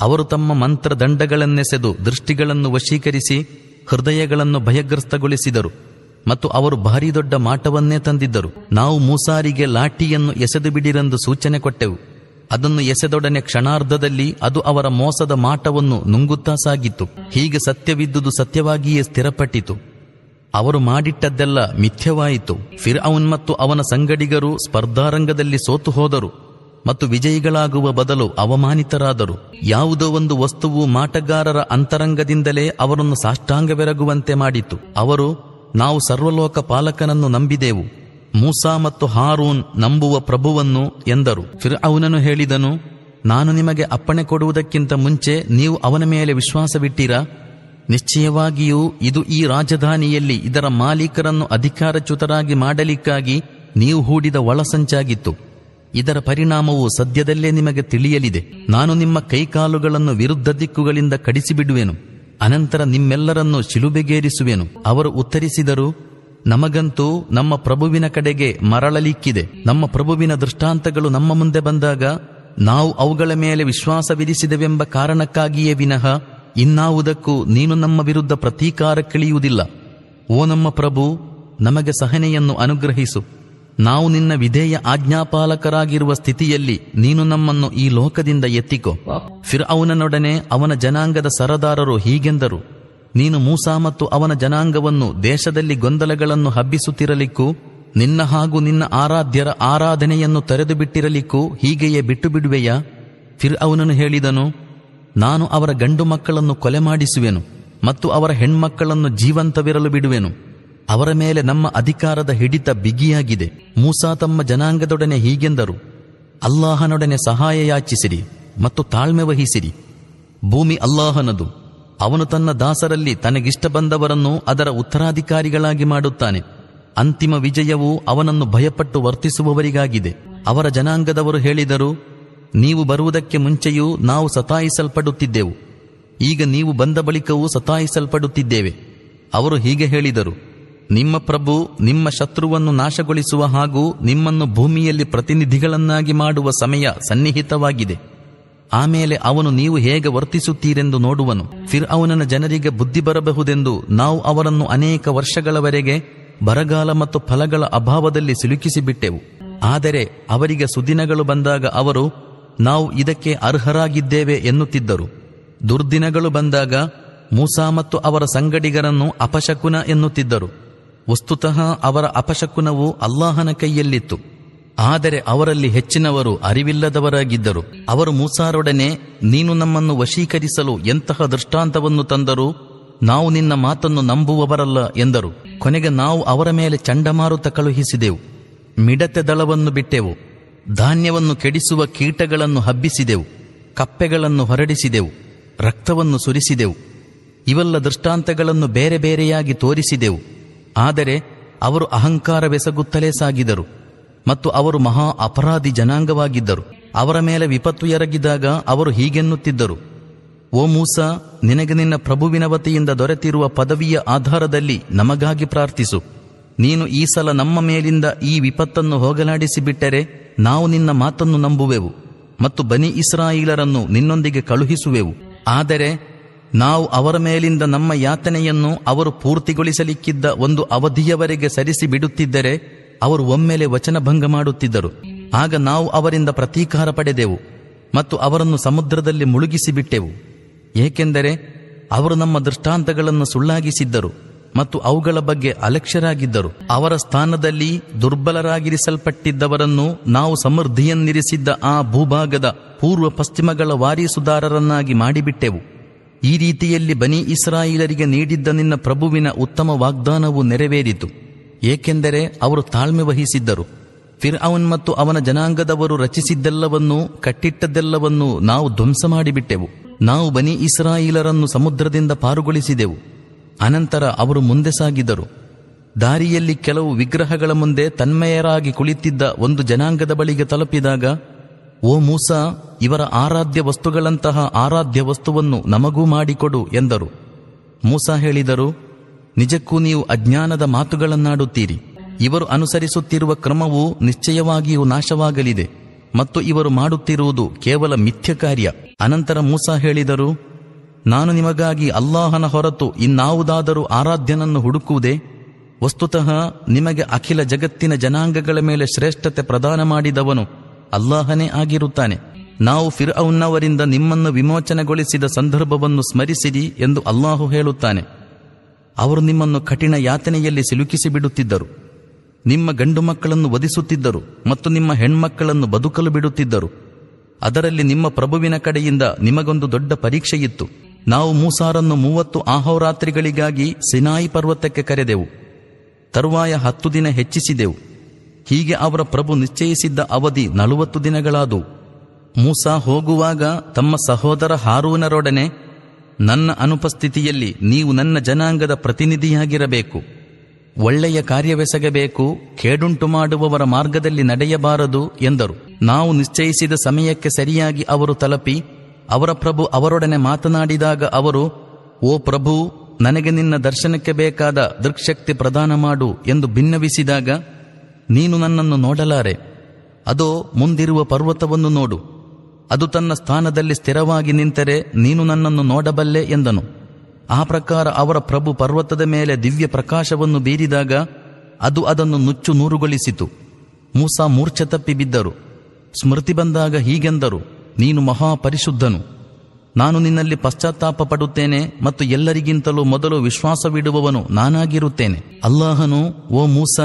ಅವರು ತಮ್ಮ ಮಂತ್ರ ದಂಡಗಳನ್ನೆಸೆದು ದೃಷ್ಟಿಗಳನ್ನು ವಶೀಕರಿಸಿ ಹೃದಯಗಳನ್ನು ಭಯಗ್ರಸ್ತಗೊಳಿಸಿದರು. ಮತ್ತು ಅವರು ಭಾರಿ ದೊಡ್ಡ ಮಾಟವನ್ನೇ ತಂದಿದ್ದರು. ನಾವು ಮೂಸಾರಿಗೆ ಲಾಠಿಯನ್ನು ಎಸೆದು ಬಿಡಿರೆಂದು ಸೂಚನೆ ಕೊಟ್ಟೆವು. ಅದನ್ನು ಎಸೆದೊಡನೆ ಕ್ಷಣಾರ್ಧದಲ್ಲಿ ಅದು ಅವರ ಮೋಸದ ಮಾಟವನ್ನು ನುಂಗುತ್ತಾ ಸಾಗಿತ್ತು ಹೀಗೆ ಸತ್ಯವಿದ್ದುದು ಸತ್ಯವಾಗಿಯೇ ಸ್ಥಿರಪಟ್ಟಿತು. ಅವರು ಮಾಡಿಟ್ಟದ್ದೆಲ್ಲ ಮಿಥ್ಯವಾಯಿತು. ಫಿರ್ ಅವನ್ ಮತ್ತು ಅವನ ಸಂಗಡಿಗರು ಸ್ಪರ್ಧಾರಂಗದಲ್ಲಿ ಸೋತು ಹೋದರು. ಮತ್ತು ವಿಜಯಿಗಳಾಗುವ ಬದಲು ಅವಮಾನಿತರಾದರು. ಯಾವುದೋ ಒಂದು ವಸ್ತುವು ಮಾಟಗಾರರ ಅಂತರಂಗದಿಂದಲೇ ಅವರನ್ನು ಸಾಷ್ಟಾಂಗವೆರಗುವಂತೆ ಮಾಡಿತು. ಅವರು ನಾವು ಸರ್ವಲೋಕ ಪಾಲಕನನ್ನು ನಂಬಿದೆವು. ಮೂಸಾ ಮತ್ತು ಹಾರೂನ್ ನಂಬುವ ಪ್ರಭುವನ್ನು ಎಂದರು. ಫಿರ್ ಅವನನ್ನು ಹೇಳಿದನು, ನಾನು ನಿಮಗೆ ಅಪ್ಪಣೆ ಕೊಡುವುದಕ್ಕಿಂತ ಮುಂಚೆ ನೀವು ಅವನ ಮೇಲೆ ವಿಶ್ವಾಸವಿಟ್ಟಿರಾ? ನಿಶ್ಚಯವಾಗಿಯೂ ಇದು ಈ ರಾಜಧಾನಿಯಲ್ಲಿ ಇದರ ಮಾಲೀಕರನ್ನು ಅಧಿಕಾರಚ್ಯುತರಾಗಿ ಮಾಡಲಿಕ್ಕಾಗಿ ನೀವು ಹೂಡಿದ ಒಳಸಂಚಾಗಿತ್ತು. ಇದರ ಪರಿಣಾಮವು ಸದ್ಯದಲ್ಲೇ ನಿಮಗೆ ತಿಳಿಯಲಿದೆ. ನಾನು ನಿಮ್ಮ ಕೈಕಾಲುಗಳನ್ನು ವಿರುದ್ಧ ದಿಕ್ಕುಗಳಿಂದ ಕಡಿಸಿಬಿಡುವೆನು. ಅನಂತರ ನಿಮ್ಮೆಲ್ಲರನ್ನು ಶಿಲುಬೆಗೇರಿಸುವೆನು. ಅವರು ಉತ್ತರಿಸಿದರು, ನಮಗಂತೂ ನಮ್ಮ ಪ್ರಭುವಿನ ಕಡೆಗೆ ಮರಳಲಿಕ್ಕಿದೆ. ನಮ್ಮ ಪ್ರಭುವಿನ ದೃಷ್ಟಾಂತಗಳು ನಮ್ಮ ಮುಂದೆ ಬಂದಾಗ ನಾವು ಅವುಗಳ ಮೇಲೆ ವಿಶ್ವಾಸವಿರಿಸಿದೆವೆಂಬ ಕಾರಣಕ್ಕಾಗಿಯೇ ವಿನಃ ಇನ್ನಾವುದಕ್ಕೂ ನೀನು ನಮ್ಮ ವಿರುದ್ಧ ಪ್ರತೀಕಾರಕ್ಕಿಳಿಯುವುದಿಲ್ಲ ಓ ನಮ್ಮ ಪ್ರಭು, ನಮಗೆ ಸಹನೆಯನ್ನು ಅನುಗ್ರಹಿಸು. ನಾವು ನಿನ್ನ ವಿಧೇಯ ಆಜ್ಞಾಪಾಲಕರಾಗಿರುವ ಸ್ಥಿತಿಯಲ್ಲಿ ನೀನು ನಮ್ಮನ್ನು ಈ ಲೋಕದಿಂದ ಎತ್ತಿಕೊ. ಫಿರ್ ಅವನನೊಡನೆ ಅವನ ಜನಾಂಗದ ಸರದಾರರು ಹೀಗೆಂದರು. ನೀನು ಮೂಸಾ ಮತ್ತು ಅವನ ಜನಾಂಗವನ್ನು ದೇಶದಲ್ಲಿ ಗೊಂದಲಗಳನ್ನು ಹಬ್ಬಿಸುತ್ತಿರಲಿಕ್ಕೂ, ನಿನ್ನ ಹಾಗೂ ನಿನ್ನ ಆರಾಧ್ಯರ ಆರಾಧನೆಯನ್ನು ತೆರೆದು ಬಿಟ್ಟಿರಲಿಕ್ಕೂ ಹೀಗೆಯೇ ಬಿಟ್ಟು ಬಿಡುವೆಯಾ ಫಿರ್ ಅವನನ್ನು ಹೇಳಿದನು, ನಾನು ಅವರ ಗಂಡು ಮಕ್ಕಳನ್ನು ಕೊಲೆ ಮಾಡಿಸುವೆನು ಮತ್ತು ಅವರ ಹೆಣ್ಮಕ್ಕಳನ್ನು ಜೀವಂತವಿರಲು ಬಿಡುವೆನು. ಅವರ ಮೇಲೆ ನಮ್ಮ ಅಧಿಕಾರದ ಹಿಡಿತ ಬಿಗಿಯಾಗಿದೆ. ಮೂಸಾ ತಮ್ಮ ಜನಾಂಗದೊಡನೆ ಹೀಗೆಂದರು. ಅಲ್ಲಾಹನೊಡನೆ ಸಹಾಯ ಯಾಚಿಸಿರಿ ಮತ್ತು ತಾಳ್ಮೆ ವಹಿಸಿರಿ. ಭೂಮಿ ಅಲ್ಲಾಹನದು. ಅವನು ತನ್ನ ದಾಸರಲ್ಲಿ ತನಗಿಷ್ಟ ಬಂದವರನ್ನು ಅದರ ಉತ್ತರಾಧಿಕಾರಿಗಳಾಗಿ ಮಾಡುತ್ತಾನೆ. ಅಂತಿಮ ವಿಜಯವು ಅವನನ್ನು ಭಯಪಟ್ಟು ವರ್ತಿಸುವವರಿಗಾಗಿದೆ. ಅವರ ಜನಾಂಗದವರು ಹೇಳಿದರು, ನೀವು ಬರುವುದಕ್ಕೆ ಮುಂಚೆಯೂ ನಾವು ಸತಾಯಿಸಲ್ಪಡುತ್ತಿದ್ದೆವು. ಈಗ ನೀವು ಬಂದ ಬಳಿಕವೂ ಸತಾಯಿಸಲ್ಪಡುತ್ತಿದ್ದೇವೆ. ಅವರು ಹೀಗೆ ಹೇಳಿದರು ನಿಮ್ಮ ಪ್ರಭು ನಿಮ್ಮ ಶತ್ರುವನ್ನು ನಾಶಗೊಳಿಸುವ ಹಾಗೂ ನಿಮ್ಮನ್ನು ಭೂಮಿಯಲ್ಲಿ ಪ್ರತಿನಿಧಿಗಳನ್ನಾಗಿ ಮಾಡುವ ಸಮಯ ಸನ್ನಿಹಿತವಾಗಿದೆ. ಆಮೇಲೆ ಅವನು ನೀವು ಹೇಗೆ ವರ್ತಿಸುತ್ತೀರೆಂದು ನೋಡುವನು. ಫಿರ್ ಅವನನ ಜನರಿಗೆ ಬುದ್ಧಿ ಬರಬಹುದೆಂದು ನಾವು ಅವರನ್ನು ಅನೇಕ ವರ್ಷಗಳವರೆಗೆ ಬರಗಾಲ ಮತ್ತು ಫಲಗಳ ಅಭಾವದಲ್ಲಿ ಸಿಲುಕಿಸಿಬಿಟ್ಟೆವು. ಆದರೆ ಅವರಿಗೆ ಸುದಿನಗಳು ಬಂದಾಗ ಅವರು, ನಾವು ಇದಕ್ಕೆ ಅರ್ಹರಾಗಿದ್ದೇವೆ ಎನ್ನುತ್ತಿದ್ದರು. ದುರ್ದಿನಗಳು ಬಂದಾಗ ಮೂಸಾ ಮತ್ತು ಅವರ ಸಂಗಡಿಗರನ್ನು ಅಪಶಕುನ ಎನ್ನುತ್ತಿದ್ದರು. ವಸ್ತುತಃ ಅವರ ಅಪಶಕುನವು ಅಲ್ಲಾಹನ ಕೈಯಲ್ಲಿತ್ತು. ಆದರೆ ಅವರಲ್ಲಿ ಹೆಚ್ಚಿನವರು ಅರಿವಿಲ್ಲದವರಾಗಿದ್ದರು. ಅವರು ಮೂಸಾರೊಡನೆ, ನೀನು ನಮ್ಮನ್ನು ವಶೀಕರಿಸಲು ಎಂತಹ ದೃಷ್ಟಾಂತವನ್ನು ತಂದರೂ, ನಾವು ನಿನ್ನ ಮಾತನ್ನು ನಂಬುವವರಲ್ಲ ಎಂದರು. ಕೊನೆಗೆ ನಾವು ಅವರ ಮೇಲೆ ಚಂಡಮಾರುತ ಕಳುಹಿಸಿದೆವು. ಮಿಡತೆ ದಳವನ್ನು ಬಿಟ್ಟೆವು. ಧಾನ್ಯವನ್ನು ಕೆಡಿಸುವ ಕೀಟಗಳನ್ನು ಹಬ್ಬಿಸಿದೆವು. ಕಪ್ಪೆಗಳನ್ನು ಹೊರಡಿಸಿದೆವು. ರಕ್ತವನ್ನು ಸುರಿಸಿದೆವು. ಇವೆಲ್ಲ ದೃಷ್ಟಾಂತಗಳನ್ನು ಬೇರೆ ಬೇರೆಯಾಗಿ ತೋರಿಸಿದೆವು. ಆದರೆ ಅವರು ಅಹಂಕಾರವೆಸಗುತ್ತಲೇ ಸಾಗಿದರು ಮತ್ತು ಅವರು ಮಹಾ ಅಪರಾಧಿ ಜನಾಂಗವಾಗಿದ್ದರು. ಅವರ ಮೇಲೆ ವಿಪತ್ತು ಎರಗಿದಾಗ ಅವರು ಹೀಗೆನ್ನುತ್ತಿದ್ದರು, ಓ ಮೂಸ, ನಿನಗೆ ನಿನ್ನ ಪ್ರಭುವಿನ ವತಿಯಿಂದ ದೊರೆತಿರುವ ಪದವಿಯ ಆಧಾರದಲ್ಲಿ ನಮಗಾಗಿ ಪ್ರಾರ್ಥಿಸು. ನೀನು ಈ ಸಲ ನಮ್ಮ ಮೇಲಿಂದ ಈ ವಿಪತ್ತನ್ನು ಹೋಗಲಾಡಿಸಿ ಬಿಟ್ಟರೆ ನಾವು ನಿನ್ನ ಮಾತನ್ನು ನಂಬುವೆವು ಮತ್ತು ಬನಿ ಇಸ್ರಾಯಿಲರನ್ನು ನಿನ್ನೊಂದಿಗೆ ಕಳುಹಿಸುವೆವು. ಆದರೆ ನಾವು ಅವರ ಮೇಲಿಂದ ನಮ್ಮ ಯಾತನೆಯನ್ನು ಅವರು ಪೂರ್ತಿಗೊಳಿಸಲಿಕ್ಕಿದ್ದ ಒಂದು ಅವಧಿಯವರೆಗೆ ಸರಿಸಿ ಬಿಡುತ್ತಿದ್ದರೆ ಅವರು ಒಮ್ಮೆಲೆ ವಚನಭಂಗ ಮಾಡುತ್ತಿದ್ದರು. ಆಗ ನಾವು ಅವರಿಂದ ಪ್ರತೀಕಾರ ಪಡೆದೆವು ಮತ್ತು ಅವರನ್ನು ಸಮುದ್ರದಲ್ಲಿ ಮುಳುಗಿಸಿ ಬಿಟ್ಟೆವು ಏಕೆಂದರೆ ಅವರು ನಮ್ಮ ದೃಷ್ಟಾಂತಗಳನ್ನು ಸುಳ್ಳಾಗಿಸಿದ್ದರು ಮತ್ತು ಅವುಗಳ ಬಗ್ಗೆ ಅಲಕ್ಷ್ಯರಾಗಿದ್ದರು. ಅವರ ಸ್ಥಾನದಲ್ಲಿ ದುರ್ಬಲರಾಗಿರಿಸಲ್ಪಟ್ಟಿದ್ದವರನ್ನು ನಾವು ಸಮೃದ್ಧಿಯನ್ನಿರಿಸಿದ್ದ ಆ ಭೂಭಾಗದ ಪೂರ್ವ ಪಶ್ಚಿಮಗಳ ವಾರೀಸುದಾರರನ್ನಾಗಿ ಮಾಡಿಬಿಟ್ಟೆವು. ಈ ರೀತಿಯಲ್ಲಿ ಬನಿ ಇಸ್ರಾಯಿಲರಿಗೆ ನೀಡಿದ್ದ ನಿನ್ನ ಪ್ರಭುವಿನ ಉತ್ತಮ ವಾಗ್ದಾನವು ನೆರವೇರಿತು. ಏಕೆಂದರೆ ಅವರು ತಾಳ್ಮೆ ವಹಿಸಿದ್ದರು. ಫಿರ್ ಅವನ್ ಮತ್ತು ಅವನ ಜನಾಂಗದವರು ರಚಿಸಿದ್ದೆಲ್ಲವನ್ನೂ ಕಟ್ಟಿಟ್ಟದ್ದೆಲ್ಲವನ್ನೂ ನಾವು ಧ್ವಂಸ ಮಾಡಿಬಿಟ್ಟೆವು. ನಾವು ಬನಿ ಇಸ್ರಾಯಿಲರನ್ನು ಸಮುದ್ರದಿಂದ ಪಾರುಗೊಳಿಸಿದೆವು. ಅನಂತರ ಅವರು ಮುಂದೆ ಸಾಗಿದರು. ದಾರಿಯಲ್ಲಿ ಕೆಲವು ವಿಗ್ರಹಗಳ ಮುಂದೆ ತನ್ಮಯರಾಗಿ ಕುಳಿತಿದ್ದ ಒಂದು ಜನಾಂಗದ ಬಳಿಗೆ ತಲುಪಿದಾಗ ಓ ಮೂಸ, ಇವರ ಆರಾಧ್ಯ ವಸ್ತುಗಳಂತಹ ಆರಾಧ್ಯ ವಸ್ತುವನ್ನು ನಮಗೂ ಮಾಡಿಕೊಡು ಎಂದರು. ಮೂಸ ಹೇಳಿದರು, ನಿಜಕ್ಕೂ ನೀವು ಅಜ್ಞಾನದ ಮಾತುಗಳನ್ನಾಡುತ್ತೀರಿ. ಇವರು ಅನುಸರಿಸುತ್ತಿರುವ ಕ್ರಮವು ನಿಶ್ಚಯವಾಗಿಯೂ ನಾಶವಾಗಲಿದೆ, ಮತ್ತು ಇವರು ಮಾಡುತ್ತಿರುವುದು ಕೇವಲ ಮಿಥ್ಯ ಕಾರ್ಯ. ಅನಂತರ ಮೂಸ ಹೇಳಿದರು, ನಾನು ನಿಮಗಾಗಿ ಅಲ್ಲಾಹನ ಹೊರತು ಇನ್ನಾವುದಾದರೂ ಆರಾಧ್ಯನನ್ನು ಹುಡುಕುವುದೇ? ವಸ್ತುತಃ ನಿಮಗೆ ಅಖಿಲ ಜಗತ್ತಿನ ಜನಾಂಗಗಳ ಮೇಲೆ ಶ್ರೇಷ್ಠತೆ ಪ್ರದಾನ ಮಾಡಿದವನು. ಅಲ್ಲಾಹನೇ ಆಗಿರುತ್ತಾನೆ. ನಾವು ಫಿರ್ ನಿಮ್ಮನ್ನು ವಿಮೋಚನೆಗೊಳಿಸಿದ ಸಂದರ್ಭವನ್ನು ಸ್ಮರಿಸಿರಿ ಎಂದು ಅಲ್ಲಾಹು ಹೇಳುತ್ತಾನೆ. ಅವರು ನಿಮ್ಮನ್ನು ಕಠಿಣ ಯಾತನೆಯಲ್ಲಿ ಸಿಲುಕಿಸಿ ಬಿಡುತ್ತಿದ್ದರು ನಿಮ್ಮ ಗಂಡು ಮಕ್ಕಳನ್ನು ವಧಿಸುತ್ತಿದ್ದರು ಮತ್ತು ನಿಮ್ಮ ಹೆಣ್ಮಕ್ಕಳನ್ನು ಬದುಕಲು ಬಿಡುತ್ತಿದ್ದರು. ಅದರಲ್ಲಿ ನಿಮ್ಮ ಪ್ರಭುವಿನ ಕಡೆಯಿಂದ ನಿಮಗೊಂದು ದೊಡ್ಡ ಪರೀಕ್ಷೆಯಿತ್ತು. ನಾವು ಮೂಸಾರನ್ನು ಮೂವತ್ತು ಆಹೋರಾತ್ರಿಗಳಿಗಾಗಿ ಸಿನಾಯಿ ಪರ್ವತಕ್ಕೆ ಕರೆದೆವು. ತರುವಾಯ ಹತ್ತು ದಿನ ಹೆಚ್ಚಿಸಿದೆವು. ಹೀಗೆ ಅವರ ಪ್ರಭು ನಿಶ್ಚಯಿಸಿದ್ದ ಅವಧಿ ನಲವತ್ತು ದಿನಗಳಾದು. ಮೂಸಾ ಹೋಗುವಾಗ ತಮ್ಮ ಸಹೋದರ ಹಾರೂನರೊಡನೆ, ನನ್ನ ಅನುಪಸ್ಥಿತಿಯಲ್ಲಿ ನೀವು ನನ್ನ ಜನಾಂಗದ ಪ್ರತಿನಿಧಿಯಾಗಿರಬೇಕು. ಒಳ್ಳೆಯ ಕಾರ್ಯವೆಸಗಬೇಕು, ಕೇಡುಂಟು ಮಾಡುವವರ ಮಾರ್ಗದಲ್ಲಿ ನಡೆಯಬಾರದು ಎಂದರು. ನಾವು ನಿಶ್ಚಯಿಸಿದ ಸಮಯಕ್ಕೆ ಸರಿಯಾಗಿ ಅವರು ತಲುಪಿ, ಅವರ ಪ್ರಭು ಅವರೊಡನೆ ಮಾತನಾಡಿದಾಗ ಅವರು, ಓ ಪ್ರಭು, ನನಗೆ ನಿನ್ನ ದರ್ಶನಕ್ಕೆ ಬೇಕಾದ ದೃಕ್ಶಕ್ತಿ ಪ್ರದಾನ ಮಾಡು ಎಂದು ಭಿನ್ನವಿಸಿದಾಗ ನೀನು ನನ್ನನ್ನು ನೋಡಲಾರೆ. ಅದೋ ಮುಂದಿರುವ ಪರ್ವತವನ್ನು ನೋಡು. ಅದು ತನ್ನ ಸ್ಥಾನದಲ್ಲಿ ಸ್ಥಿರವಾಗಿ ನಿಂತರೆ ನೀನು ನನ್ನನ್ನು ನೋಡಬಲ್ಲೆ ಎಂದನು. ಆ ಪ್ರಕಾರ ಅವರ ಪ್ರಭು ಪರ್ವತದ ಮೇಲೆ ದಿವ್ಯ ಪ್ರಕಾಶವನ್ನು ಬೀರಿದಾಗ ಅದು ಅದನ್ನು ನುಚ್ಚು ನೂರುಗೊಳಿಸಿತು. ಮೂಸಾ ಮೂರ್ಛೆ ತಪ್ಪಿ ಬಿದ್ದರು. ಸ್ಮೃತಿ ಬಂದಾಗ ಹೀಗೆಂದರು, ನೀನು ಮಹಾಪರಿಶುದ್ಧನು. ನಾನು ನಿನ್ನಲ್ಲಿ ಪಶ್ಚಾತ್ತಾಪ ಪಡುತ್ತೇನೆ ಮತ್ತು ಎಲ್ಲರಿಗಿಂತಲೂ ಮೊದಲು ವಿಶ್ವಾಸವಿಡುವವನು ನಾನಾಗಿರುತ್ತೇನೆ. ಅಲ್ಲಾಹನು, ಓ ಮೂಸ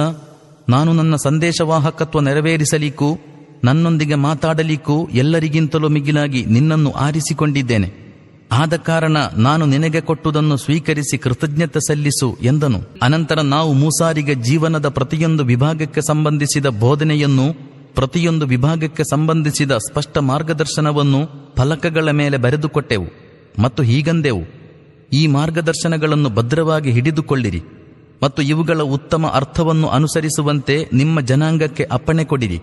ನಾನು ನನ್ನ ಸಂದೇಶವಾಹಕತ್ವ ನೆರವೇರಿಸಲಿಕ್ಕೂ, ನನ್ನೊಂದಿಗೆ ಮಾತಾಡಲಿಕ್ಕೂ ಎಲ್ಲರಿಗಿಂತಲೂ ಮಿಗಿಲಾಗಿ ನಿನ್ನನ್ನು ಆರಿಸಿಕೊಂಡಿದ್ದೇನೆ. ಆದ ಕಾರಣ ನಾನು ನಿನಗೆ ಕೊಟ್ಟುದನ್ನು ಸ್ವೀಕರಿಸಿ ಕೃತಜ್ಞತೆ ಸಲ್ಲಿಸು ಎಂದನು. ಅನಂತರ ನಾವು ಮೂಸಾರಿಗೆ ಜೀವನದ ಪ್ರತಿಯೊಂದು ವಿಭಾಗಕ್ಕೆ ಸಂಬಂಧಿಸಿದ ಬೋಧನೆಯನ್ನು, ಪ್ರತಿಯೊಂದು ವಿಭಾಗಕ್ಕೆ ಸಂಬಂಧಿಸಿದ ಸ್ಪಷ್ಟ ಮಾರ್ಗದರ್ಶನವನ್ನು ಫಲಕಗಳ ಮೇಲೆ ಬರೆದುಕೊಟ್ಟೆವು ಮತ್ತು ಹೀಗಂದೆವು. ಈ ಮಾರ್ಗದರ್ಶನಗಳನ್ನು ಭದ್ರವಾಗಿ ಹಿಡಿದುಕೊಳ್ಳಿರಿ. ಮತ್ತು ಇವುಗಳ ಉತ್ತಮ ಅರ್ಥವನ್ನು ಅನುಸರಿಸುವಂತೆ ನಿಮ್ಮ ಜನಾಂಗಕ್ಕೆ ಅಪ್ಪಣೆ ಕೊಡಿರಿ.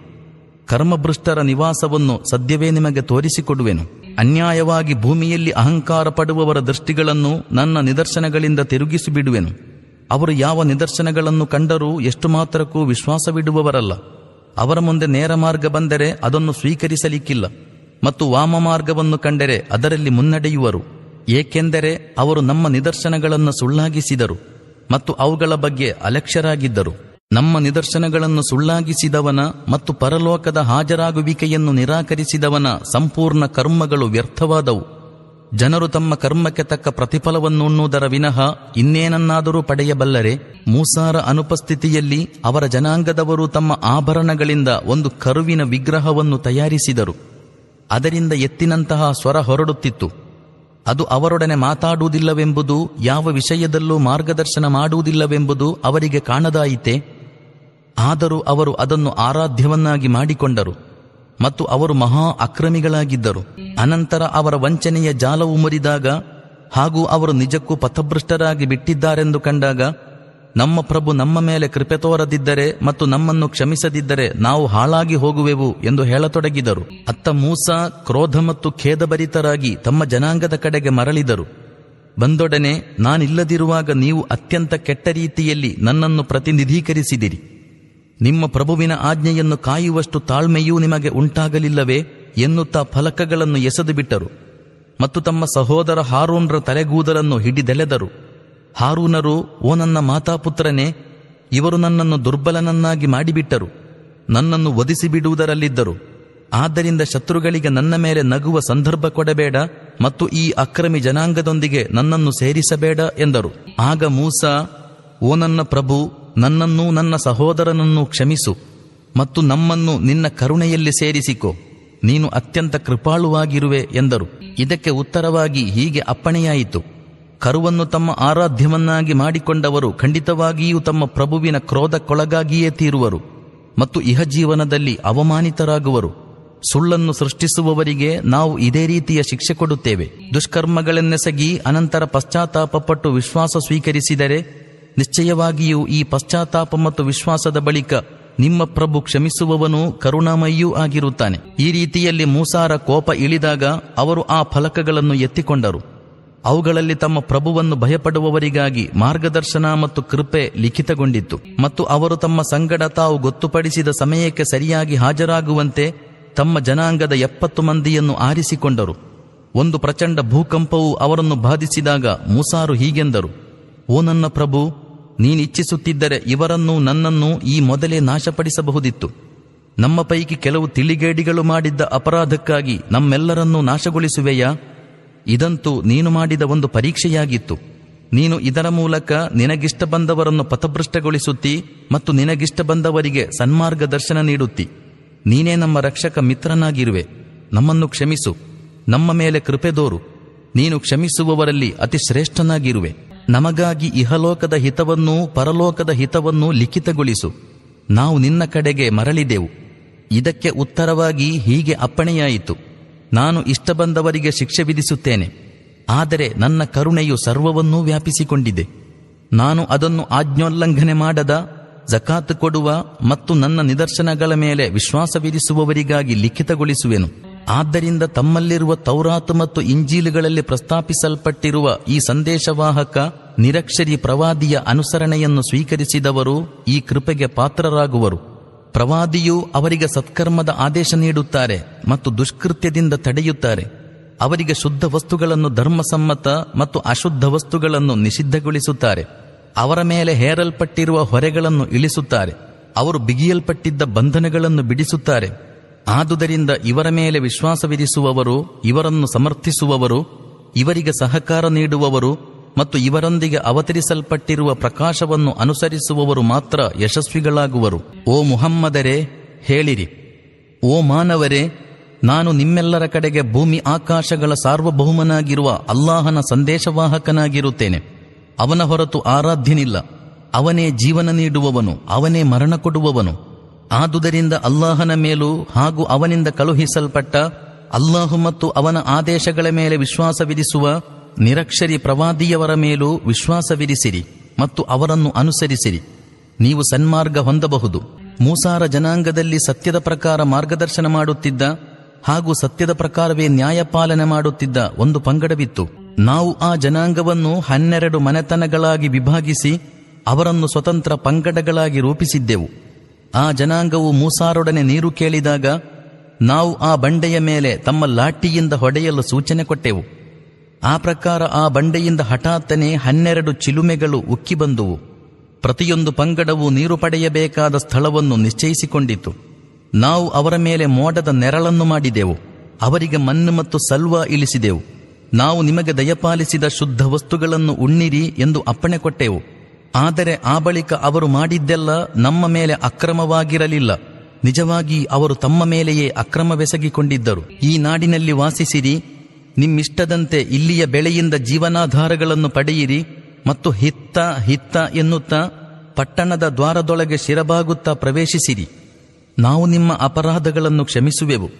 ಕರ್ಮಭೃಷ್ಟರ ನಿವಾಸವನ್ನು ಸದ್ಯವೇ ನಿಮಗೆ ತೋರಿಸಿಕೊಡುವೆನು. ಅನ್ಯಾಯವಾಗಿ ಭೂಮಿಯಲ್ಲಿ ಅಹಂಕಾರ ಪಡುವವರ ದೃಷ್ಟಿಗಳನ್ನು ನನ್ನ ನಿದರ್ಶನಗಳಿಂದ ತಿರುಗಿಸಿಬಿಡುವೆನು. ಅವರು ಯಾವ ನಿದರ್ಶನಗಳನ್ನು ಕಂಡರೂ ಎಷ್ಟು ಮಾತ್ರಕ್ಕೂ ವಿಶ್ವಾಸವಿಡುವವರಲ್ಲ. ಅವರ ಮುಂದೆ ನೇರ ಮಾರ್ಗ ಬಂದರೆ ಅದನ್ನು ಸ್ವೀಕರಿಸಲಿಕ್ಕಿಲ್ಲ. ಮತ್ತು ವಾಮ ಮಾರ್ಗವನ್ನು ಕಂಡರೆ ಅದರಲ್ಲಿ ಮುನ್ನಡೆಯುವರು. ಏಕೆಂದರೆ ಅವರು ನಮ್ಮ ನಿದರ್ಶನಗಳನ್ನು ಸುಳ್ಳಾಗಿಸಿದರು. ಮತ್ತು ಅವುಗಳ ಬಗ್ಗೆ ಅಲಕ್ಷ್ಯರಾಗಿದ್ದರು. ನಮ್ಮ ನಿದರ್ಶನಗಳನ್ನು ಸುಳ್ಳಾಗಿಸಿದವನ ಮತ್ತು ಪರಲೋಕದ ಹಾಜರಾಗುವಿಕೆಯನ್ನು ನಿರಾಕರಿಸಿದವನ ಸಂಪೂರ್ಣ ಕರ್ಮಗಳು ವ್ಯರ್ಥವಾದವು. ಜನರು ತಮ್ಮ ಕರ್ಮಕ್ಕೆ ತಕ್ಕ ಪ್ರತಿಫಲವನ್ನುಣ್ಣುವುದರ ವಿನಃ ಇನ್ನೇನನ್ನಾದರೂ ಪಡೆಯಬಲ್ಲರೆ, ಮೂಸಾರ ಅನುಪಸ್ಥಿತಿಯಲ್ಲಿ ಅವರ ಜನಾಂಗದವರು ತಮ್ಮ ಆಭರಣಗಳಿಂದ ಒಂದು ಕರುವಿನ ವಿಗ್ರಹವನ್ನು ತಯಾರಿಸಿದರು. ಅದರಿಂದ ಎತ್ತಿನಂತಹ ಸ್ವರ ಹೊರಡುತ್ತಿತ್ತು. ಅದು ಅವರೊಡನೆ ಮಾತಾಡುವುದಿಲ್ಲವೆಂಬುದು, ಯಾವ ವಿಷಯದಲ್ಲೂ ಮಾರ್ಗದರ್ಶನ ಮಾಡುವುದಿಲ್ಲವೆಂಬುದು ಅವರಿಗೆ ಕಾಣದಾಯಿತೆ. ಆದರೂ ಅವರು ಅದನ್ನು ಆರಾಧ್ಯವನ್ನಾಗಿ ಮಾಡಿಕೊಂಡರು ಮತ್ತು ಅವರು ಮಹಾ ಅಕ್ರಮಿಗಳಾಗಿದ್ದರು. ಅನಂತರ ಅವರ ವಂಚನೆಯ ಜಾಲವು ಮುರಿದಾಗ ಹಾಗೂ ಅವರು ನಿಜಕ್ಕೂ ಪಥಭ್ರಷ್ಟರಾಗಿ ಬಿಟ್ಟಿದ್ದಾರೆಂದು ಕಂಡಾಗ ನಮ್ಮ ಪ್ರಭು ನಮ್ಮ ಮೇಲೆ ಕೃಪೆ ತೋರದಿದ್ದರೆ ಮತ್ತು ನಮ್ಮನ್ನು ಕ್ಷಮಿಸದಿದ್ದರೆ ನಾವು ಹಾಳಾಗಿ ಹೋಗುವೆವು ಎಂದು ಹೇಳತೊಡಗಿದರು. ಅತ್ತ ಮೂಸಾ ಕ್ರೋಧ ಮತ್ತು ಖೇದಭರಿತರಾಗಿ ತಮ್ಮ ಜನಾಂಗದ ಕಡೆಗೆ ಮರಳಿದರು. ಬಂದೊಡನೆ ನಾನಿಲ್ಲದಿರುವಾಗ ನೀವು ಅತ್ಯಂತ ಕೆಟ್ಟ ರೀತಿಯಲ್ಲಿ ನನ್ನನ್ನು ಪ್ರತಿನಿಧೀಕರಿಸಿದಿರಿ. ನಿಮ್ಮ ಪ್ರಭುವಿನ ಆಜ್ಞೆಯನ್ನು ಕಾಯುವಷ್ಟು ತಾಳ್ಮೆಯೂ ನಿಮಗೆ ಉಂಟಾಗಲಿಲ್ಲವೇ ಎನ್ನುತ್ತಾ ಫಲಕಗಳನ್ನು ಎಸೆದು ಬಿಟ್ಟರು ಮತ್ತು ತಮ್ಮ ಸಹೋದರ ಹಾರೂನ್ರ ತಲೆಗೂದಲನ್ನು ಹಿಡಿದೆಳೆದರು. ಹಾರೂನರು, ಓ ನನ್ನ ಮಾತಾಪುತ್ರನೇ, ಇವರು ನನ್ನನ್ನು ದುರ್ಬಲನನ್ನಾಗಿ ಮಾಡಿಬಿಟ್ಟರು. ನನ್ನನ್ನು ಒದಿಸಿ ಬಿಡುವುದರಲ್ಲಿದ್ದರು ಆದ್ದರಿಂದ ಶತ್ರುಗಳಿಗೆ ನನ್ನ ಮೇಲೆ ನಗುವ ಸಂದರ್ಭ ಕೊಡಬೇಡ ಮತ್ತು ಈ ಅಕ್ರಮಿ ಜನಾಂಗದೊಂದಿಗೆ ನನ್ನನ್ನು ಸೇರಿಸಬೇಡ ಎಂದರು. ಆಗ ಮೂಸ, ಓ ನನ್ನ ಪ್ರಭು, ನನ್ನನ್ನೂ ನನ್ನ ಸಹೋದರನನ್ನೂ ಕ್ಷಮಿಸು ಮತ್ತು ನಮ್ಮನ್ನು ನಿನ್ನ ಕರುಣೆಯಲ್ಲಿ ಸೇರಿಸಿಕೊ. ನೀನು ಅತ್ಯಂತ ಕೃಪಾಳುವಾಗಿರುವೆ ಎಂದರು. ಇದಕ್ಕೆ ಉತ್ತರವಾಗಿ ಹೀಗೆ ಅಪ್ಪಣೆಯಾಯಿತು. ಕರುವನ್ನು ತಮ್ಮ ಆರಾಧ್ಯವನ್ನಾಗಿ ಮಾಡಿಕೊಂಡವರು ಖಂಡಿತವಾಗಿಯೂ ತಮ್ಮ ಪ್ರಭುವಿನ ಕ್ರೋಧಕ್ಕೊಳಗಾಗಿಯೇ ತೀರುವರು ಮತ್ತು ಇಹ ಜೀವನದಲ್ಲಿ ಅವಮಾನಿತರಾಗುವರು. ಸುಳ್ಳನ್ನು ಸೃಷ್ಟಿಸುವವರಿಗೆ ನಾವು ಇದೇ ರೀತಿಯ ಶಿಕ್ಷೆ ಕೊಡುತ್ತೇವೆ. ದುಷ್ಕರ್ಮಗಳನ್ನೆಸಗಿ ಅನಂತರ ಪಶ್ಚಾತ್ತಾಪಪಟ್ಟು ವಿಶ್ವಾಸ ಸ್ವೀಕರಿಸಿದರೆ ನಿಶ್ಚಯವಾಗಿಯೂ ಈ ಪಶ್ಚಾತ್ತಾಪ ಮತ್ತು ವಿಶ್ವಾಸದ ಬಳಿಕ ನಿಮ್ಮ ಪ್ರಭು ಕ್ಷಮಿಸುವವನು ಕರುಣಾಮಯ್ಯೂ ಆಗಿರುತ್ತಾನೆ. ಈ ರೀತಿಯಲ್ಲಿ ಮೂಸಾರ ಕೋಪ ಇಳಿದಾಗ ಅವರು ಆ ಫಲಕಗಳನ್ನು ಎತ್ತಿಕೊಂಡರು. ಅವುಗಳಲ್ಲಿ ತಮ್ಮ ಪ್ರಭುವನ್ನು ಭಯಪಡುವವರಿಗಾಗಿ ಮಾರ್ಗದರ್ಶನ ಮತ್ತು ಕೃಪೆ ಲಿಖಿತಗೊಂಡಿತ್ತು. ಮತ್ತು ಅವರು ತಮ್ಮ ಸಂಗಡ ತಾವು ಗೊತ್ತುಪಡಿಸಿದ ಸಮಯಕ್ಕೆ ಸರಿಯಾಗಿ ಹಾಜರಾಗುವಂತೆ ತಮ್ಮ ಜನಾಂಗದ ಎಪ್ಪತ್ತು ಮಂದಿಯನ್ನು ಆರಿಸಿಕೊಂಡರು. ಒಂದು ಪ್ರಚಂಡ ಭೂಕಂಪವು ಅವರನ್ನು ಬಾಧಿಸಿದಾಗ ಮೂಸಾರು ಹೀಗೆಂದರು. ಓ ನನ್ನ ಪ್ರಭು, ನೀನಿಚ್ಛಿಸುತ್ತಿದ್ದರೆ ಇವರನ್ನೂ ನನ್ನನ್ನು ಈ ಮೊದಲೇ ನಾಶಪಡಿಸಬಹುದಿತ್ತು. ನಮ್ಮ ಪೈಕಿ ಕೆಲವು ತಿಳಿಗೇಡಿಗಳು ಮಾಡಿದ್ದ ಅಪರಾಧಕ್ಕಾಗಿ ನಮ್ಮೆಲ್ಲರನ್ನೂ ನಾಶಗೊಳಿಸುವೆಯಾ? ಇದಂತೂ ನೀನು ಮಾಡಿದ ಒಂದು ಪರೀಕ್ಷೆಯಾಗಿತ್ತು. ನೀನು ಇದರ ಮೂಲಕ ನಿನಗಿಷ್ಟ ಬಂದವರನ್ನು ಪಥಭೃಷ್ಟಗೊಳಿಸುತ್ತಿ ಮತ್ತು ನಿನಗಿಷ್ಟ ಬಂದವರಿಗೆ ಸನ್ಮಾರ್ಗದರ್ಶನ ನೀಡುತ್ತಿ. ನೀನೇ ನಮ್ಮ ರಕ್ಷಕ ಮಿತ್ರನಾಗಿರುವೆ. ನಮ್ಮನ್ನು ಕ್ಷಮಿಸು. ನಮ್ಮ ಮೇಲೆ ಕೃಪೆದೋರು ನೀನು ಕ್ಷಮಿಸುವವರಲ್ಲಿ ಅತಿ ಶ್ರೇಷ್ಠನಾಗಿರುವೆ. ನಮಗಾಗಿ ಇಹಲೋಕದ ಹಿತವನ್ನೂ ಪರಲೋಕದ ಹಿತವನ್ನೂ ಲಿಖಿತಗೊಳಿಸು. ನಾವು ನಿನ್ನ ಕಡೆಗೆ ಮರಳಿದೆವು. ಇದಕ್ಕೆ ಉತ್ತರವಾಗಿ ಹೀಗೆ ಅಪ್ಪಣೆಯಾಯಿತು. ನಾನು ಇಷ್ಟ ಬಂದವರಿಗೆ ಶಿಕ್ಷೆ ವಿಧಿಸುತ್ತೇನೆ. ಆದರೆ ನನ್ನ ಕರುಣೆಯು ಸರ್ವವನ್ನೂ ವ್ಯಾಪಿಸಿಕೊಂಡಿದೆ. ನಾನು ಅದನ್ನು ಆಜ್ಞೋಲ್ಲಂಘನೆ ಮಾಡದ, ಜಕಾತ್ ಕೊಡುವ ಮತ್ತು ನನ್ನ ನಿದರ್ಶನಗಳ ಮೇಲೆ ವಿಶ್ವಾಸವಿರಿಸುವವರಿಗಾಗಿ ಲಿಖಿತಗೊಳಿಸುವೆನು. ಆದ್ದರಿಂದ ತಮ್ಮಲ್ಲಿರುವ ತೌರಾತು ಮತ್ತು ಇಂಜೀಲುಗಳಲ್ಲಿ ಪ್ರಸ್ತಾಪಿಸಲ್ಪಟ್ಟಿರುವ ಈ ಸಂದೇಶವಾಹಕ, ನಿರಕ್ಷರಿ ಪ್ರವಾದಿಯ ಅನುಸರಣೆಯನ್ನು ಸ್ವೀಕರಿಸಿದವರು ಈ ಕೃಪೆಗೆ ಪಾತ್ರರಾಗುವರು. ಪ್ರವಾದಿಯು ಅವರಿಗೆ ಸತ್ಕರ್ಮದ ಆದೇಶ ನೀಡುತ್ತಾರೆ ಮತ್ತು ದುಷ್ಕೃತ್ಯದಿಂದ ತಡೆಯುತ್ತಾರೆ. ಅವರಿಗೆ ಶುದ್ಧ ವಸ್ತುಗಳನ್ನು ಧರ್ಮಸಮ್ಮತ ಮತ್ತು ಅಶುದ್ಧ ವಸ್ತುಗಳನ್ನು ನಿಷಿದ್ಧಗೊಳಿಸುತ್ತಾರೆ. ಅವರ ಮೇಲೆ ಹೇರಲ್ಪಟ್ಟಿರುವ ಹೊರೆಗಳನ್ನು ಇಳಿಸುತ್ತಾರೆ. ಅವರು ಬಿಗಿಯಲ್ಪಟ್ಟಿದ್ದ ಬಂಧನಗಳನ್ನು ಬಿಡಿಸುತ್ತಾರೆ. ಆದುದರಿಂದ ಇವರ ಮೇಲೆ ವಿಶ್ವಾಸವಿರಿಸುವವರು, ಇವರನ್ನು ಸಮರ್ಥಿಸುವವರು, ಇವರಿಗೆ ಸಹಕಾರ ನೀಡುವವರು ಮತ್ತು ಇವರೊಂದಿಗೆ ಅವತರಿಸಲ್ಪಟ್ಟಿರುವ ಪ್ರಕಾಶವನ್ನು ಅನುಸರಿಸುವವರು ಮಾತ್ರ ಯಶಸ್ವಿಗಳಾಗುವರು. ಓ ಮುಹಮ್ಮದರೇ, ಹೇಳಿರಿ. ಓ ಮಾನವರೇ, ನಾನು ನಿಮ್ಮೆಲ್ಲರ ಕಡೆಗೆ ಭೂಮಿ ಆಕಾಶಗಳ ಸಾರ್ವಭೌಮನಾಗಿರುವ ಅಲ್ಲಾಹನ ಸಂದೇಶವಾಹಕನಾಗಿರುತ್ತೇನೆ. ಅವನ ಹೊರತು ಆರಾಧ್ಯನಿಲ್ಲ. ಅವನೇ ಜೀವನ ನೀಡುವವನು, ಅವನೇ ಮರಣ ಕೊಡುವವನು. ಆದುದರಿಂದ ಅಲ್ಲಾಹನ ಮೇಲೂ ಹಾಗೂ ಅವನಿಂದ ಕಳುಹಿಸಲ್ಪಟ್ಟ ಅಲ್ಲಾಹು ಮತ್ತು ಅವನ ಆದೇಶಗಳ ಮೇಲೆ ವಿಶ್ವಾಸವಿರಿಸುವ ನಿರಕ್ಷರಿ ಪ್ರವಾದಿಯವರ ಮೇಲೂ ವಿಶ್ವಾಸವಿರಿಸಿರಿ ಮತ್ತು ಅವರನ್ನು ಅನುಸರಿಸಿರಿ. ನೀವು ಸನ್ಮಾರ್ಗ ಹೊಂದಬಹುದು. ಮೂಸಾರ ಜನಾಂಗದಲ್ಲಿ ಸತ್ಯದ ಪ್ರಕಾರ ಮಾರ್ಗದರ್ಶನ ಮಾಡುತ್ತಿದ್ದ ಹಾಗೂ ಸತ್ಯದ ಪ್ರಕಾರವೇ ನ್ಯಾಯಪಾಲನೆ ಮಾಡುತ್ತಿದ್ದ ಒಂದು ಪಂಗಡವಿತ್ತು. ನಾವು ಆ ಜನಾಂಗವನ್ನು ಹನ್ನೆರಡು ಮನೆತನಗಳಾಗಿ ವಿಭಾಗಿಸಿ ಅವರನ್ನು ಸ್ವತಂತ್ರ ಪಂಗಡಗಳಾಗಿ ರೂಪಿಸಿದ್ದೆವು. ಆ ಜನಾಂಗವು ಮೂಸಾರೊಡನೆ ನೀರು ಕೇಳಿದಾಗ ನಾವು ಆ ಬಂಡೆಯ ಮೇಲೆ ತಮ್ಮ ಲಾಠಿಯಿಂದ ಹೊಡೆಯಲು ಸೂಚನೆ ಕೊಟ್ಟೆವು. ಆ ಪ್ರಕಾರ ಆ ಬಂಡೆಯಿಂದ ಹಠಾತ್ತನೆ ಹನ್ನೆರಡು ಚಿಲುಮೆಗಳು ಉಕ್ಕಿ ಬಂದುವು. ಪ್ರತಿಯೊಂದು ಪಂಗಡವು ನೀರು ಪಡೆಯಬೇಕಾದ ಸ್ಥಳವನ್ನು ನಿಶ್ಚಯಿಸಿಕೊಂಡಿತು. ನಾವು ಅವರ ಮೇಲೆ ಮೋಡದ ನೆರಳನ್ನು ಮಾಡಿದೆವು. ಅವರಿಗೆ ಮಣ್ಣು ಮತ್ತು ಸಲ್ವಾ ಇಳಿಸಿದೆವು. ನಾವು ನಿಮಗೆ ದಯಪಾಲಿಸಿದ ಶುದ್ಧ ವಸ್ತುಗಳನ್ನು ಉಣ್ಣಿರಿ ಎಂದು ಅಪ್ಪಣೆ ಕೊಟ್ಟೆವು. ಆದರೆ ಆ ಬಳಿಕ ಅವರು ಮಾಡಿದ್ದೆಲ್ಲ ನಮ್ಮ ಮೇಲೆ ಅಕ್ರಮವಾಗಿರಲಿಲ್ಲ. ನಿಜವಾಗಿ ಅವರು ತಮ್ಮ ಮೇಲೆಯೇ ಅಕ್ರಮವೆಸಗಿಕೊಂಡಿದ್ದರು. ಈ ನಾಡಿನಲ್ಲಿ ವಾಸಿಸಿರಿ ನಿಮ್ಮಿಷ್ಟದಂತೆ ಇಲ್ಲಿಯ ಬೆಳೆಯಿಂದ ಜೀವನಾಧಾರಗಳನ್ನು ಪಡೆಯಿರಿ ಮತ್ತು ಹಿತ್ತ ಹಿತ್ತ ಎನ್ನುತ್ತಾ ಪಟ್ಟಣದ ದ್ವಾರದೊಳಗೆ ಶಿರಬಾಗುತ್ತಾ ಪ್ರವೇಶಿಸಿರಿ. ನಾವು ನಿಮ್ಮ ಅಪರಾಧಗಳನ್ನು ಕ್ಷಮಿಸುವೆವು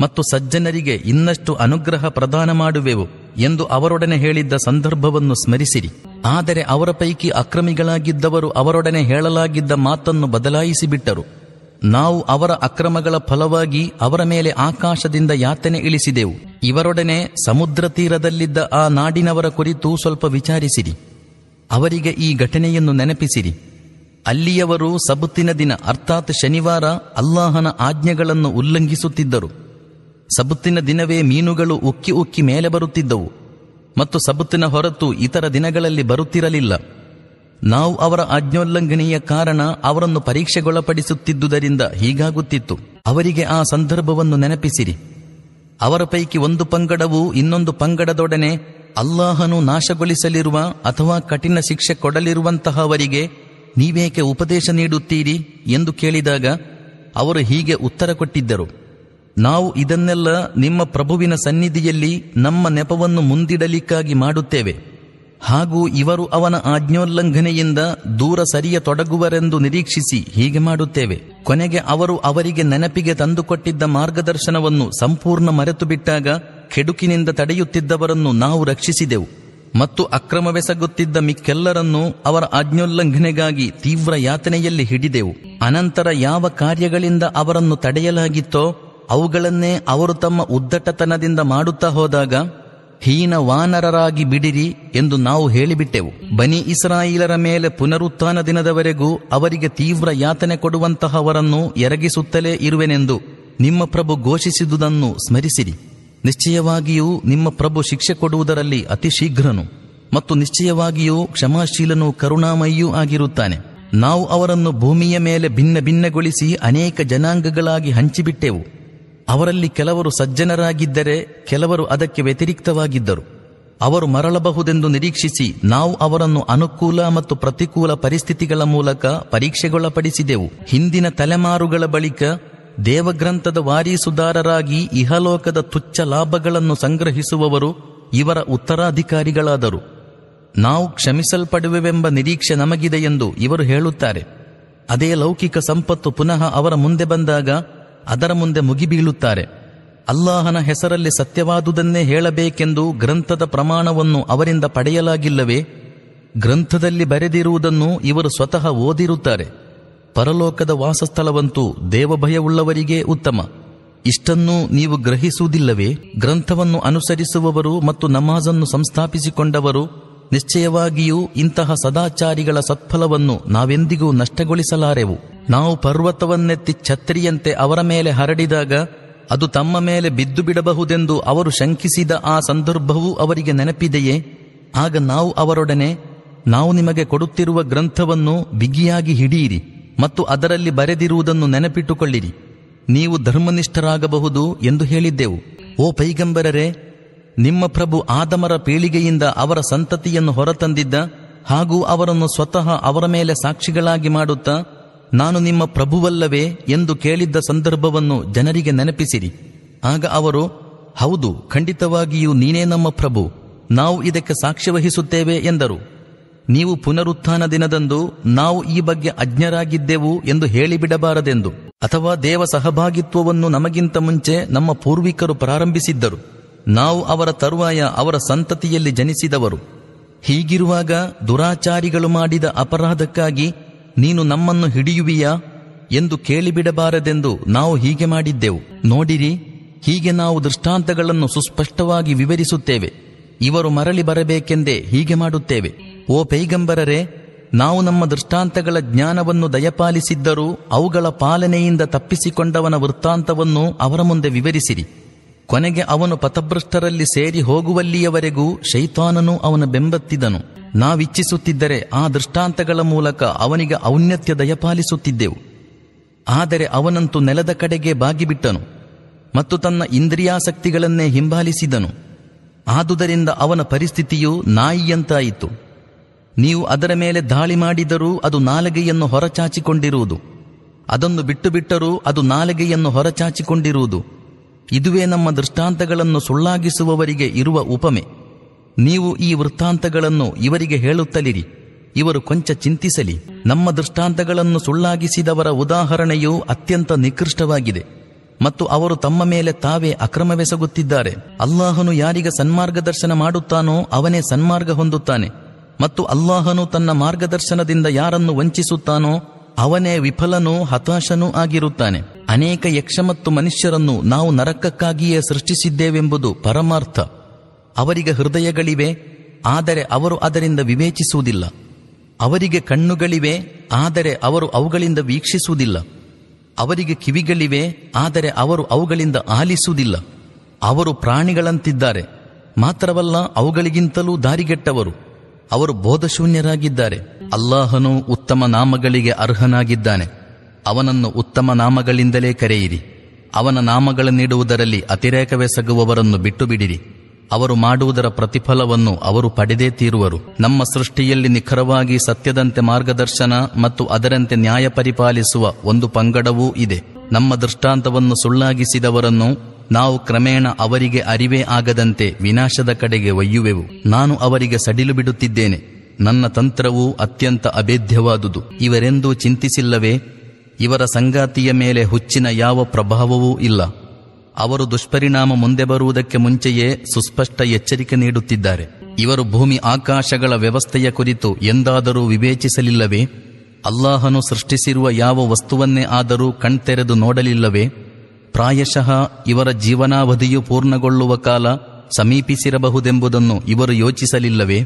ಮತ್ತು ಸಜ್ಜನರಿಗೆ ಇನ್ನಷ್ಟು ಅನುಗ್ರಹ ಪ್ರದಾನ ಮಾಡುವೆವು ಎಂದು ಅವರೊಡನೆ ಹೇಳಿದ್ದ ಸಂದರ್ಭವನ್ನು ಸ್ಮರಿಸಿರಿ. ಆದರೆ ಅವರ ಪೈಕಿ ಅಕ್ರಮಿಗಳಾಗಿದ್ದವರು ಅವರೊಡನೆ ಹೇಳಲಾಗಿದ್ದ ಮಾತನ್ನು ಬದಲಾಯಿಸಿಬಿಟ್ಟರು. ನಾವು ಅವರ ಅಕ್ರಮಗಳ ಫಲವಾಗಿ ಅವರ ಮೇಲೆ ಆಕಾಶದಿಂದ ಯಾತನೆ ಇಳಿಸಿದೆವು. ಇವರೊಡನೆ ಸಮುದ್ರ ತೀರದಲ್ಲಿದ್ದ ಆ ನಾಡಿನವರ ಕುರಿತು ಸ್ವಲ್ಪ ವಿಚಾರಿಸಿರಿ. ಅವರಿಗೆ ಈ ಘಟನೆಯನ್ನು ನೆನಪಿಸಿರಿ. ಅಲ್ಲಿಯವರು ಸಬುತ್ತಿನ ದಿನ, ಅರ್ಥಾತ್ ಶನಿವಾರ, ಅಲ್ಲಾಹನ ಆಜ್ಞೆಗಳನ್ನು ಉಲ್ಲಂಘಿಸುತ್ತಿದ್ದರು. ಸಬುತ್ತಿನ ದಿನವೇ ಮೀನುಗಳು ಉಕ್ಕಿ ಉಕ್ಕಿ ಮೇಲೆ ಬರುತ್ತಿದ್ದವು. ಮತ್ತು ಸಬುತ್ತಿನ ಹೊರತು ಇತರ ದಿನಗಳಲ್ಲಿ ಬರುತ್ತಿರಲಿಲ್ಲ. ನಾವು ಅವರ ಆಜ್ಞೋಲ್ಲಂಘನೆಯ ಕಾರಣ ಅವರನ್ನು ಪರೀಕ್ಷೆಗೊಳಪಡಿಸುತ್ತಿದ್ದುದರಿಂದ ಹೀಗಾಗುತ್ತಿತ್ತು. ಅವರಿಗೆ ಆ ಸಂದರ್ಭವನ್ನು ನೆನಪಿಸಿರಿ. ಅವರ ಪೈಕಿ ಒಂದು ಪಂಗಡವು ಇನ್ನೊಂದು ಪಂಗಡದೊಡನೆ ಅಲ್ಲಾಹನು ನಾಶಗೊಳಿಸಲಿರುವ ಅಥವಾ ಕಠಿಣ ಶಿಕ್ಷೆ ಕೊಡಲಿರುವಂತಹವರಿಗೆ ನೀವೇಕೆ ಉಪದೇಶ ನೀಡುತ್ತೀರಿ ಎಂದು ಕೇಳಿದಾಗ ಅವರು ಹೀಗೆ ಉತ್ತರ ಕೊಟ್ಟಿದ್ದರು. ನಾವು ಇದನ್ನೆಲ್ಲ ನಿಮ್ಮ ಪ್ರಭುವಿನ ಸನ್ನಿಧಿಯಲ್ಲಿ ನಮ್ಮ ನೆಪವನ್ನು ಮುಂದಿಡಲಿಕ್ಕಾಗಿ ಮಾಡುತ್ತೇವೆ. ಹಾಗೂ ಇವರು ಅವನ ಆಜ್ಞೋಲ್ಲಂಘನೆಯಿಂದ ದೂರ ಸರಿಯ ತೊಡಗುವರೆಂದು ನಿರೀಕ್ಷಿಸಿ ಹೀಗೆ ಮಾಡುತ್ತೇವೆ. ಕೊನೆಗೆ ಅವರು ಅವರಿಗೆ ನೆನಪಿಗೆ ತಂದುಕೊಟ್ಟಿದ್ದ ಮಾರ್ಗದರ್ಶನವನ್ನು ಸಂಪೂರ್ಣ ಮರೆತು ಬಿಟ್ಟಾಗ ಕೆಡುಕಿನಿಂದ ತಡೆಯುತ್ತಿದ್ದವರನ್ನು ನಾವು ರಕ್ಷಿಸಿದೆವು. ಮತ್ತು ಅಕ್ರಮವೆಸಗುತ್ತಿದ್ದ ಮಿಕ್ಕೆಲ್ಲರನ್ನೂ ಅವರ ಆಜ್ಞೋಲ್ಲಂಘನೆಗಾಗಿ ತೀವ್ರ ಯಾತನೆಯಲ್ಲಿ ಹಿಡಿದೆವು. ಅನಂತರ ಯಾವ ಕಾರ್ಯಗಳಿಂದ ಅವರನ್ನು ತಡೆಯಲಾಗಿತ್ತೋ ಅವುಗಳನ್ನೇ ಅವರು ತಮ್ಮ ಉದ್ದಟತನದಿಂದ ಮಾಡುತ್ತಾ ಹೋದಾಗ ಹೀನ ವಾನರರಾಗಿ ಬಿಡಿರಿ ಎಂದು ನಾವು ಹೇಳಿಬಿಟ್ಟೆವು. ಬನಿ ಇಸ್ರಾಯಿಲರ ಮೇಲೆ ಪುನರುತ್ಥಾನ ದಿನದವರೆಗೂ ಅವರಿಗೆ ತೀವ್ರ ಯಾತನೆ ಕೊಡುವಂತಹವರನ್ನು ಎರಗಿಸುತ್ತಲೇ ಇರುವೆನೆಂದು ನಿಮ್ಮ ಪ್ರಭು ಘೋಷಿಸಿದುದನ್ನು ಸ್ಮರಿಸಿರಿ. ನಿಶ್ಚಯವಾಗಿಯೂ ನಿಮ್ಮ ಪ್ರಭು ಶಿಕ್ಷೆ ಕೊಡುವುದರಲ್ಲಿ ಅತಿ ಶೀಘ್ರನು ಮತ್ತು ನಿಶ್ಚಯವಾಗಿಯೂ ಕ್ಷಮಾಶೀಲನೂ ಕರುಣಾಮಯಿಯೂ ಆಗಿರುತ್ತಾನೆ. ನಾವು ಅವರನ್ನು ಭೂಮಿಯ ಮೇಲೆ ಭಿನ್ನ ಭಿನ್ನಗೊಳಿಸಿ ಅನೇಕ ಜನಾಂಗಗಳಾಗಿ ಹಂಚಿಬಿಟ್ಟೆವು. ಅವರಲ್ಲಿ ಕೆಲವರು ಸಜ್ಜನರಾಗಿದ್ದರೆ ಕೆಲವರು ಅದಕ್ಕೆ ವ್ಯತಿರಿಕ್ತವಾಗಿದ್ದರು. ಅವರು ಮರಳಬಹುದೆಂದು ನಿರೀಕ್ಷಿಸಿ ನಾವು ಅವರನ್ನು ಅನುಕೂಲ ಮತ್ತು ಪ್ರತಿಕೂಲ ಪರಿಸ್ಥಿತಿಗಳ ಮೂಲಕ ಪರೀಕ್ಷೆಗೊಳಪಡಿಸಿದೆವು. ಹಿಂದಿನ ತಲೆಮಾರುಗಳ ಬಳಿಕ ದೇವಗ್ರಂಥದ ವಾರೀಸುದಾರರಾಗಿ ಇಹಲೋಕದ ತುಚ್ಛ ಲಾಭಗಳನ್ನು ಸಂಗ್ರಹಿಸುವವರು ಇವರ ಉತ್ತರಾಧಿಕಾರಿಗಳಾದರು. ನಾವು ಕ್ಷಮಿಸಲ್ಪಡುವೆವೆಂಬ ನಿರೀಕ್ಷೆ ನಮಗಿದೆ ಎಂದು ಇವರು ಹೇಳುತ್ತಾರೆ. ಅದೇ ಲೌಕಿಕ ಸಂಪತ್ತು ಪುನಃ ಅವರ ಮುಂದೆ ಬಂದಾಗ ಅದರ ಮುಂದೆ ಮುಗಿಬೀಳುತ್ತಾರೆ ಅಲ್ಲಾಹನ ಹೆಸರಲ್ಲಿ ಸತ್ಯವಾದುದನ್ನೇ ಹೇಳಬೇಕೆಂದು ಗ್ರಂಥದ ಪ್ರಮಾಣವನ್ನು ಅವರಿಂದ ಪಡೆಯಲಾಗಿಲ್ಲವೇ? ಗ್ರಂಥದಲ್ಲಿ ಬರೆದಿರುವುದನ್ನು ಇವರು ಸ್ವತಃ ಓದಿರುತ್ತಾರೆ. ಪರಲೋಕದ ವಾಸಸ್ಥಳವಂತೂ ದೇವಭಯವುಳ್ಳವರಿಗೇ ಉತ್ತಮ. ಇಷ್ಟನ್ನೂ ನೀವು ಗ್ರಹಿಸುವುದಿಲ್ಲವೇ? ಗ್ರಂಥವನ್ನು ಅನುಸರಿಸುವವರು ಮತ್ತು ನಮಾಜನ್ನು ಸಂಸ್ಥಾಪಿಸಿಕೊಂಡವರು ನಿಶ್ಚಯವಾಗಿಯೂ ಇಂತಹ ಸದಾಚಾರಿಗಳ ಸತ್ಫಲವನ್ನು ನಾವೆಂದಿಗೂ ನಷ್ಟಗೊಳಿಸಲಾರೆವು. ನಾವು ಪರ್ವತವನ್ನೆತ್ತಿ ಛತ್ರಿಯಂತೆ ಅವರ ಮೇಲೆ ಹರಡಿದಾಗ ಅದು ತಮ್ಮ ಮೇಲೆ ಬಿದ್ದು ಬಿಡಬಹುದೆಂದು ಅವರು ಶಂಕಿಸಿದ ಆ ಸಂದರ್ಭವೂ ಅವರಿಗೆ ನೆನಪಿದೆಯೇ? ಆಗ ನಾವು ಅವರೊಡನೆ, ನಾವು ನಿಮಗೆ ಕೊಡುತ್ತಿರುವ ಗ್ರಂಥವನ್ನು ಬಿಗಿಯಾಗಿ ಹಿಡಿಯಿರಿ ಮತ್ತು ಅದರಲ್ಲಿ ಬರೆದಿರುವುದನ್ನು ನೆನಪಿಟ್ಟುಕೊಳ್ಳಿರಿ. ನೀವು ಧರ್ಮನಿಷ್ಠರಾಗಬಹುದು ಎಂದು ಹೇಳಿದ್ದೆವು. ಓ ಪೈಗಂಬರರೆ, ನಿಮ್ಮ ಪ್ರಭು ಆದಮರ ಪೀಳಿಗೆಯಿಂದ ಅವರ ಸಂತತಿಯನ್ನು ಹೊರತಂದಿದ್ದ ಹಾಗೂ ಅವರನ್ನು ಸ್ವತಃ ಅವರ ಮೇಲೆ ಸಾಕ್ಷಿಗಳಾಗಿ ಮಾಡುತ್ತಾ ನಾನು ನಿಮ್ಮ ಪ್ರಭುವಲ್ಲವೇ ಎಂದು ಕೇಳಿದ್ದ ಸಂದರ್ಭವನ್ನು ಜನರಿಗೆ ನೆನಪಿಸಿರಿ. ಆಗ ಅವರು, ಹೌದು, ಖಂಡಿತವಾಗಿಯೂ ನೀನೇ ನಮ್ಮ ಪ್ರಭು, ನಾವು ಇದಕ್ಕೆ ಸಾಕ್ಷ್ಯವಹಿಸುತ್ತೇವೆ ಎಂದರು. ನೀವು ಪುನರುತ್ಥಾನ ದಿನದಂದು ನಾವು ಈ ಬಗ್ಗೆ ಅಜ್ಞರಾಗಿದ್ದೆವು ಎಂದು ಹೇಳಿಬಿಡಬಾರದೆಂದು, ಅಥವಾ ದೇವ ಸಹಭಾಗಿತ್ವವನ್ನು ನಮಗಿಂತ ಮುಂಚೆ ನಮ್ಮ ಪೂರ್ವಿಕರು ಪ್ರಾರಂಭಿಸಿದ್ದರು. ನಾವು ಅವರ ತರುವಾಯ ಅವರ ಸಂತತಿಯಲ್ಲಿ ಜನಿಸಿದವರು. ಹೀಗಿರುವಾಗ ದುರಾಚಾರಿಗಳು ಮಾಡಿದ ಅಪರಾಧಕ್ಕಾಗಿ ನೀನು ನಮ್ಮನ್ನು ಹಿಡಿಯುವಿಯಾ ಎಂದು ಕೇಳಿಬಿಡಬಾರದೆಂದು ನಾವು ಹೀಗೆ ಮಾಡಿದ್ದೆವು. ನೋಡಿರಿ, ಹೀಗೆ ನಾವು ದೃಷ್ಟಾಂತಗಳನ್ನು ಸುಸ್ಪಷ್ಟವಾಗಿ ವಿವರಿಸುತ್ತೇವೆ. ಇವರು ಮರಳಿ ಬರಬೇಕೆಂದೇ ಹೀಗೆ ಮಾಡುತ್ತೇವೆ. ಓ ಪೈಗಂಬರರೇ, ನಾವು ನಮ್ಮ ದೃಷ್ಟಾಂತಗಳ ಜ್ಞಾನವನ್ನು ದಯಪಾಲಿಸಿದ್ದರೂ ಅವುಗಳ ಪಾಲನೆಯಿಂದ ತಪ್ಪಿಸಿಕೊಂಡವನ ವೃತ್ತಾಂತವನ್ನು ಅವರ ಮುಂದೆ ವಿವರಿಸಿರಿ. ಕೊನೆಗೆ ಅವನು ಪಥಭ್ರಷ್ಟರಲ್ಲಿ ಸೇರಿ ಹೋಗುವಲ್ಲಿಯವರೆಗೂ ಶೈತಾನನು ಅವನ ಬೆಂಬತ್ತಿದನು. ನಾವಿಚ್ಛಿಸುತ್ತಿದ್ದರೆ ಆ ದೃಷ್ಟಾಂತಗಳ ಮೂಲಕ ಅವನಿಗೆ ಔನ್ನತ್ಯ ದಯಪಾಲಿಸುತ್ತಿದ್ದೆವು. ಆದರೆ ಅವನಂತೂ ನೆಲದ ಕಡೆಗೆ ಬಾಗಿಬಿಟ್ಟನು ಮತ್ತು ತನ್ನ ಇಂದ್ರಿಯಾಸಕ್ತಿಗಳನ್ನೇ ಹಿಂಬಾಲಿಸಿದನು. ಆದುದರಿಂದ ಅವನ ಪರಿಸ್ಥಿತಿಯು ನಾಯಿಯಂತಾಯಿತು. ನೀವು ಅದರ ಮೇಲೆ ದಾಳಿ ಮಾಡಿದರೂ ಅದು ನಾಲಗೆಯನ್ನು ಹೊರಚಾಚಿಕೊಂಡಿರುವುದು. ಅದನ್ನು ಬಿಟ್ಟು ಬಿಟ್ಟರೂ ಅದು ನಾಲಗೆಯನ್ನು ಹೊರಚಾಚಿಕೊಂಡಿರುವುದು. ಇದುವೇ ನಮ್ಮ ದೃಷ್ಟಾಂತಗಳನ್ನು ಸುಳ್ಳಾಗಿಸುವವರಿಗೆ ಇರುವ ಉಪಮೆ. ನೀವು ಈ ವೃತ್ತಾಂತಗಳನ್ನು ಇವರಿಗೆ ಹೇಳುತ್ತಲಿರಿ. ಇವರು ಕೊಂಚ ಚಿಂತಿಸಲಿ. ನಮ್ಮ ದೃಷ್ಟಾಂತಗಳನ್ನು ಸುಳ್ಳಾಗಿಸಿದವರ ಉದಾಹರಣೆಯು ಅತ್ಯಂತ ನಿಕೃಷ್ಟವಾಗಿದೆ. ಮತ್ತು ಅವರು ತಮ್ಮ ಮೇಲೆ ತಾವೇ ಅಕ್ರಮವೆಸಗುತ್ತಿದ್ದಾರೆ. ಅಲ್ಲಾಹನು ಯಾರಿಗೆ ಸನ್ಮಾರ್ಗದರ್ಶನ ಮಾಡುತ್ತಾನೋ ಅವನೇ ಸನ್ಮಾರ್ಗ ಹೊಂದುತ್ತಾನೆ. ಮತ್ತು ಅಲ್ಲಾಹನು ತನ್ನ ಮಾರ್ಗದರ್ಶನದಿಂದ ಯಾರನ್ನು ವಂಚಿಸುತ್ತಾನೋ ಅವನೇ ವಿಫಲನೂ ಹತಾಶನೂ ಆಗಿರುತ್ತಾನೆ. ಅನೇಕ ಯಕ್ಷ ಮತ್ತು ಮನುಷ್ಯರನ್ನು ನಾವು ನರಕಕ್ಕಾಗಿಯೇ ಸೃಷ್ಟಿಸಿದ್ದೇವೆಂಬುದು ಪರಮಾರ್ಥ. ಅವರಿಗೆ ಹೃದಯಗಳಿವೆ, ಆದರೆ ಅವರು ಅದರಿಂದ ವಿವೇಚಿಸುವುದಿಲ್ಲ. ಅವರಿಗೆ ಕಣ್ಣುಗಳಿವೆ, ಆದರೆ ಅವರು ಅವುಗಳಿಂದ ವೀಕ್ಷಿಸುವುದಿಲ್ಲ. ಅವರಿಗೆ ಕಿವಿಗಳಿವೆ, ಆದರೆ ಅವರು ಅವುಗಳಿಂದ ಆಲಿಸುವುದಿಲ್ಲ. ಅವರು ಪ್ರಾಣಿಗಳಂತಿದ್ದಾರೆ, ಮಾತ್ರವಲ್ಲ ಅವುಗಳಿಗಿಂತಲೂ ದಾರಿಗೆಟ್ಟವರು. ಅವರು ಬೋಧಶೂನ್ಯರಾಗಿದ್ದಾರೆ. ಅಲ್ಲಾಹನು ಉತ್ತಮ ನಾಮಗಳಿಗೆ ಅರ್ಹನಾಗಿದ್ದಾನೆ. ಅವನನ್ನು ಉತ್ತಮ ನಾಮಗಳಿಂದಲೇ ಕರೆಯಿರಿ. ಅವನ ನಾಮಗಳನ್ನಿಡುವುದರಲ್ಲಿ ಅತಿರೇಕವೆಸಗುವವರನ್ನು ಬಿಟ್ಟು ಬಿಡಿರಿ ಅವರು ಮಾಡುವುದರ ಪ್ರತಿಫಲವನ್ನು ಅವರು ಪಡೆದೇ ತೀರುವರು. ನಮ್ಮ ಸೃಷ್ಟಿಯಲ್ಲಿ ನಿಖರವಾಗಿ ಸತ್ಯದಂತೆ ಮಾರ್ಗದರ್ಶನ ಮತ್ತು ಅದರಂತೆ ನ್ಯಾಯ ಪರಿಪಾಲಿಸುವ ಒಂದು ಪಂಗಡವೂ ಇದೆ. ನಮ್ಮ ದೃಷ್ಟಾಂತವನ್ನು ಸುಳ್ಳಾಗಿಸಿದವರನ್ನು ನಾವು ಕ್ರಮೇಣ ಅವರಿಗೆ ಅರಿವೇ ಆಗದಂತೆ ವಿನಾಶದ ಕಡೆಗೆ ಒಯ್ಯುವೆವು. ನಾನು ಅವರಿಗೆ ಸಡಿಲು ಬಿಡುತ್ತಿದ್ದೇನೆ. ನನ್ನ ತಂತ್ರವು ಅತ್ಯಂತ ಅಭೇದ್ಯವಾದುದು. ಇವರೆಂದೂ ಚಿಂತಿಸಿಲ್ಲವೇ? ಇವರ ಸಂಗಾತಿಯ ಮೇಲೆ ಹುಚ್ಚಿನ ಯಾವ ಪ್ರಭಾವವೂ ಇಲ್ಲ. ಅವರು ದುಷ್ಪರಿಣಾಮ ಮುಂದೆ ಬರುವುದಕ್ಕೆ ಮುಂಚೆಯೇ ಸುಸ್ಪಷ್ಟ ಎಚ್ಚರಿಕೆ ನೀಡುತ್ತಿದ್ದಾರೆ. ಇವರು ಭೂಮಿ ಆಕಾಶಗಳ ವ್ಯವಸ್ಥೆಯ ಕುರಿತು ಎಂದಾದರೂ ವಿವೇಚಿಸಲಿಲ್ಲವೇ? ಅಲ್ಲಾಹನು ಸೃಷ್ಟಿಸಿರುವ ಯಾವ ವಸ್ತುವನ್ನೇ ಆದರೂ ಕಣ್ತೆರೆದು ನೋಡಲಿಲ್ಲವೇ? ಪ್ರಾಯಶಃ ಇವರ ಜೀವನಾವಧಿಯು ಪೂರ್ಣಗೊಳ್ಳುವ ಕಾಲ ಸಮೀಪಿಸಿರಬಹುದೆಂಬುದನ್ನು ಇವರು ಯೋಚಿಸಲಿಲ್ಲವೇ?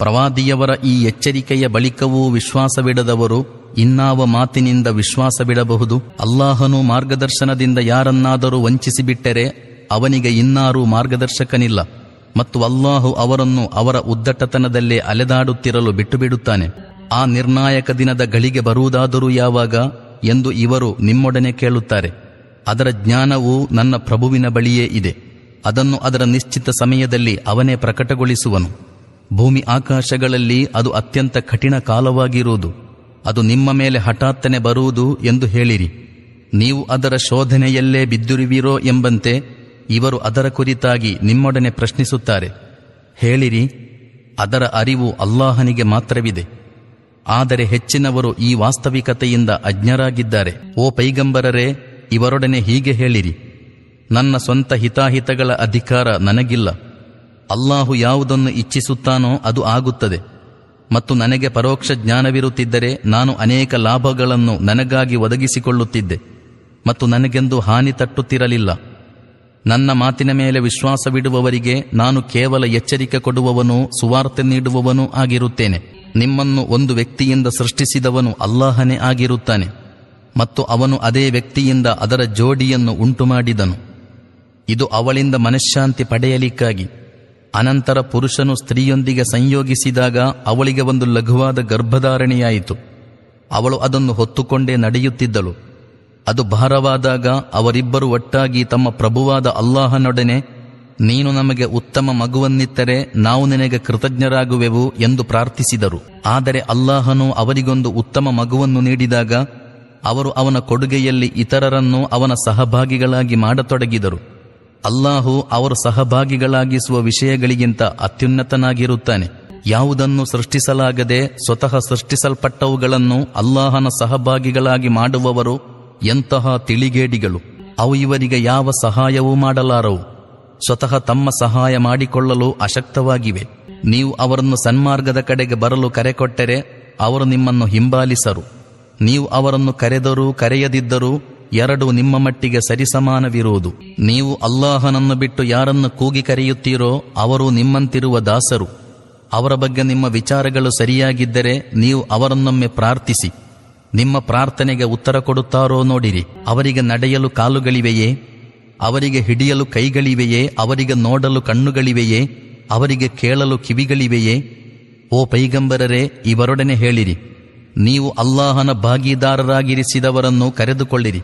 ಪ್ರವಾದಿಯವರ ಈ ಎಚ್ಚರಿಕೆಯ ಬಳಿಕವೂ ವಿಶ್ವಾಸವಿಡದವರು ಇನ್ನಾವ ಮಾತಿನಿಂದ ವಿಶ್ವಾಸವಿಡಬಹುದು? ಅಲ್ಲಾಹನು ಮಾರ್ಗದರ್ಶನದಿಂದ ಯಾರನ್ನಾದರೂ ವಂಚಿಸಿಬಿಟ್ಟರೆ ಅವನಿಗೆ ಇನ್ನಾರೂ ಮಾರ್ಗದರ್ಶಕನಿಲ್ಲ. ಮತ್ತು ಅಲ್ಲಾಹು ಅವರನ್ನು ಅವರ ಉದ್ದಟತನದಲ್ಲೇ ಅಲೆದಾಡುತ್ತಿರಲು ಬಿಟ್ಟುಬಿಡುತ್ತಾನೆ. ಆ ನಿರ್ಣಾಯಕ ದಿನದ ಗಳಿಗೆ ಬರುವುದಾದರೂ ಯಾವಾಗ? ಎಂದು ಇವರು ನಿಮ್ಮೊಡನೆ ಕೇಳುತ್ತಾರೆ. ಅದರ ಜ್ಞಾನವು ನನ್ನ ಪ್ರಭುವಿನ ಬಳಿಯೇ ಇದೆ. ಅದನ್ನು ಅದರ ನಿಶ್ಚಿತ ಸಮಯದಲ್ಲಿ ಅವನೇ ಪ್ರಕಟಗೊಳಿಸುವನು. ಭೂಮಿ ಆಕಾಶಗಳಲ್ಲಿ ಅದು ಅತ್ಯಂತ ಕಠಿಣ ಕಾಲವಾಗಿರುವುದು. ಅದು ನಿಮ್ಮ ಮೇಲೆ ಹಠಾತ್ತನೆ ಬರುವುದು ಎಂದು ಹೇಳಿರಿ. ನೀವು ಅದರ ಶೋಧನೆಯಲ್ಲೇ ಬಿದ್ದಿರುವಿರೋ ಎಂಬಂತೆ ಇವರು ಅದರ ಕುರಿತಾಗಿ ನಿಮ್ಮೊಡನೆ ಪ್ರಶ್ನಿಸುತ್ತಾರೆ. ಹೇಳಿರಿ, ಅದರ ಅರಿವು ಅಲ್ಲಾಹನಿಗೆ ಮಾತ್ರವಿದೆ. ಆದರೆ ಹೆಚ್ಚಿನವರು ಈ ವಾಸ್ತವಿಕತೆಯಿಂದ ಅಜ್ಞರಾಗಿದ್ದಾರೆ. ಓ ಪೈಗಂಬರರೇ, ಇವರೊಡನೆ ಹೀಗೆ ಹೇಳಿರಿ. ನನ್ನ ಸ್ವಂತ ಹಿತಾಹಿತಗಳ ಅಧಿಕಾರ ನನಗಿಲ್ಲ. ಅಲ್ಲಾಹು ಯಾವುದನ್ನು ಇಚ್ಛಿಸುತ್ತಾನೋ ಅದು ಆಗುತ್ತದೆ. ಮತ್ತು ನನಗೆ ಪರೋಕ್ಷ ಜ್ಞಾನವಿರುತ್ತಿದ್ದರೆ ನಾನು ಅನೇಕ ಲಾಭಗಳನ್ನು ನನಗಾಗಿ ಒದಗಿಸಿಕೊಳ್ಳುತ್ತಿದ್ದೆ. ಮತ್ತು ನನಗೆಂದು ಹಾನಿ ತಟ್ಟುತ್ತಿರಲಿಲ್ಲ. ನನ್ನ ಮಾತಿನ ಮೇಲೆ ವಿಶ್ವಾಸವಿಡುವವರಿಗೆ ನಾನು ಕೇವಲ ಎಚ್ಚರಿಕೆ ಕೊಡುವವನೂ ಸುವಾರ್ತೆ ನೀಡುವವನೂ ಆಗಿರುತ್ತೇನೆ. ನಿಮ್ಮನ್ನು ಒಂದು ವ್ಯಕ್ತಿಯಿಂದ ಸೃಷ್ಟಿಸಿದವನು ಅಲ್ಲಾಹನೇ ಆಗಿರುತ್ತಾನೆ. ಮತ್ತು ಅವನು ಅದೇ ವ್ಯಕ್ತಿಯಿಂದ ಅದರ ಜೋಡಿಯನ್ನು ಉಂಟುಮಾಡಿದನು. ಇದು ಅವಳಿಂದ ಮನಃಶಾಂತಿ ಪಡೆಯಲಿಕ್ಕಾಗಿ. ಅನಂತರ ಪುರುಷನು ಸ್ತ್ರೀಯೊಂದಿಗೆ ಸಂಯೋಗಿಸಿದಾಗ ಅವಳಿಗೆ ಒಂದು ಲಘುವಾದ ಗರ್ಭಧಾರಣೆಯಾಯಿತು. ಅವಳು ಅದನ್ನು ಹೊತ್ತುಕೊಂಡೇ ನಡೆಯುತ್ತಿದ್ದಳು. ಅದು ಭಾರವಾದಾಗ ಅವರಿಬ್ಬರು ಒಟ್ಟಾಗಿ ತಮ್ಮ ಪ್ರಭುವಾದ ಅಲ್ಲಾಹನೊಡನೆ, ನೀನು ನಮಗೆ ಉತ್ತಮ ಮಗುವನ್ನಿತ್ತರೆ ನಾವು ನಿನಗೆ ಕೃತಜ್ಞರಾಗುವೆವು ಎಂದು ಪ್ರಾರ್ಥಿಸಿದರು. ಆದರೆ ಅಲ್ಲಾಹನು ಅವರಿಗೊಂದು ಉತ್ತಮ ಮಗುವನ್ನು ನೀಡಿದಾಗ, ಅವರು ಅವನ ಕೊಡುಗೆಯಲ್ಲಿ ಇತರರನ್ನು ಅವನ ಸಹಭಾಗಿಗಳಾಗಿ ಮಾಡತೊಡಗಿದರು. ಅಲ್ಲಾಹು ಅವರು ಸಹಭಾಗಿಗಳಾಗಿಸುವ ವಿಷಯಗಳಿಗಿಂತ ಅತ್ಯುನ್ನತನಾಗಿರುತ್ತಾನೆ. ಯಾವುದನ್ನು ಸೃಷ್ಟಿಸಲಾಗದೆ ಸ್ವತಃ ಸೃಷ್ಟಿಸಲ್ಪಟ್ಟವುಗಳನ್ನು ಅಲ್ಲಾಹನ ಸಹಭಾಗಿಗಳಾಗಿ ಮಾಡುವವರು ಎಂತಹ ತಿಳಿಗೇಡಿಗಳು. ಅವು ಇವರಿಗೆ ಯಾವ ಸಹಾಯವೂ ಮಾಡಲಾರವು. ಸ್ವತಃ ತಮ್ಮ ಸಹಾಯ ಮಾಡಿಕೊಳ್ಳಲು ಅಶಕ್ತವಾಗಿವೆ. ನೀವು ಅವರನ್ನು ಸನ್ಮಾರ್ಗದ ಕಡೆಗೆ ಬರಲು ಕರೆಕೊಟ್ಟರೆ ಅವರು ನಿಮ್ಮನ್ನು ಹಿಂಬಾಲಿಸರು. ನೀವು ಅವರನ್ನು ಕರೆದರೂ ಕರೆಯದಿದ್ದರೂ ಎರಡು ನಿಮ್ಮ ಮಟ್ಟಿಗೆ ಸರಿಸಮಾನವಿರುವುದು. ನೀವು ಅಲ್ಲಾಹನನ್ನು ಬಿಟ್ಟು ಯಾರನ್ನು ಕೂಗಿ ಕರೆಯುತ್ತೀರೋ ಅವರು ನಿಮ್ಮಂತಿರುವ ದಾಸರು. ಅವರ ಬಗ್ಗೆ ನಿಮ್ಮ ವಿಚಾರಗಳು ಸರಿಯಾಗಿದ್ದರೆ ನೀವು ಅವರನ್ನೊಮ್ಮೆ ಪ್ರಾರ್ಥಿಸಿ. ನಿಮ್ಮ ಪ್ರಾರ್ಥನೆಗೆ ಉತ್ತರ ಕೊಡುತ್ತಾರೋ ನೋಡಿರಿ. ಅವರಿಗೆ ನಡೆಯಲು ಕಾಲುಗಳಿವೆಯೇ? ಅವರಿಗೆ ಹಿಡಿಯಲು ಕೈಗಳಿವೆಯೇ? ಅವರಿಗೆ ನೋಡಲು ಕಣ್ಣುಗಳಿವೆಯೇ? ಅವರಿಗೆ ಕೇಳಲು ಕಿವಿಗಳಿವೆಯೇ? ಓ ಪೈಗಂಬರರೇ, ಇವರೊಡನೆ ಹೇಳಿರಿ. ನೀವು ಅಲ್ಲಾಹನ ಭಾಗೀದಾರರಾಗಿರಿಸಿದವರನ್ನು ಕರೆದುಕೊಳ್ಳಿರಿ.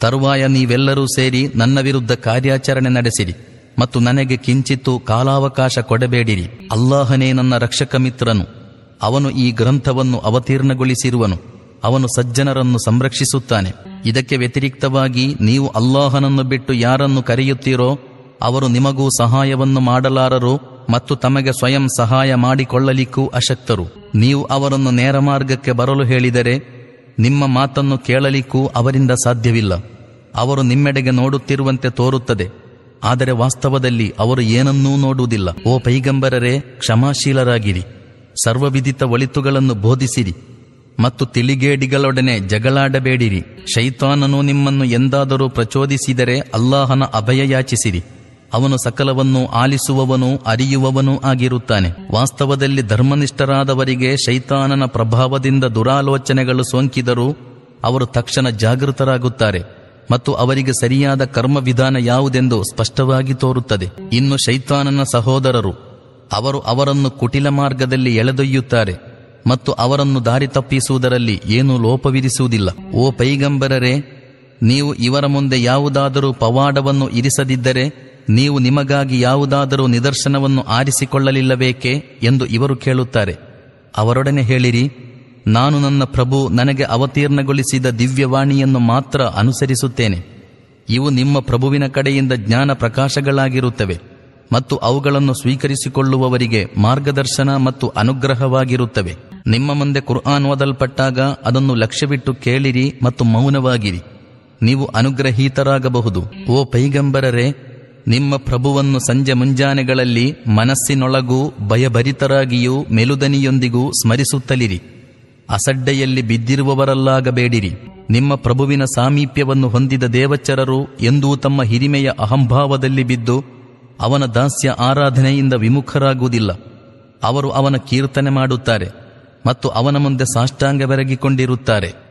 ತರುವಾಯ ನೀವೆಲ್ಲರೂ ಸೇರಿ ನನ್ನ ವಿರುದ್ಧ ಕಾರ್ಯಾಚರಣೆ ನಡೆಸಿರಿ ಮತ್ತು ನನಗೆ ಕಿಂಚಿತ್ತು ಕಾಲಾವಕಾಶ ಕೊಡಬೇಡಿರಿ. ಅಲ್ಲಾಹನೇ ನನ್ನ ರಕ್ಷಕ ಮಿತ್ರನು. ಅವನು ಈ ಗ್ರಂಥವನ್ನು ಅವತೀರ್ಣಗೊಳಿಸಿರುವನು. ಅವನು ಸಜ್ಜನರನ್ನು ಸಂರಕ್ಷಿಸುತ್ತಾನೆ. ಇದಕ್ಕೆ ವ್ಯತಿರಿಕ್ತವಾಗಿ ನೀವು ಅಲ್ಲಾಹನನ್ನು ಬಿಟ್ಟು ಯಾರನ್ನು ಕರೆಯುತ್ತೀರೋ, ಅವರು ನಿಮಗೂ ಸಹಾಯವನ್ನು ಮಾಡಲಾರರು ಮತ್ತು ತಮಗೆ ಸ್ವಯಂ ಸಹಾಯ ಮಾಡಿಕೊಳ್ಳಲಿಕ್ಕೂ ಅಶಕ್ತರು. ನೀವು ಅವರನ್ನು ನೇರ ಮಾರ್ಗಕ್ಕೆ ಬರಲು ಹೇಳಿದರೆ ನಿಮ್ಮ ಮಾತನ್ನು ಕೇಳಲಿಕ್ಕೂ ಅವರಿಂದ ಸಾಧ್ಯವಿಲ್ಲ. ಅವರು ನಿಮ್ಮೆಡೆಗೆ ನೋಡುತ್ತಿರುವಂತೆ ತೋರುತ್ತದೆ. ಆದರೆ ವಾಸ್ತವದಲ್ಲಿ ಅವರು ಏನನ್ನೂ ನೋಡುವುದಿಲ್ಲ. ಓ ಪೈಗಂಬರರೇ, ಕ್ಷಮಾಶೀಲರಾಗಿರಿ. ಸರ್ವವಿದಿತ ಒಳಿತುಗಳನ್ನು ಬೋಧಿಸಿರಿ. ಮತ್ತು ತಿಳಿಗೇಡಿಗಳೊಡನೆ ಜಗಳಾಡಬೇಡಿರಿ. ಶೈತಾನನು ನಿಮ್ಮನ್ನು ಎಂದಾದರೂ ಪ್ರಚೋದಿಸಿದರೆ ಅಲ್ಲಾಹನ ಅಭಯ ಯಾಚಿಸಿರಿ ಅವನು ಸಕಲವನ್ನು ಆಲಿಸುವವನು ಅರಿಯುವವನೂ ಆಗಿರುತ್ತಾನೆ. ವಾಸ್ತವದಲ್ಲಿ ಧರ್ಮನಿಷ್ಠರಾದವರಿಗೆ ಶೈತಾನನ ಪ್ರಭಾವದಿಂದ ದುರಾಲೋಚನೆಗಳು ಸೋಂಕಿದರೂ ಅವರು ತಕ್ಷಣ ಜಾಗೃತರಾಗುತ್ತಾರೆ ಮತ್ತು ಅವರಿಗೆ ಸರಿಯಾದ ಕರ್ಮವಿಧಾನ ಯಾವುದೆಂದು ಸ್ಪಷ್ಟವಾಗಿ ತೋರುತ್ತದೆ. ಇನ್ನು ಶೈತಾನನ ಸಹೋದರರು, ಅವರು ಅವರನ್ನು ಕುಟಿಲ ಮಾರ್ಗದಲ್ಲಿ ಎಳೆದೊಯ್ಯುತ್ತಾರೆ ಮತ್ತು ಅವರನ್ನು ದಾರಿ ತಪ್ಪಿಸುವುದರಲ್ಲಿ ಏನೂ ಲೋಪವಿಧಿಸುವುದಿಲ್ಲ ಓ ಪೈಗಂಬರರೇ, ನೀವು ಇವರ ಮುಂದೆ ಯಾವುದಾದರೂ ಪವಾಡವನ್ನು ಇರಿಸದಿದ್ದರೆ ನೀವು ನಿಮಗಾಗಿ ಯಾವುದಾದರೂ ನಿದರ್ಶನವನ್ನು ಆರಿಸಿಕೊಳ್ಳಲಿಲ್ಲಬೇಕೆ ಎಂದು ಇವರು ಕೇಳುತ್ತಾರೆ. ಅವರೊಡನೆ ಹೇಳಿರಿ, ನಾನು ನನ್ನ ಪ್ರಭು ನನಗೆ ಅವತೀರ್ಣಗೊಳಿಸಿದ ದಿವ್ಯವಾಣಿಯನ್ನು ಮಾತ್ರ ಅನುಸರಿಸುತ್ತೇನೆ. ಇವು ನಿಮ್ಮ ಪ್ರಭುವಿನ ಕಡೆಯಿಂದ ಜ್ಞಾನ ಪ್ರಕಾಶಗಳಾಗಿರುತ್ತವೆ ಮತ್ತು ಅವುಗಳನ್ನು ಸ್ವೀಕರಿಸಿಕೊಳ್ಳುವವರಿಗೆ ಮಾರ್ಗದರ್ಶನ ಮತ್ತು ಅನುಗ್ರಹವಾಗಿರುತ್ತವೆ. ನಿಮ್ಮ ಮುಂದೆ ಕುರ್ಆನ್ ಓದಲ್ಪಟ್ಟಾಗ ಅದನ್ನು ಲಕ್ಷ್ಯವಿಟ್ಟು ಕೇಳಿರಿ ಮತ್ತು ಮೌನವಾಗಿರಿ. ನೀವು ಅನುಗ್ರಹೀತರಾಗಬಹುದು. ಓ ಪೈಗಂಬರರೇ ನಿಮ್ಮ ಪ್ರಭುವನ್ನು ಸಂಜೆ ಮುಂಜಾನೆಗಳಲ್ಲಿ ಮನಸ್ಸಿನೊಳಗೂ ಭಯಭರಿತರಾಗಿಯೂ ಮೆಲುದನಿಯೊಂದಿಗೂ ಸ್ಮರಿಸುತ್ತಲಿರಿ. ಅಸಡ್ಡೆಯಲ್ಲಿ ಬಿದ್ದಿರುವವರಲ್ಲಾಗಬೇಡಿರಿ. ನಿಮ್ಮ ಪ್ರಭುವಿನ ಸಾಮೀಪ್ಯವನ್ನು ಹೊಂದಿದ ದೇವಚರರು ಎಂದೂ ತಮ್ಮ ಹಿರಿಮೆಯ ಅಹಂಭಾವದಲ್ಲಿ ಬಿದ್ದು ಅವನ ದಾಸ್ಯ ಆರಾಧನೆಯಿಂದ ವಿಮುಖರಾಗುವುದಿಲ್ಲ. ಅವರು ಅವನ ಕೀರ್ತನೆ ಮಾಡುತ್ತಾರೆ ಮತ್ತು ಅವನ ಮುಂದೆ ಸಾಷ್ಟಾಂಗ ಬೆರಗಿಕೊಂಡಿರುತ್ತಾರೆ